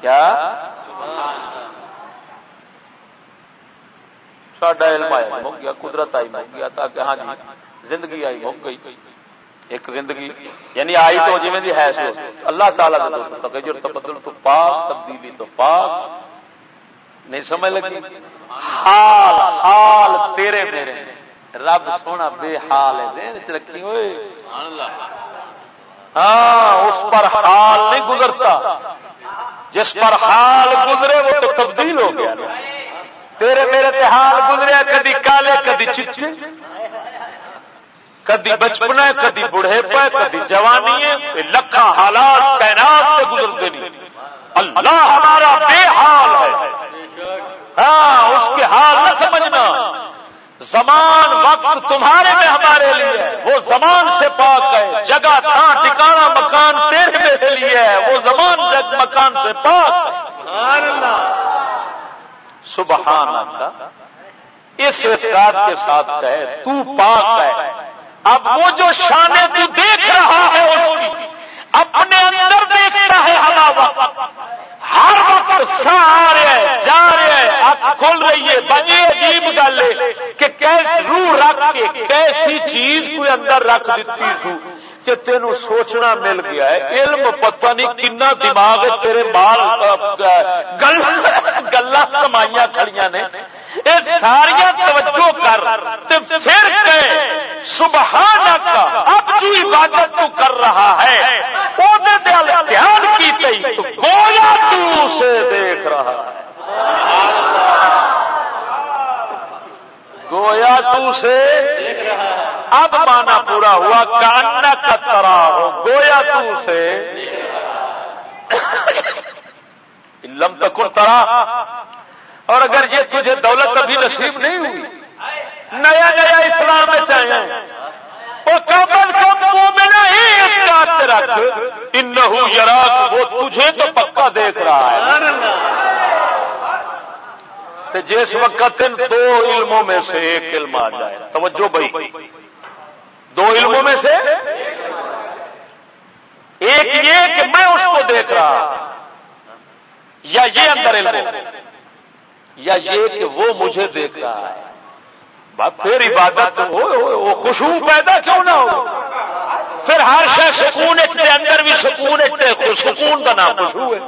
کیا ساڈا علم آیا جی، مک گیا، قدرت آئی مک گیا، تاکہ ہاں جی زندگی آئی مک گئی۔ ایک زندگی یعنی آئی تو جی دی ہے سو۔ اللہ تعالیٰ تجر تبدل تو پاک، تبدیلی تو پاک۔ نہیں سمجھ لگی؟ حال حال تیرے میرے۔ رب سونا بے حال ہے، ذہن چ رکھی ہوئے۔ ہاں اس پر حال نہیں گزرتا۔ جس پر حال گزرے، وہ تو تبدیل ہو گیا۔ تیرے میرے تے حال گزرے کدی کالے، کدی چچے کدی بچپنا کدی بڑھے پہ کدی جوانی ہے لکھا حالات تعینات سے گزرتے نہیں۔ اللہ ہمارا بے حال ہے۔ ہاں اس کے حال نہ سمجھنا۔ زمان وقت تمہارے میں ہمارے لیے وہ زمان سے پاک ہے۔ جگہ تھا ٹکانا مکان تیرے میرے لیے ہے۔ وہ زمان جگ، مکان سے پاک سبحان اللہ اس اعتقاد کے ساتھ کہے، تو پاک ہے۔ اب وہ جو شانے تو دیکھ رہا ہے اس کی، اپنے اندر دیکھتا ہے ہما وقت ہر وقت سا آ رہے ہیں جا رہے ہیں آپ کھول رہی ہے۔ بڑی عجیب گل ہے کہ کیس روح رکھ کے کیسی چیز کوئی اندر رکھ دیتی سو کہ تینوں سوچنا مل گیا ہے۔ علم پتہ نہیں کنا دماغ تیرے بال گلا سمائیاں کھڑیاں نے۔ یہ ساریا توجہ کر پھر کہ سبحان کا اب جو عبادت تو کر رہا ہے۔ وہ دھیان کی تئی۔ تو گویا تو اسے دیکھ رہا ہے۔ گویا تو سے اب مانا پورا ہوا کانا کا ترا ہو گویا تو سے لم تک ترا۔ اور اگر یہ تجھے دولت ابھی نصیب نہیں ہوئی نیا نیا اسلام میں چاہیے وہ کم رکھ۔ ان یراک، وہ تجھے تو پکا دیکھ رہا ہے۔ جس وقت ان دو علموں میں سے ایک علم آ جائے۔ توجہ بھائی۔ دو علموں میں سے ایک یہ کہ میں اس کو دیکھ رہا یا یہ اندر علم یا یہ کہ وہ مجھے دیکھ رہا ہے۔ پھر عبادت وہ خوشبو پیدا کیوں نہ ہو؟ پھر ہر شہ سکون کے اندر بھی سکون سکون کا نام خوشبو ہے۔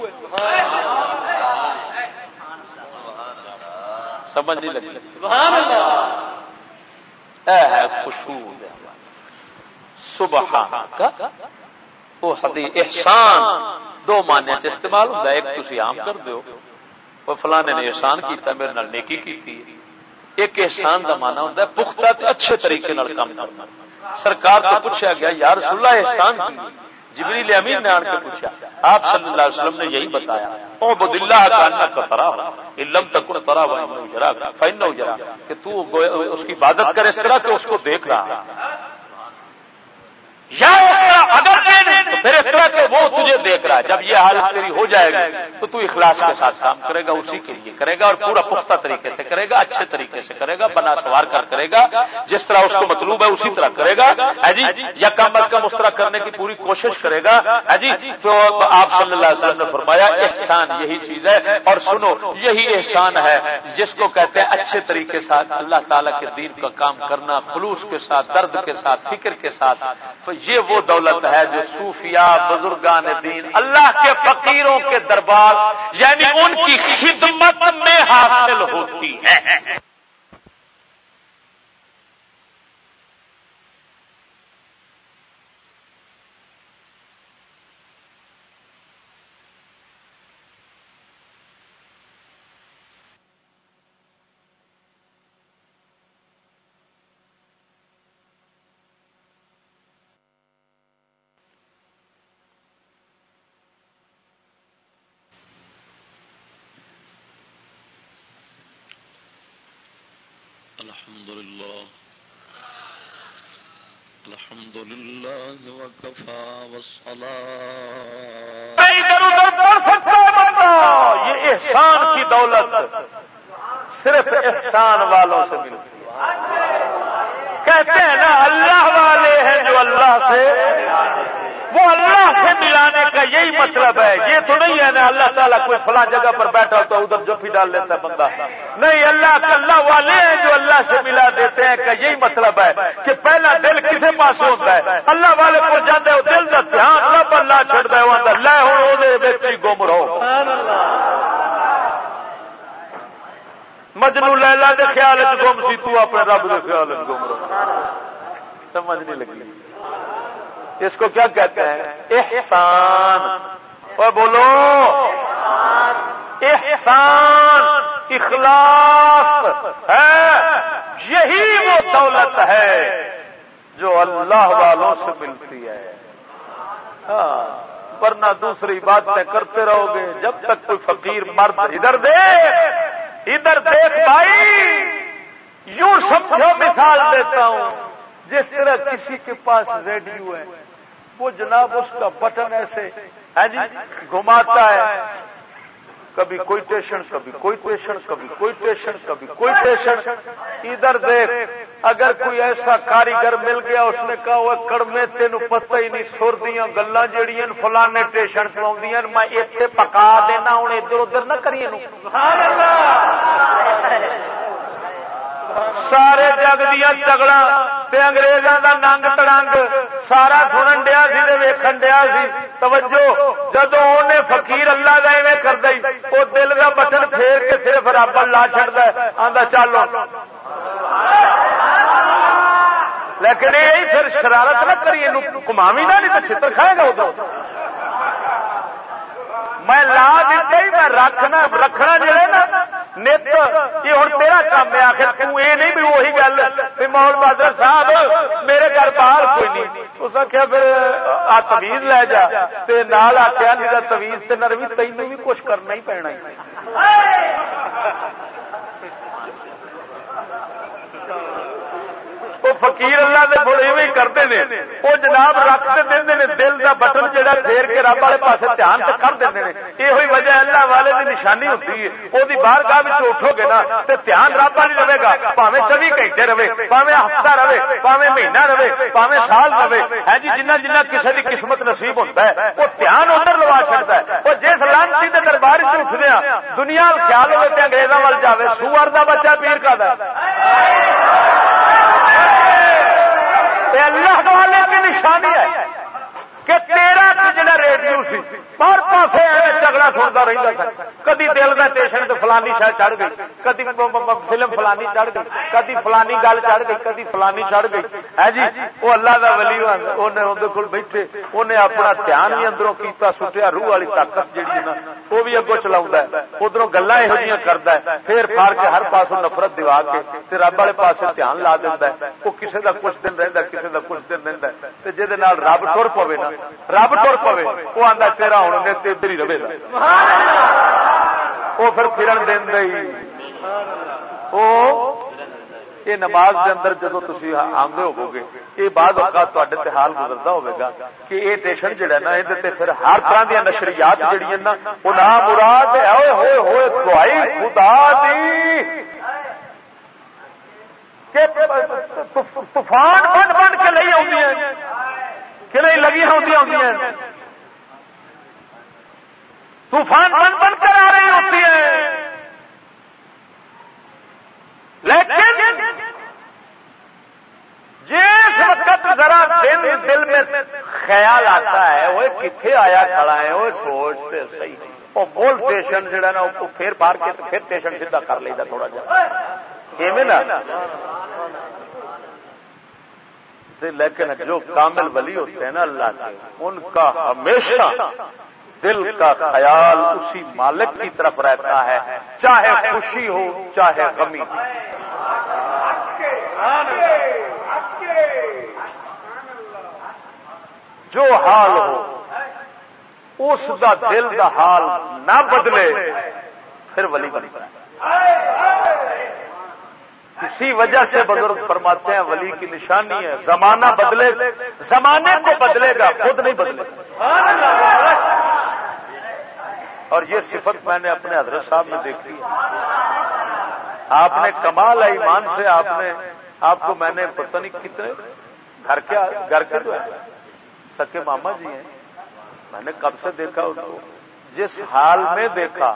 سمجھ نہیں لگی۔ ہے خوشبو صبح وہ حدیث احسان۔ دو مانے استعمال ہوتا ہے، ایک تھی عام کر دو وہ فلانے نے احسان کیتا، میرے نال نیکی کی تھی ایک احسان کا مانا ہوتا ہے، پختہ اچھے طریقے کام کرنا۔ سرکار تو پوچھا گیا یار سلا احسان جبریل امین نے آن کے پوچھا، آپ صلی اللہ علیہ وسلم نے یہی بتایا او بد اللہ کا ترا علم تک ترا جرا فین جرا کہ تو اس کی عبادت کرے اس طرح کہ اس کو دیکھ رہا یا اس طرح اگر تو پھر اس طرح کہ وہ تجھے دیکھ رہا ہے، جب یہ حالت تیری ہو جائے گی، تو تو اخلاص کے ساتھ کام کرے گا، اسی کے لیے کرے گا اور پورا پختہ طریقے سے کرے گا، اچھے طریقے سے کرے گا، بنا سوار کر کرے گا، جس طرح اس کو مطلوب ہے اسی طرح کرے گا۔ جی یا کم از کم اس طرح کرنے کی پوری کوشش کرے گا۔ جی تو آپ صلی اللہ علیہ وسلم نے فرمایا، احسان یہی چیز ہے۔ اور سنو، یہی احسان ہے جس کو کہتے ہیں اچھے طریقے سے اللہ تعالیٰ کے دین کا کام کرنا، خلوص کے ساتھ، درد کے ساتھ، فکر کے ساتھ۔ یہ وہ دولت ہے جو صوفیاء، بزرگان دین، اللہ کے فقیروں کے دربار یعنی ان کی خدمت میں حاصل ہوتی ہے الحمد لله الحمد لله وكفى والصلاة ادھر ادھر پڑھ سکتا ہے بندہ یہ احسان کی دولت صرف احسان والوں سے ملتی ہے۔ کہتے ہیں نا، اللہ والے ہیں جو اللہ سے، وہ اللہ سے ملانے کا یہی مطلب ہے۔ یہ تو نہیں ہے نا، اللہ تعالیٰ کوئی فلاں جگہ پر بیٹھا ہوتا ہے ادھر جفی ڈال لیتا ہے بندہ۔ نہیں، اللہ اللہ والے ہیں جو اللہ سے ملا دیتے ہیں کا یہی مطلب ہے کہ پہلا دل کسے پاس ہوتا ہے؟ اللہ والے کو جانے وہ دل کا دھیان رب اللہ چڑھ دے وہ لے ہوں وہ گم رہو۔ مجنو لیلا دے خیال گم سی، تو اپنے رب دے خیال گم رہو۔ سمجھ نہیں لگی۔ اس کو کیا کہتے ہیں؟ احسان۔ اور بولو۔ احسان اخلاص ہے، یہی وہ دولت ہے۔ جو اللہ والوں سے ملتی ہے۔ ہاں ورنہ دوسری باتیں کرتے رہو گے۔ جب تک کوئی فقیر مرد ادھر دیکھ ادھر دیکھ بھائی، یوں سمجھو، مثال دیتا ہوں۔ جس طرح کسی کے پاس ریڈیو ہے، وہ جناب اس کا بٹن ایسے ہے جی گھماتا ہے۔ کبھی کوئی ٹیشن، کبھی کوئی ٹیشن، کبھی کوئی ٹیشن، کبھی کوئی ٹیشن۔ ادھر دیکھ، اگر کوئی ایسا کاریگر مل گیا، اس نے کہا وہ کڑمے تین پتہ ہی نہیں، سر دیا گلا جہیا فلانے ٹیشن پہ میں اتنے پکا دینا، ہوں ادھر ادھر نہ کریے سارے جگ دیا چگڑا اگریزوں کا ننگ تڑنگ سارا سنن ڈیا سی ویکن ڈیا سی توجہ جدو انہیں فقیر اللہ کا ایویں کر دئی وہ دل کا بٹن پھیر کے صرف رب لا چڑتا آدھا چلو لیکن یہ پھر شرارت نہ کریے کماوی نہ نہیں تو چھتر کھائے گا ادھر میں لا دیتا ہی میں رکھنا رکھنا جڑے نا، نت یہ ہوں تیرا کام ہے، آخر توں یہ نہیں بھی وہی گل بھی مول بہادر صاحب، میرے گھر باہر کوئی نہیں۔ اس آخیا پھر، آ تویز لے جا تے نال آخیا نہیں تویز تے نروی تینوں بھی کچھ کرنا ہی پینا وہ فقیر اللہ دے بڑے ایویں کرتے ہیں وہ جناب رکھتے دیں دل کا بٹن جہاں پھیر کے رب والے پاس دھیان تو کر دیں یہ وجہ اللہ والے کی نشانی ہوتی ہے۔ وہ باہر گاہ اٹھو گے نا تو دھیان رب والی رہے گا۔ پاوے چوبی گھنٹے رہے پاوے ہفتہ رہے پاوے مہینہ رہے پاوے سال رہے۔ ہے جی جنہ جنہ کسی کی قسمت نصیب ہوتا ہے، وہ دھیان ادھر لوا چڑتا ہے۔ وہ جس لانچی کے دربار اٹھنے ہاں، دنیا خیال ہوئے انگریزوں وال جائے سور کا بچہ پیر کا یہ اللہ والے کی نشانی ہے۔ کہ تیرا جڑا ریڈیو سی؟ ہر پاسے جھگڑا سنتا رہتا تھا کدی دل کا ٹیشن تو فلانی شاید چڑھ گئی، کدی فلم فلانی چڑھ گئی، کدی فلانی گل چڑھ گئی، کدی فلانی چڑھ گئی۔ ہے جی وہ اللہ کا ولی اندر کول بیٹھے انہیں اپنا دھیان بھی اندروں کیتا، سٹیا روح والی طاقت جیڑی نا، وہ بھی اگوں چلا ادھر گلا یہ کرتا ہے، پھر پھاڑ کے ہر پاس نفرت دوا کے رب والے پاس دھیان لا دینا وہ کسی کا کچھ دن رہتا کسی کا کچھ دن رہتا جہد رب ٹر پوے نا رب تر پوے۔ وہ آتا تیرا ہونے ادھر ہی رہے وہ پھر پھرن دین دے یہ نماز کے اندر جدو تھی آمدے ہو گے یہ بعد اوقات تے حال گزرتا ہوگا کہ یہ ٹیشن جہا نا یہ پھر ہر طرح دیا نشریات جہیا نا، وہ نہ مراد ہوئے ہوئے دعائی خدا دی۔ طوفان بن بن کے لے آ کہ نہیں لگی ہوتی ہوتی ہیں۔ طوفان بن بن کر آ رہی ہوتی ہیں لیکن جس وقت ذرا دل دل میں خیال آتا ہے وہ کتنے آیا کھڑا ہے وہ سوچتے صحیح۔ وہ بول اسٹیشن جہا نا وہ پھر پار کے پھر اسٹیشن سیدھا کر لیتا تھوڑا جا۔ نا؟ لیکن جو کامل ولی ہوتے ہیں نا اللہ کے، ان کا ہمیشہ دل کا خیال اسی مالک کی طرف رہتا ہے، چاہے خوشی ہو، چاہے غمی جو حال ہو، اس کا دل کا حال نہ بدلے، پھر ولی بنی اسی وجہ سے بزرگ فرماتے ہیں، ولی کی نشانی ہے۔ زمانہ بدلے زمانے کو بدلے گا، خود نہیں بدلے اور یہ صفت میں نے اپنے حضرت صاحب میں دیکھی۔ آپ نے کمال ایمان سے آپ نے، آپ کو میں نے پتہ نہیں کتنے گھر کیا گھر کے جو سکے ماما جی ہیں۔ میں نے کب سے دیکھا ان کو۔ جس حال میں دیکھا،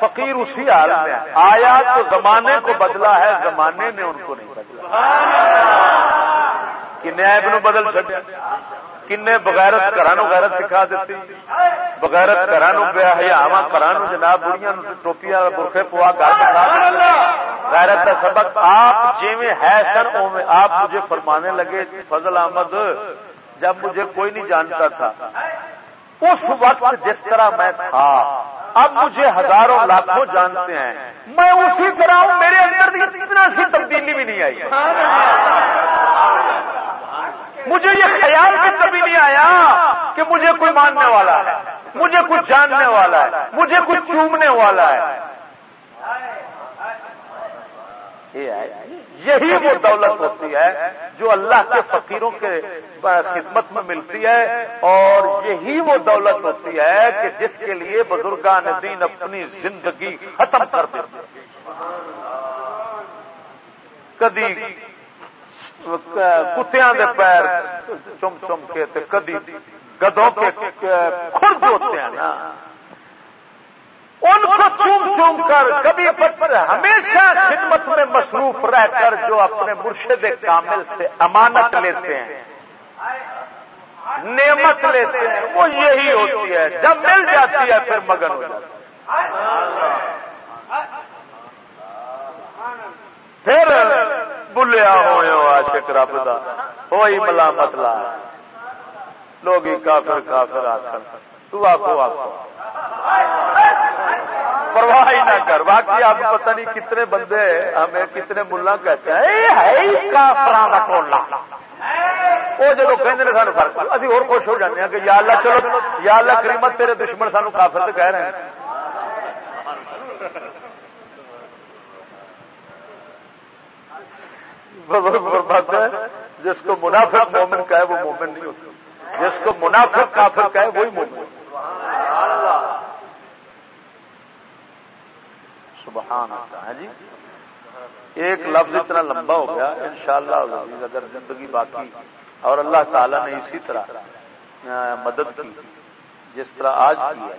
فقیر اسی حال میں آیا تو زمانے کو بدلا ہے، زمانے نے ان کو نہیں بدلا۔ کنب نو بدل چکے کن بغیرت گھر غیرت سکھا دیتی۔ بغیرت گھر بیا ہیاوا گھر جناب، بڑیاں ٹوپیاں برخے پوا گھر غیرت کا سبق آپ جی ہے سن آپ مجھے فرمانے لگے، فضل احمد، جب مجھے کوئی نہیں جانتا تھا۔ اس وقت جس طرح میں تھا، اب مجھے ہزاروں لاکھوں جانتے ہیں۔ میں اسی طرح ہوں، میرے اندر اتنا سی تبدیلی بھی نہیں آئی۔ مجھے یہ خیال بھی کبھی نہیں آیا کہ مجھے کوئی ماننے والا ہے، مجھے کچھ جاننے والا ہے، مجھے کچھ چومنے والا ہے۔ یہی وہ دولت ہوتی ہے جو اللہ کے فقیروں کے خدمت میں ملتی ہے، اور یہی وہ دولت ہوتی ہے کہ جس کے لیے بزرگان دین اپنی زندگی ختم کر دیتے کدی کتیا کے پیر چم چم کے کدی گدوں کے خرد ہوتے ہیں نا۔ ان کو چوم چوم کر کبھی ہمیشہ خدمت میں مصروف رہ کر جو اپنے مرشد کامل سے امانت لیتے ہیں، نعمت لیتے ہیں، وہ یہی ہوتی ہے، جب مل جاتی ہے پھر مگن ہو جاتی پھر بلیا ہو عاشق رب دا، وہی ملامت لا۔ لوگ کافر کافر آخر تو آخو آخو پرواہ ہی نہ کر۔ باقی آپ کو پتہ نہیں کتنے بندے ہمیں کتنے ملا کہتے ہیں۔ وہ جبکہ سانو فرق ابھی اور خوش ہو جاتے ہیں کہ یا اللہ، چلو، یا اللہ کریمت تیرے دشمن سانو کافر تو کہہ رہے ہیں۔ برباد ہے جس کو منافق مومن کہے، وہ مومن نہیں ہوتا۔ جس کو منافق کافر کہے، وہی مومن سبحان اللہ۔ ہے ہاں جی؟ ایک لفظ اتنا لمبا ہو گیا، انشاءاللہ شاء اگر زندگی باقی اور اللہ تعالی نے اسی طرح مدد کی، جس طرح آج کی ہے،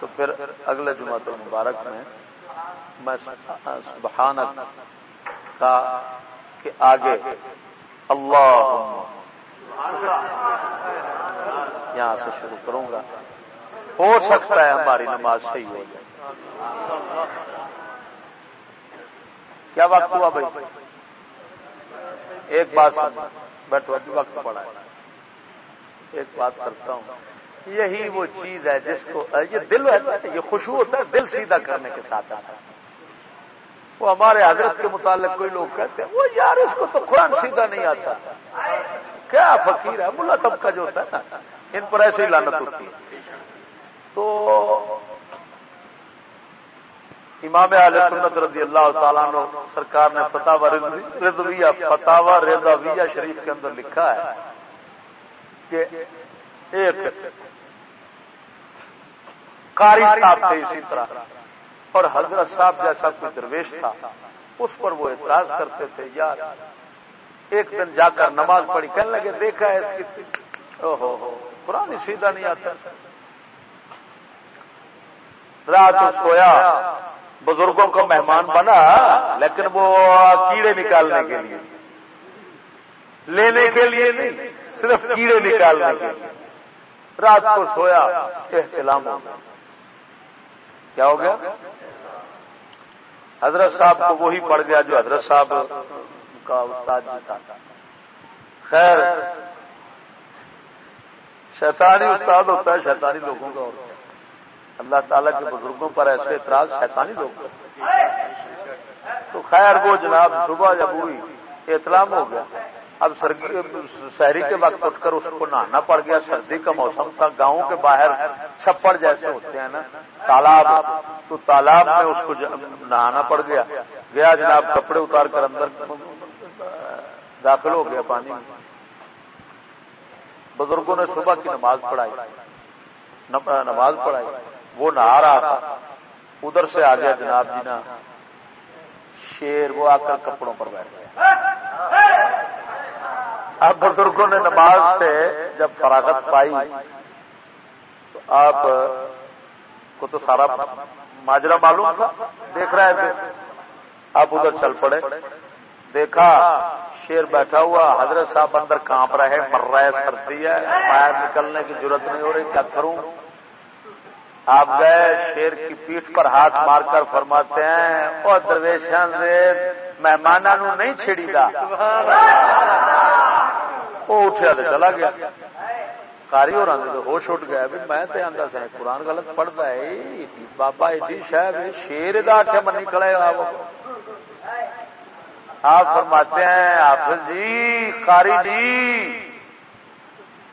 تو پھر اگلے جمعہ مبارک میں میں سبحان کا کہ آگے اللہ یہاں سے شروع کروں گا۔ ہو سکتا ہے ہماری نماز صحیح ہو جائے۔ کیا وقت ہوا بھائی؟ ایک بات بیٹھو ابھی وقت پڑا ہے۔ ایک بات کرتا ہوں۔ یہی وہ چیز ہے جس کو، یہ دل ہے، یہ خوشبو ہوتا ہے، دل سیدھا کرنے کے ساتھ وہ ہمارے حضرت کے متعلق کوئی لوگ کہتے ہیں، وہ یار اس کو تو قرآن سیدھا نہیں آتا۔ کیا فقیر ہے؟ ملا طبقہ جو ہوتا ہے نا، ان پر ایسے ہی لانت ہوتی ہے۔ تو امام علیہ سنت رضی اللہ تعالیٰ سرکار نے فتح رضویہ فتح رضویہ شریف کے اندر لکھا ہے کہ ایک قاری صاحب تھے اسی طرح اور حضرت صاحب جیسا کوئی درویش تھا، اس پر وہ اعتراض کرتے تھے، یار، ایک دن جا کر نماز پڑھی، کہنے لگے، دیکھا ہے اس کی او ہو قرآن سیدھا نہیں آتا۔ رات سویا، بزرگوں کا مہمان بنا، لیکن وہ کیڑے نکالنے کے لیے۔ لینے کے لیے نہیں، صرف کیڑے نکالنے کے لیے۔ رات کو سویا، احتلام ہو گیا۔ کیا ہو گیا؟ حضرت صاحب کو وہی پڑ گیا جو حضرت صاحب کا استاد جی تھا۔ خیر، شیطانی استاد ہوتا ہے، شیطانی لوگوں کا اور۔ اللہ تعالیٰ کے بزرگوں پر ایسے اعتراض شیطانی لوگ تو خیر وہ جناب صبح جب ہوئی اطلام ہو گیا۔ اب شہری کے وقت اٹھ کر اس کو نہانا پڑ گیا۔ سردی کا موسم تھا، گاؤں کے باہر چھپڑ جیسے ہوتے ہیں نا۔ تالاب، تو تالاب میں اس کو نہانا پڑ گیا۔ گیا جناب، کپڑے اتار کر اندر، داخل ہو گیا پانی میں۔ بزرگوں نے صبح کی نماز پڑھائی۔ نماز پڑھائی۔ وہ نہا رہا تھا۔ ادھر سے آ گیا جناب جی نا۔ شیر وہ آ کر کپڑوں پر بیٹھ گیا۔ اب بزرگوں نے نماز سے جب فراغت پائی، تو آپ کو تو سارا ماجرا معلوم تھا۔ دیکھ رہے تھے۔ آپ ادھر چل پڑے۔ دیکھا، شیر بیٹھا ہوا، حضرت صاحب اندر کانپ رہے، مر رہے، سردی ہے، باہر نکلنے کی ضرورت نہیں ہو رہی، کیا کروں؟ آپ گئے، شیر کی پیٹھ پر ہاتھ مار کر فرماتے ہیں اور درویشان مہمانوں نہیں چھڑی گا وہ اٹھیا تو چلا گیا۔ کاری ہو رہا تو ہوش اٹھ گیا بھی میں تو آتا سا، قرآن غلط پڑھتا ہے بابا ایڈی شاید شیر دا آخیا من نکلے آپ فرماتے ہیں، آپ جی قاری جی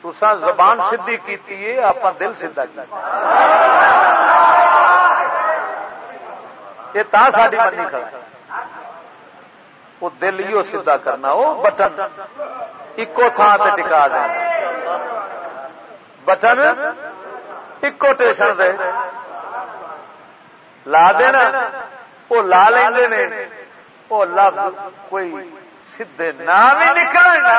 تسا زبان سدھی کی آپ دل سیدا کیا یہ تا ساری منی کھڑا وہ دل ہی سیدا کرنا، وہ بٹن۔ ایکو تھان سے ٹکا دینا بٹن ایکو ٹیشن دے۔ لا دینا۔ وہ لا لیں وہ لفظ کوئی سیدے نام ہی نکلنا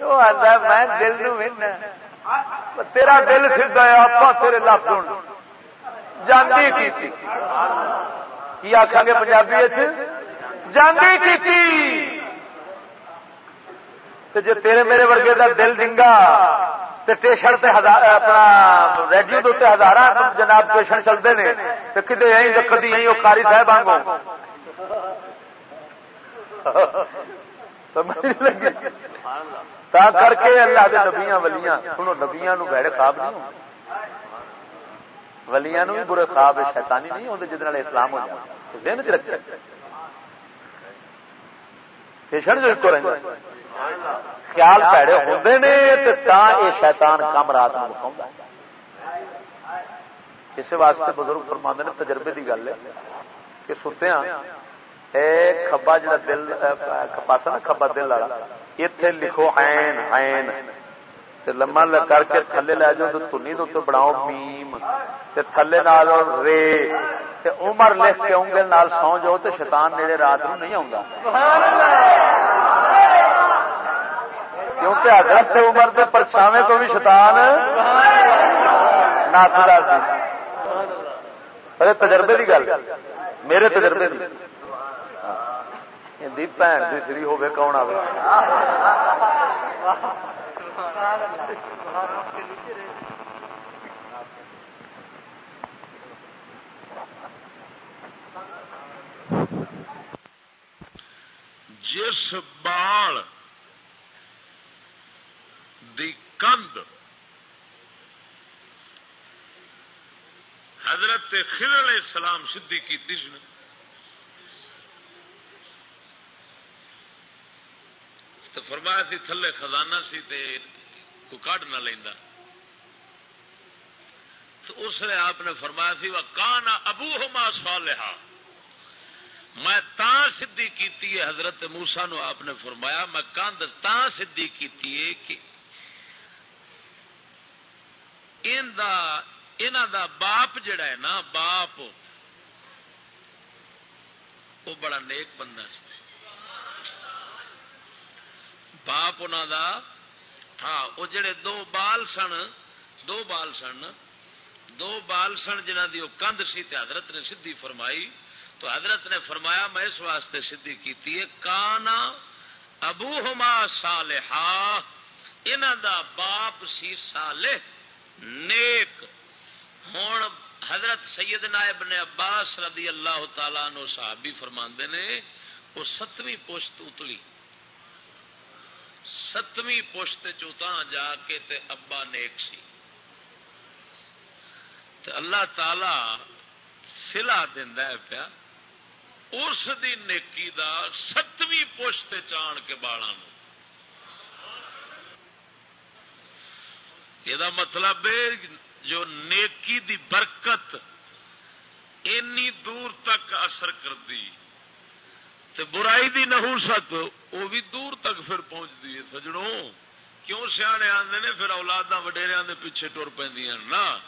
وہ آتا میں دل نو تیرا دل سیدا ہے آپ تیرے لفظ جانتی کی کی آخان گے پنجابی جانتی کی جی تیرے میرے ورگے دا دل ڈنگا ٹیشن سے اپنا ریڈیو دے ہزار جناب ٹیشن چلتے ہیں تو کدے یہیں تو کدی یہیں وہ کاری صاحب آنگو سمجھ لگی؟ تا کر کے اللہ کے نبیاں ولیاں سنو نبیاں نو بہڑے خواب نہیں ہو ولیاں نو بھی برے خواب شیطانی نہیں ہوتے جہد اسلام ہو جائے ذہن چ رکھے پیشن جو ایک رہے خیال پیڑے ہوتے نے تو یہ شیطان کم رات میں دکھاؤں اس واسطے بزرگ فرما نے تجربے کی گل ہے کہ ستیا کبا جا دل پاسا نا کبا دل والا اتے لکھو این این لما کر کے تھلے لے جاؤ تو تنی تو بناؤ میم تھلے نال رے عمر لکھ کے انگل نال سو جاؤ تو شیطان نیڑے رات نو نہیں آتا کیونکہ حضرت عمر کے پرچھاوے تو بھی شیطان ناسدا سی تجربے کی گل میرے تجربے کی بھن کی سری ہوے کون آ جس بال دی کند حضرت خضر علیہ السلام سدھی کی نے تو فرمایا سی تھلے خزانہ سی تے کو کٹ نہ لینا تو اس نے آپ نے فرمایا سی وہ کان ابو ہوما سوالحا میں تا سدھی کیتی ہے، حضرت موسا نو آپ نے فرمایا، میں کند تا سدھی کیتی ہے کہ ان دا انہ دا باپ جڑا ہے نا، باپ، وہ بڑا نیک بندہ سی۔ باپ انہوں دا ہاں وہ جڑے دو بال سن، دو بال سن، دو بال سن جنہ دی وہ کند سی تے حضرت نے سدھی فرمائی۔ تو حضرت نے فرمایا، میں اس واسطے سدھی کیتی ہے، کانا ابو ہما صالحا انہ دا باپ سی صالح، نیک۔ ہوں حضرت سید نائب نے عباس رضی اللہ تعالی نو صحابی فرما نے وہ ستویں پوشت اتلی۔ ستویں پوشت چوتا جا کے تے ابا نیک سی۔ تے اللہ تعالی سلا ہے پیا۔ اس دی نیکی دا ستویں پوشت چان کے بالا یہ مطلب جو نیکی دی برکت اینی دور تک اثر کرتی برائی دی نحوست وہ بھی دور تک پھر پہنچتی ہے۔ سجڑوں کیوں سیانے آتے نے؟ پھر اولادا وڈیریا کے پیچھے ٹر پہ نا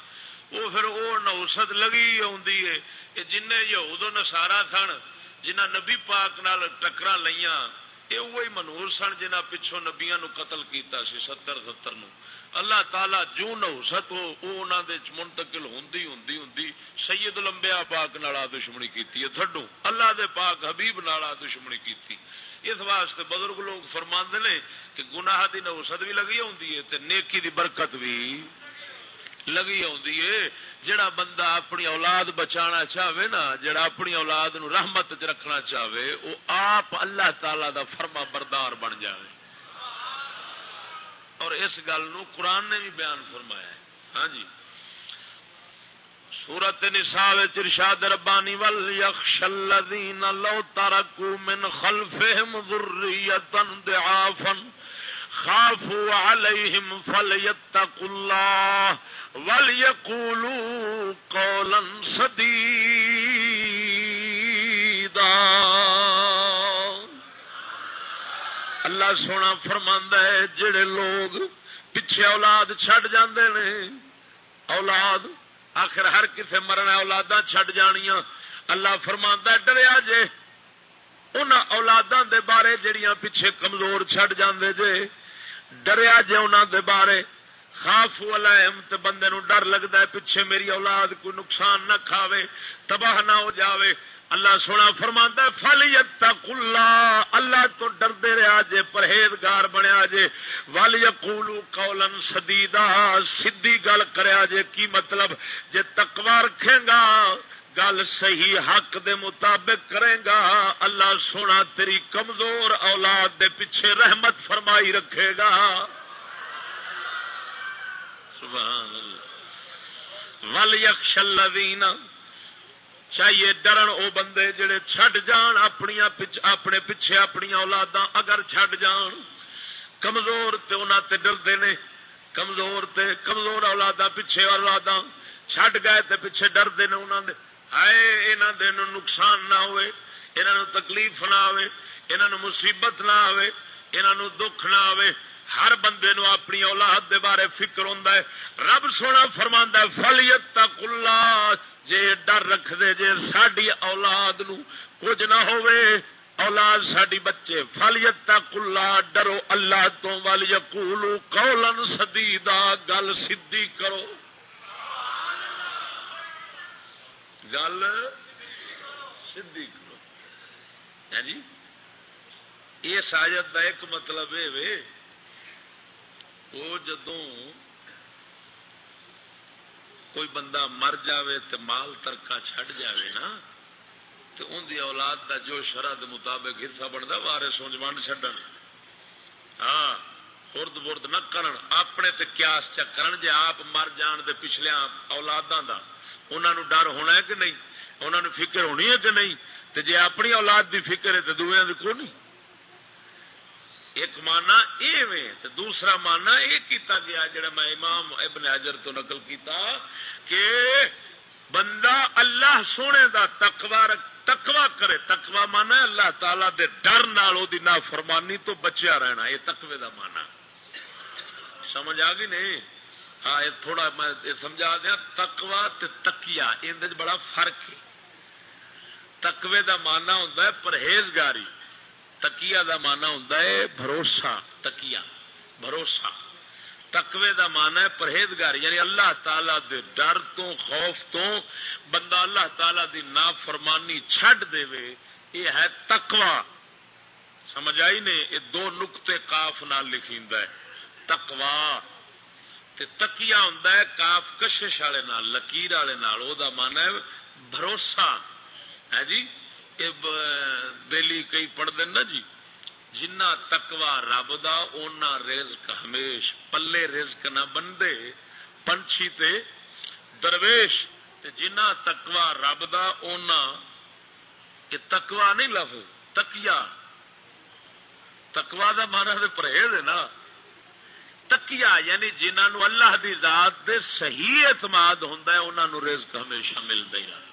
وہ پھر وہ نہوست لگی آ جن یہود نسارا سن جنہ نبی پاک نال ٹکرا لیا یہ وہی منور سن جنہ پچھوں نبیا نو قتل کیتا سی، ستر ستر نو۔ اللہ تعالی جو نوست ہو منتقل ہوں ہوں سید لمبیا پاک نالا دشمنی کی تھڈو اللہ دے پاک حبیب نالا دشمنی کی اس واسطے بزرگ لوگ فرما نے کہ گناہ دی نوست بھی لگی ہوں نیکی دی برکت بھی لگی آ جڑا بندہ اپنی اولاد بچانا چاہے نا، جڑا اپنی اولاد نو رحمت چ رکھنا چاہے وہ آپ اللہ تعالی دا فرما بردار بن جائے اور اس گل قرآن نے بھی بیان فرمایا ہے۔ ہاں جی۔ سورت نسال ارشاد ربانی ول یخش الذین لو ترکو من خلفهم ذریتا ضعافا خافوا علیہم فلیتقوا اللہ ولیقولوا قولا سدیدا اللہ سونا فرماندا ہے، جڑے لوگ پیچھے اولاد چھڈ جاندے نے، اولاد، آخر ہر کسے مرنا اولادا چھڈ جانیاں۔ اللہ فرماندا ڈریا جے ان اولاداں دے بارے جڑیاں پیچھے کمزور چھڈ جاندے جے، ڈریا جے انہاں دے بارے۔ خاف علائم تے بندے نو ڈر لگدا ہے، پیچھے میری اولاد کوئی نقصان نہ کھاوے، تباہ نہ ہو جاوے۔ اللہ سونا فرما فل تک اللہ اللہ تو ڈردے رہا جے، پرہیزگار بنیا جے۔ ول یقولو قولن سدیدا سدھی گل کریا جے، کی مطلب؟ جے تکوا رکھے گا، گل صحیح حق دے مطابق کرے گا۔ اللہ سونا تیری کمزور اولاد دے پیچھے رحمت فرمائی رکھے گا۔ سبحان اللہ۔ ول یکش چاہیے ڈرن او بندے جڑے چھڈ جان اپنی اپنے پیچھے اپنی اولادا اگر چھڈ جان، کمزور تے انہاں تے ڈردے نے، کمزور تے کمزور اولادا پیچھے اولادا چھڈ گئے تے پیچھے ڈردے نے انہاں دے۔ ہائے، انہاں دے نقصان نہ ہوئے، انہاں نو تکلیف نہ آوے، انہاں نو مصیبت نہ آوے، انہاں نو دکھ نہ آوے۔ ہر بندے نو اپنی اولاد دے بارے فکر ہوندا ہے۔ رب سونا فرماندا ہے فلیت تک اللہ جے ڈر رکھ دے جے ساڈی اولاد نو کچھ نہ ہوئے اولاد ساڈی بچے فلیت تک اللہ ڈرو اللہ تو ول یقولو قولا سدیدا گل سدھی کرو۔ گل سدھی کرو۔ ہاں جی؟ اس آیت کا ایک مطلب یہ وہ جدوں کوئی بندہ مر جاوے تو مال ترکا چڈ جاوے نا تو ان دی اولاد دا جو شرح دے مطابق حصہ بنتا وارے سونج ونڈ چڈن ہاں خرد برد نہ کرن، اپنے تے قیاس چ کرن جے آپ مر جان دے پچھلے اولاداں دا۔ انہاں نو ڈر ہونا ہے کہ نہیں؟ انہاں نو فکر ہونی ہے کہ نہیں؟ تے جے اپنی اولاد دی فکر ہے تے دویاں دی کوئی نہیں ایک مانا یہ دوسرا مانا یہ کیتا گیا جڑا میں امام ابن حجر تو نقل کیتا کہ بندہ اللہ سونے دا تقوی تقوی کرے. تقوی مانا اللہ تعالی دے ڈر نال او دی نافرمانی تو بچیا رہنا. یہ تقوی دا مانا. سمجھ آ گئی نہیں؟ ہاں یہ تھوڑا میں سمجھا دیا. تقوا تکیا اندر بڑا فرق ہے۔ تقوی دا مانا ہوں پرہیزگاری۔ تکیا دا مانا ہوں بھروسہ تکیا بھروسہ۔ تقوی دا مانا ہے پرہیزگاری یعنی اللہ تعالی دے ڈر تو، خوف تو، بندہ اللہ تعالی دی نافرمانی چھڈ دے یہ ہے تکوا سمجھ آئی نے؟ یہ دو نقطے کاف نال لکھی ہے تکوا تکیا ہوں کاف کشش والے لکیر والے من ہے بھروسہ۔ ہے جی؟ بےلی کئی پڑھتے نا جی؟ جنہ تکوا رب دا، اونا رزق ہمیش، پلے رزق نہ بندے، پنچھی تے درویش۔ جنہ تکوا رب دا، اونا تکوا نہیں لفظ تکیا تکوا دا مانا تو پرہیز ہے نا۔ تکیا یعنی جنہوں اللہ دی ذات دے صحیح اعتماد ہوں انہوں رزق ہمیشہ ملتا ہی رہتا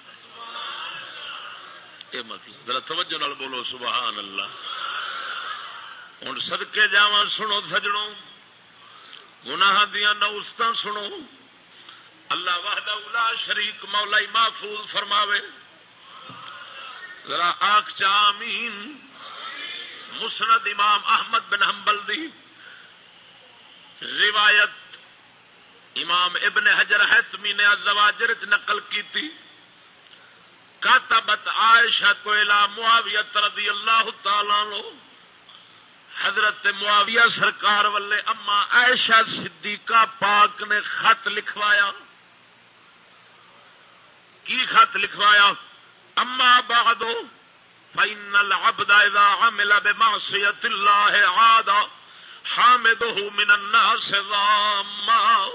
یہ مطلب۔ ذرا توجہ نال بولو، سبحان اللہ۔ ہوں سدکے جا سنو سجڑوں گناہ دیا نوست سنو۔ اللہ واہد الا شریک مولا محفوظ فرماوے۔ ذرا آخ چامین مسند امام احمد بن حنبل دی روایت امام ابن حجر حتمی نے زواجر نقل کی تھی کاتبت عائشہ کو الا معاویت رضی اللہ تعالی لو حضرت معاویہ سرکار والے اما عائشہ صدیقہ پاک نے خط لکھوایا۔ کی خط لکھوایا؟ اما بعدو فإن العبد اذا عمل بمعصية الله عاد حامده من الناس ضاما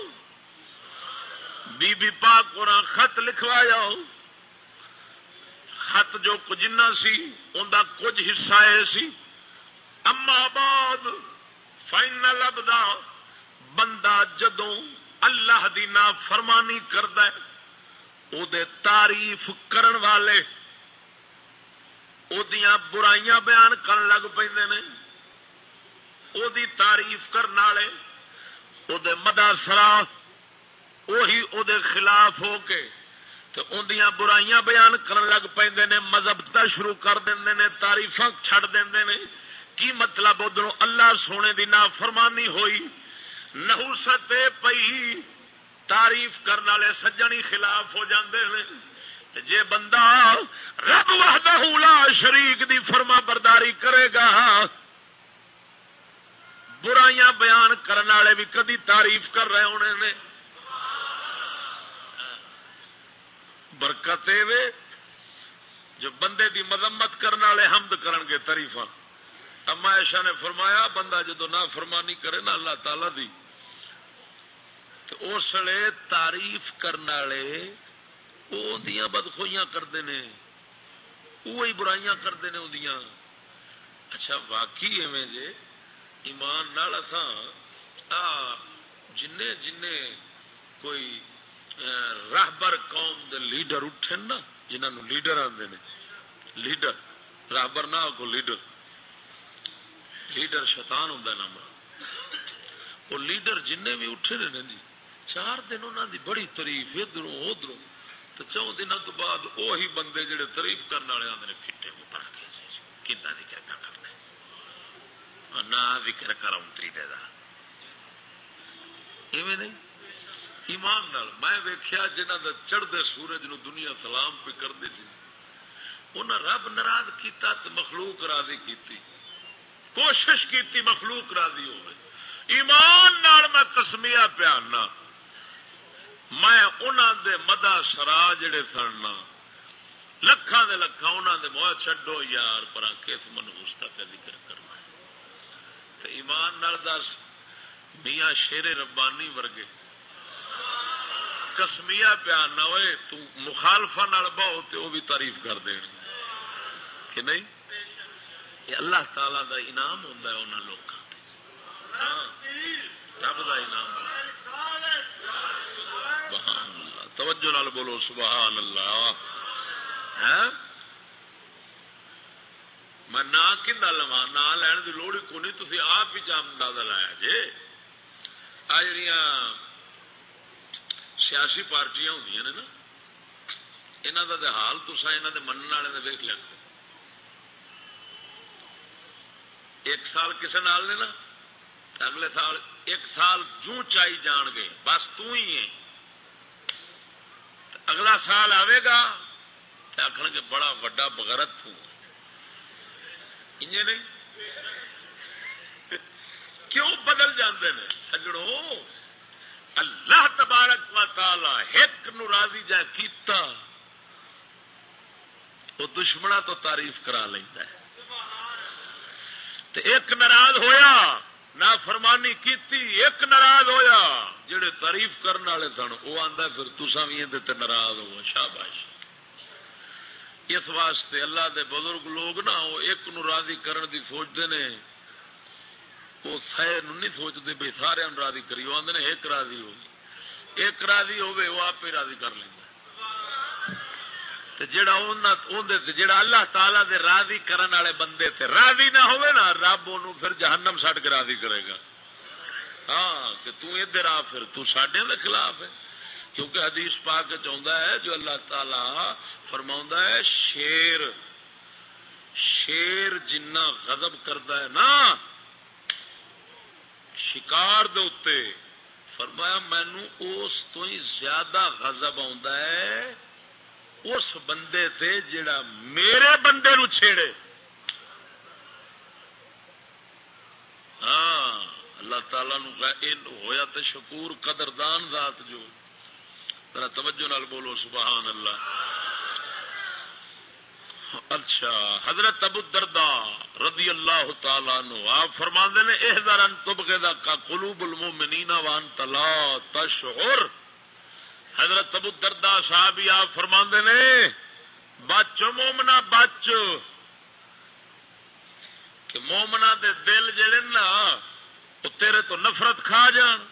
بی بی پاک قرآن خط لکھوایا۔ خط جو جنا سی، ان کا کچھ حصہ یہ سی۔ اما بعد فائنل لبدا، بندہ جدو اللہ دی نا فرمانی کرد تعریف کرن والے دیاں برائیاں بیان کر لگ پہ دی تعریف کرنے والے وہ مدا سرا وہی دے خلاف ہو کے تو اندیاں برائیاں بیان کرن لگ پہ مذہب تا شروع کر دیں نے تاریف چڑ دیں کی مطلب ادھر اللہ سونے دی نا فرمانی ہوئی نہوست پئی تعریف کرنے والے سجنی خلاف ہو جاندے ہیں جے بندہ رب وحدہ لا شریک دی فرما برداری کرے گا، برائیاں بیان کرنے والے بھی کدی تعریف کر رہے ہونے نے۔ برکت جو بندے دی مذمت کرنے والے حمد کرن گے تریفا اما ایشا نے فرمایا، بندہ جدو نہ فرمانی کرے نا اللہ تعالی دی، تو اس لیے تعریف کرنے والے وہ بدخوئیاں کرتے ہیں وہی برائیاں کرتے ہیں وہ اچھا واقعی ایویں جے ایمان نال جن جن کوئی راہبر قوم دے لیڈر اٹھے نا جنہوں لیڈر آتے ہیں لیڈر، راہبر نہ کو لیڈر۔ لیڈر شیطان ہوں نام وہ لیڈر جن بھی اٹھے رہے جی چار دن انہوں دی بڑی تاریف ادھر ادھر تو چون دنوں تو بعد وہی بندے جڑے تعریف کرنے والے آتے ہیں پھٹے اتر کے جی۔ کدا کی کرنا کرنا نہ ذکر کرا انتری دے دا۔ ایویں نہیں؟ ایمان نال میں ویخیا جنہ کا چڑھتے سورج نو دنیا سلام پہ کرتے تھے جی۔ انہیں رب ناراض کیتا تو مخلوق راضی کیتی۔ کوشش کیتی مخلوق راضی ہو ایمان نال میں کسمیا پیانا۔ میں دے مدا سرا جڑے سننا لکھان دے لکھان انہوں دے موہ چڈو یار پر کس منہوس کا ذکر کرنا تو ایمان نال دس، میاں شیر ربانی ورگے۔ کسمیا پیان نہ ہوئے، تو مخالفا بہو تو وہ بھی تعریف کر دیں کہ نہیں؟ یہ اللہ تعالی دا انعام ہوتا ہے انہوں لوگ ہاں، رب کا انعام سبحان اللہ۔ توجہ نال بولو، سبحان اللہ۔ ہاں؟ میں نہ کھا لوا نہ لین کی لوڑ کو نہیں تھی آپ ہی جام اندازہ لایا جی۔ آ جڑیاں سیاسی پارٹیاں ہوں نے نا انہوں کا حال تسا یہاں کے من والے ویک لیا ایک سال کسی نال نے نا، اگلے سال ایک سال جوں چائی جان گے بس تو ہی ہے اگلا سال آئے گا تو آخر گے بڑا وڈا بغرت توں نہیں؟ کیوں بدل جاندے نے؟ سجڑوں اللہ تبارک و تعالی ایک نو راضی جا کیتا وہ دشمنا تو تعریف کرا لینا ہے۔ ایک ناراض ہویا نہ فرمانی کیتی، ایک ناراض ہویا، جڑے تعریف کرنے والے سن وہ آتا پھر تسا بھی یہ ناراض ہو شاباش۔ اس واسطے اللہ دے بزرگ لوگ نا وہ ایک نو راضی کرن دی سوچتے نے وہ سہ نہیں سوچتے بھائی سارے راضی کری وہ آدھے ایک راضی ہوگی ایک راضی ہوے وہ آپ ہی راضی کر لینا جڑا جڑا اللہ تعالی دے راضی کرن والے بندے تے راضی نہ ہوئے نا، رب ان پھر جہنم سٹ کے راضی کرے گا۔ ہاں کہ تو ادھر آ پھر، تو سڈے دے خلاف ہے۔ کیونکہ حدیث پاک چاہتا ہے، جو اللہ تعالی فرما ہے، شیر شیر جنہ غضب کرتا ہے نا شکار دے اتے فرمایا مینو اس تو ہی زیادہ غضب ہے اس بندے تے جڑا میرے بندے نو چھیڑے۔ ہاں اللہ تعالی نو ہویا تے شکور قدردان ذات جو۔ ذرا توجہ نال بولو، سبحان اللہ۔ اچھا حضرت ابو دردا رضی اللہ تعالی نو آپ فرما نے اح دار تبکے کا قلوب المؤمنین وان تلا تشعر۔ حضرت ابو دردا صاحب، آپ فرما نے، بچ مومنا بچ۔ کہ مومنا دے دل جڑے نا، وہ تیرے تو نفرت کھا جان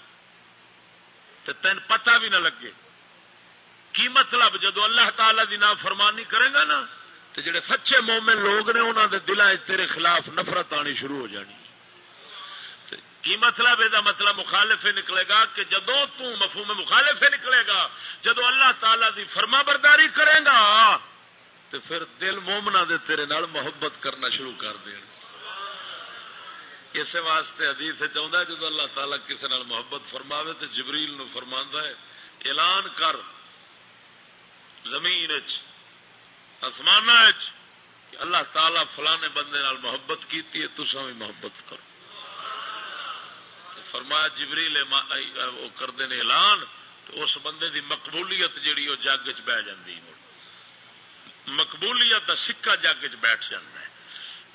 تو تین پتہ بھی نہ لگے۔ کی مطلب؟ جدو اللہ تعالی دی نا فرمانی کرے گا نا تو جڑے سچے مومن لوگ نے انہوں دے دلان تیرے خلاف نفرت آنی شروع ہو جانی۔ کی مطلب یہ مطلب مخالف نکلے گا کہ جدو تفہوم مخالف نکلے گا جدو اللہ تعالی دی فرما برداری کرے گا تو پھر دل مومنا دے تیرے نال محبت کرنا شروع کر دیں اس واسطے حدیث چاہتا ہے جدو اللہ تعالیٰ کسی نال محبت فرماوے تو جبریل نو فرما ہے، اعلان کر زمین آسمان اللہ تعالی فلانے بندے نال محبت کی تسا بھی محبت کرو۔ فرمایا جبریل وہ کرتے ہیں اعلان تو اس بندے دی مقبولیت جیڑی وہ جگ چ بہ جاتی مقبولیت کا سکا جگ چ بیٹھ جاتا ہے۔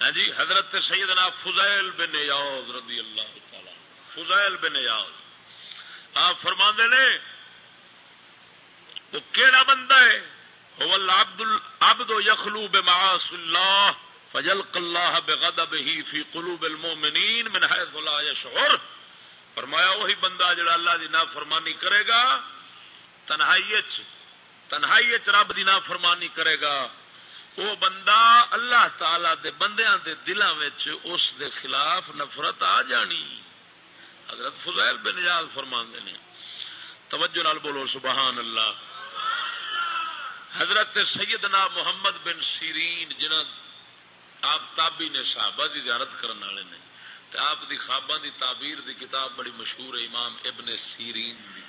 ہاں جی حضرت سیدنا فضائل بن یاز رضی اللہ تعالی فضائل بن یاز۔ آپ فرما نے، وہ کہڑا بندہ ہے؟ عبد یخلو بمعاص اللہ فجل اللہ بغضبه في قلوب المؤمنين من حيث لا يشعر. فرمایا وہی بندہ جڑا اللہ دی نا فرمانی کرے گا، تنہائی تنہائی رب دی نا فرمانی کرے گا۔ وہ بندہ اللہ تعالی دے بندیاں دے دلوں اس دے خلاف نفرت آ جانی۔ حضرت فضیل بن نجال فرما نے، توجہ نال بولو، سبحان اللہ۔ حضرت سیدنا محمد بن سیرین، جنہ آپ تابی نے صحابہ کی زیارت کرنے والے نے آپ دی خواباں دی تعبیر دی کتاب بڑی مشہور ہے، امام ابن سیرین دی۔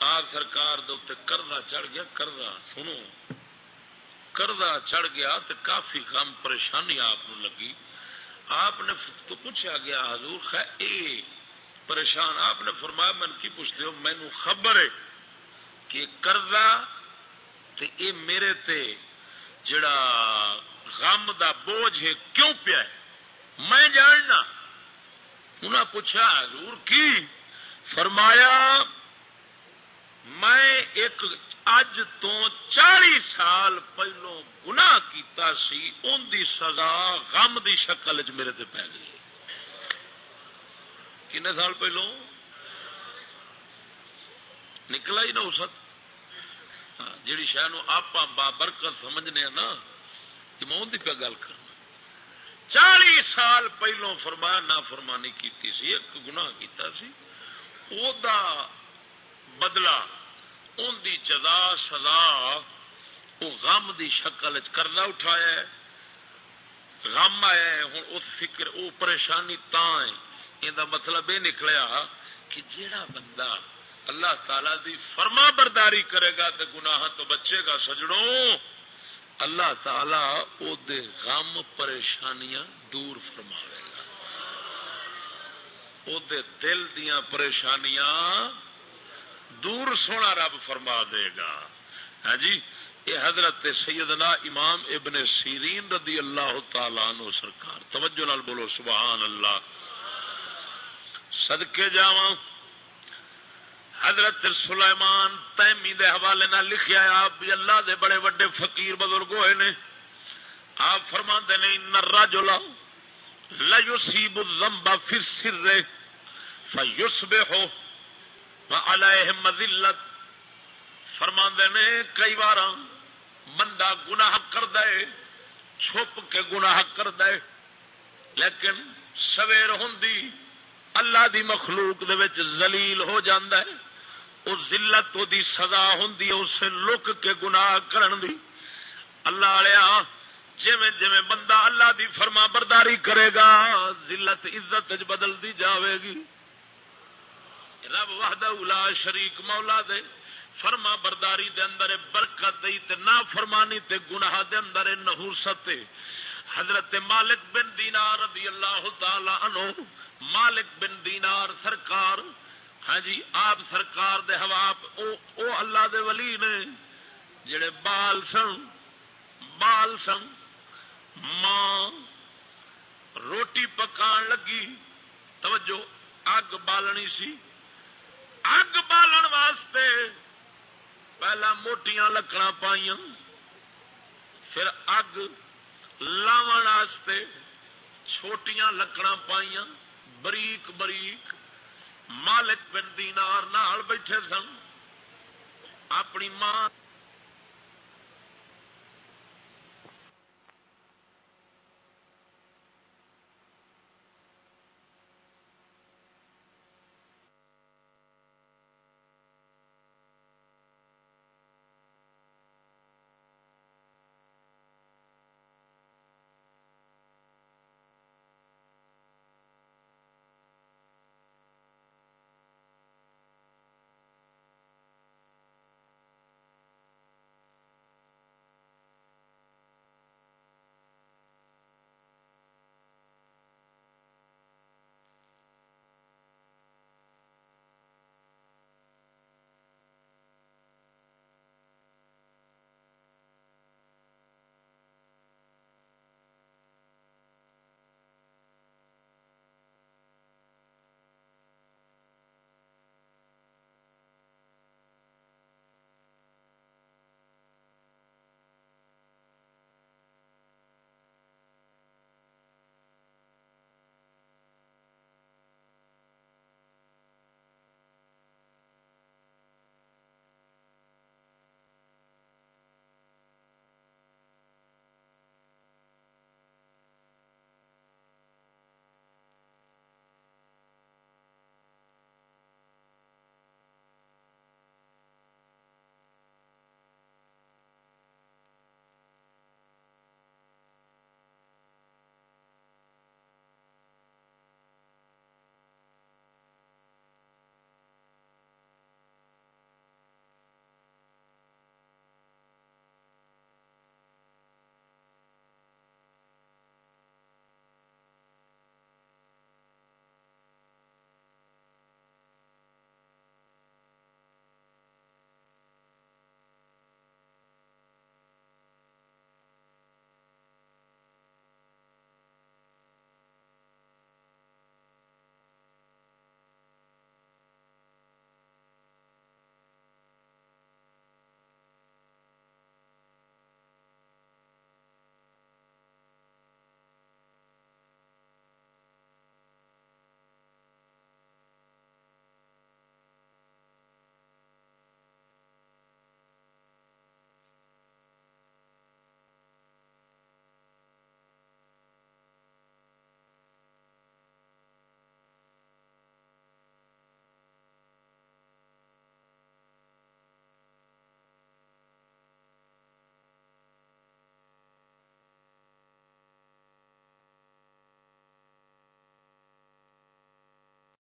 آپ سرکار دے کردہ چڑھ گیا کردہ سنو۔ کردہ چڑھ گیا تو کافی کام پریشانی آپ لگی۔ آپ نے تو پوچھا گیا، حضور خیر اے پریشان، آپ نے فرمایا، من کی پوچھتے ہو؟ مینو خبر ہے کہ قرضہ تے اے میرے تے جڑا غم دا بوجھ ہے کیوں پیا ہے؟ میں جاننا۔ انہاں پوچھا، حضور کی؟ فرمایا، میں ایک اج تو چالی سال پہلو گناہ کیتا سی ان دی سزا غم دی شکل چ میرے تے پی گئی کنے سال پہلو؟ نکلا ہی نہ اس ہاں، جیڑی شہ آپ برکت سمجھنے نا، کہ میں پہ گل کرنا چالی سال پہلو فرمایا نہ فرمانی کیتی سی، ایک گناہ کیتا سی۔ او دا بدلا ان دی جزا، سزا وہ غم دی شکل کرنا اٹھایا غم آیا ہوں اس فکر وہ پریشانی تا ہے۔ یہ مطلب یہ نکلیا کہ جیڑا بندہ اللہ تعالی دی فرما برداری کرے گا تو گناہ تو بچے گا سجڑوں۔ اللہ تعالی او دے غم پریشانیاں دور فرماوے گا۔ او دے دل دیاں پریشانیاں دور سونا رب فرما دے گا۔ ہاں جی یہ حضرت سیدنا امام ابن سیرین رضی اللہ تعالی نو سرکار، توجہ نال بولو، سبحان اللہ۔ سدکے جا حضرت سلیمان تیمی دے حوالے نہ لکھیا آپ بھی اللہ دے بڑے وڈے فقیر بزرگ ہوئے نے۔ آپ فرما نے نرا جلا لسیب لمبا پھر سر رے فیوس بے ہو مزلت فرما نے، کئی بار بندہ گناہ کر دے، چھپ کے گناہ کر دے، لیکن سویر ہوں اللہ دی مخلوق دے وچ زلیل ہو جاندہ ہے۔ اس ذلت دی سزا ہوں اسے لک کے گناہ کرن دی۔ اللہ آیا جویں جویں بندہ اللہ دی فرما برداری کرے گا، ذلت عزت بدل دی جاوے گی۔ رب وحدہ لا شریک مولا دے، فرما برداری دے اندر برکت دی تے نا فرمانی تے گناہ دے اندر نحوست حضرت مالک بن دینار رضی اللہ تعالی عنہ، مالک بن دینار سرکار ہاں جی آپ سرکار دے ہوا او, او اللہ دے ولی نے جڑے بال سن بال سن ماں روٹی پکان لگی توجہ اگ بالنی سی۔ اگ بالن واسطے پہلا موٹیاں لکڑا پائیا پھر اگ واسطے چھوٹیاں لکڑا پائیا بریک بریک۔ مالک بن دینار نال بیٹھے سن اپنی ماں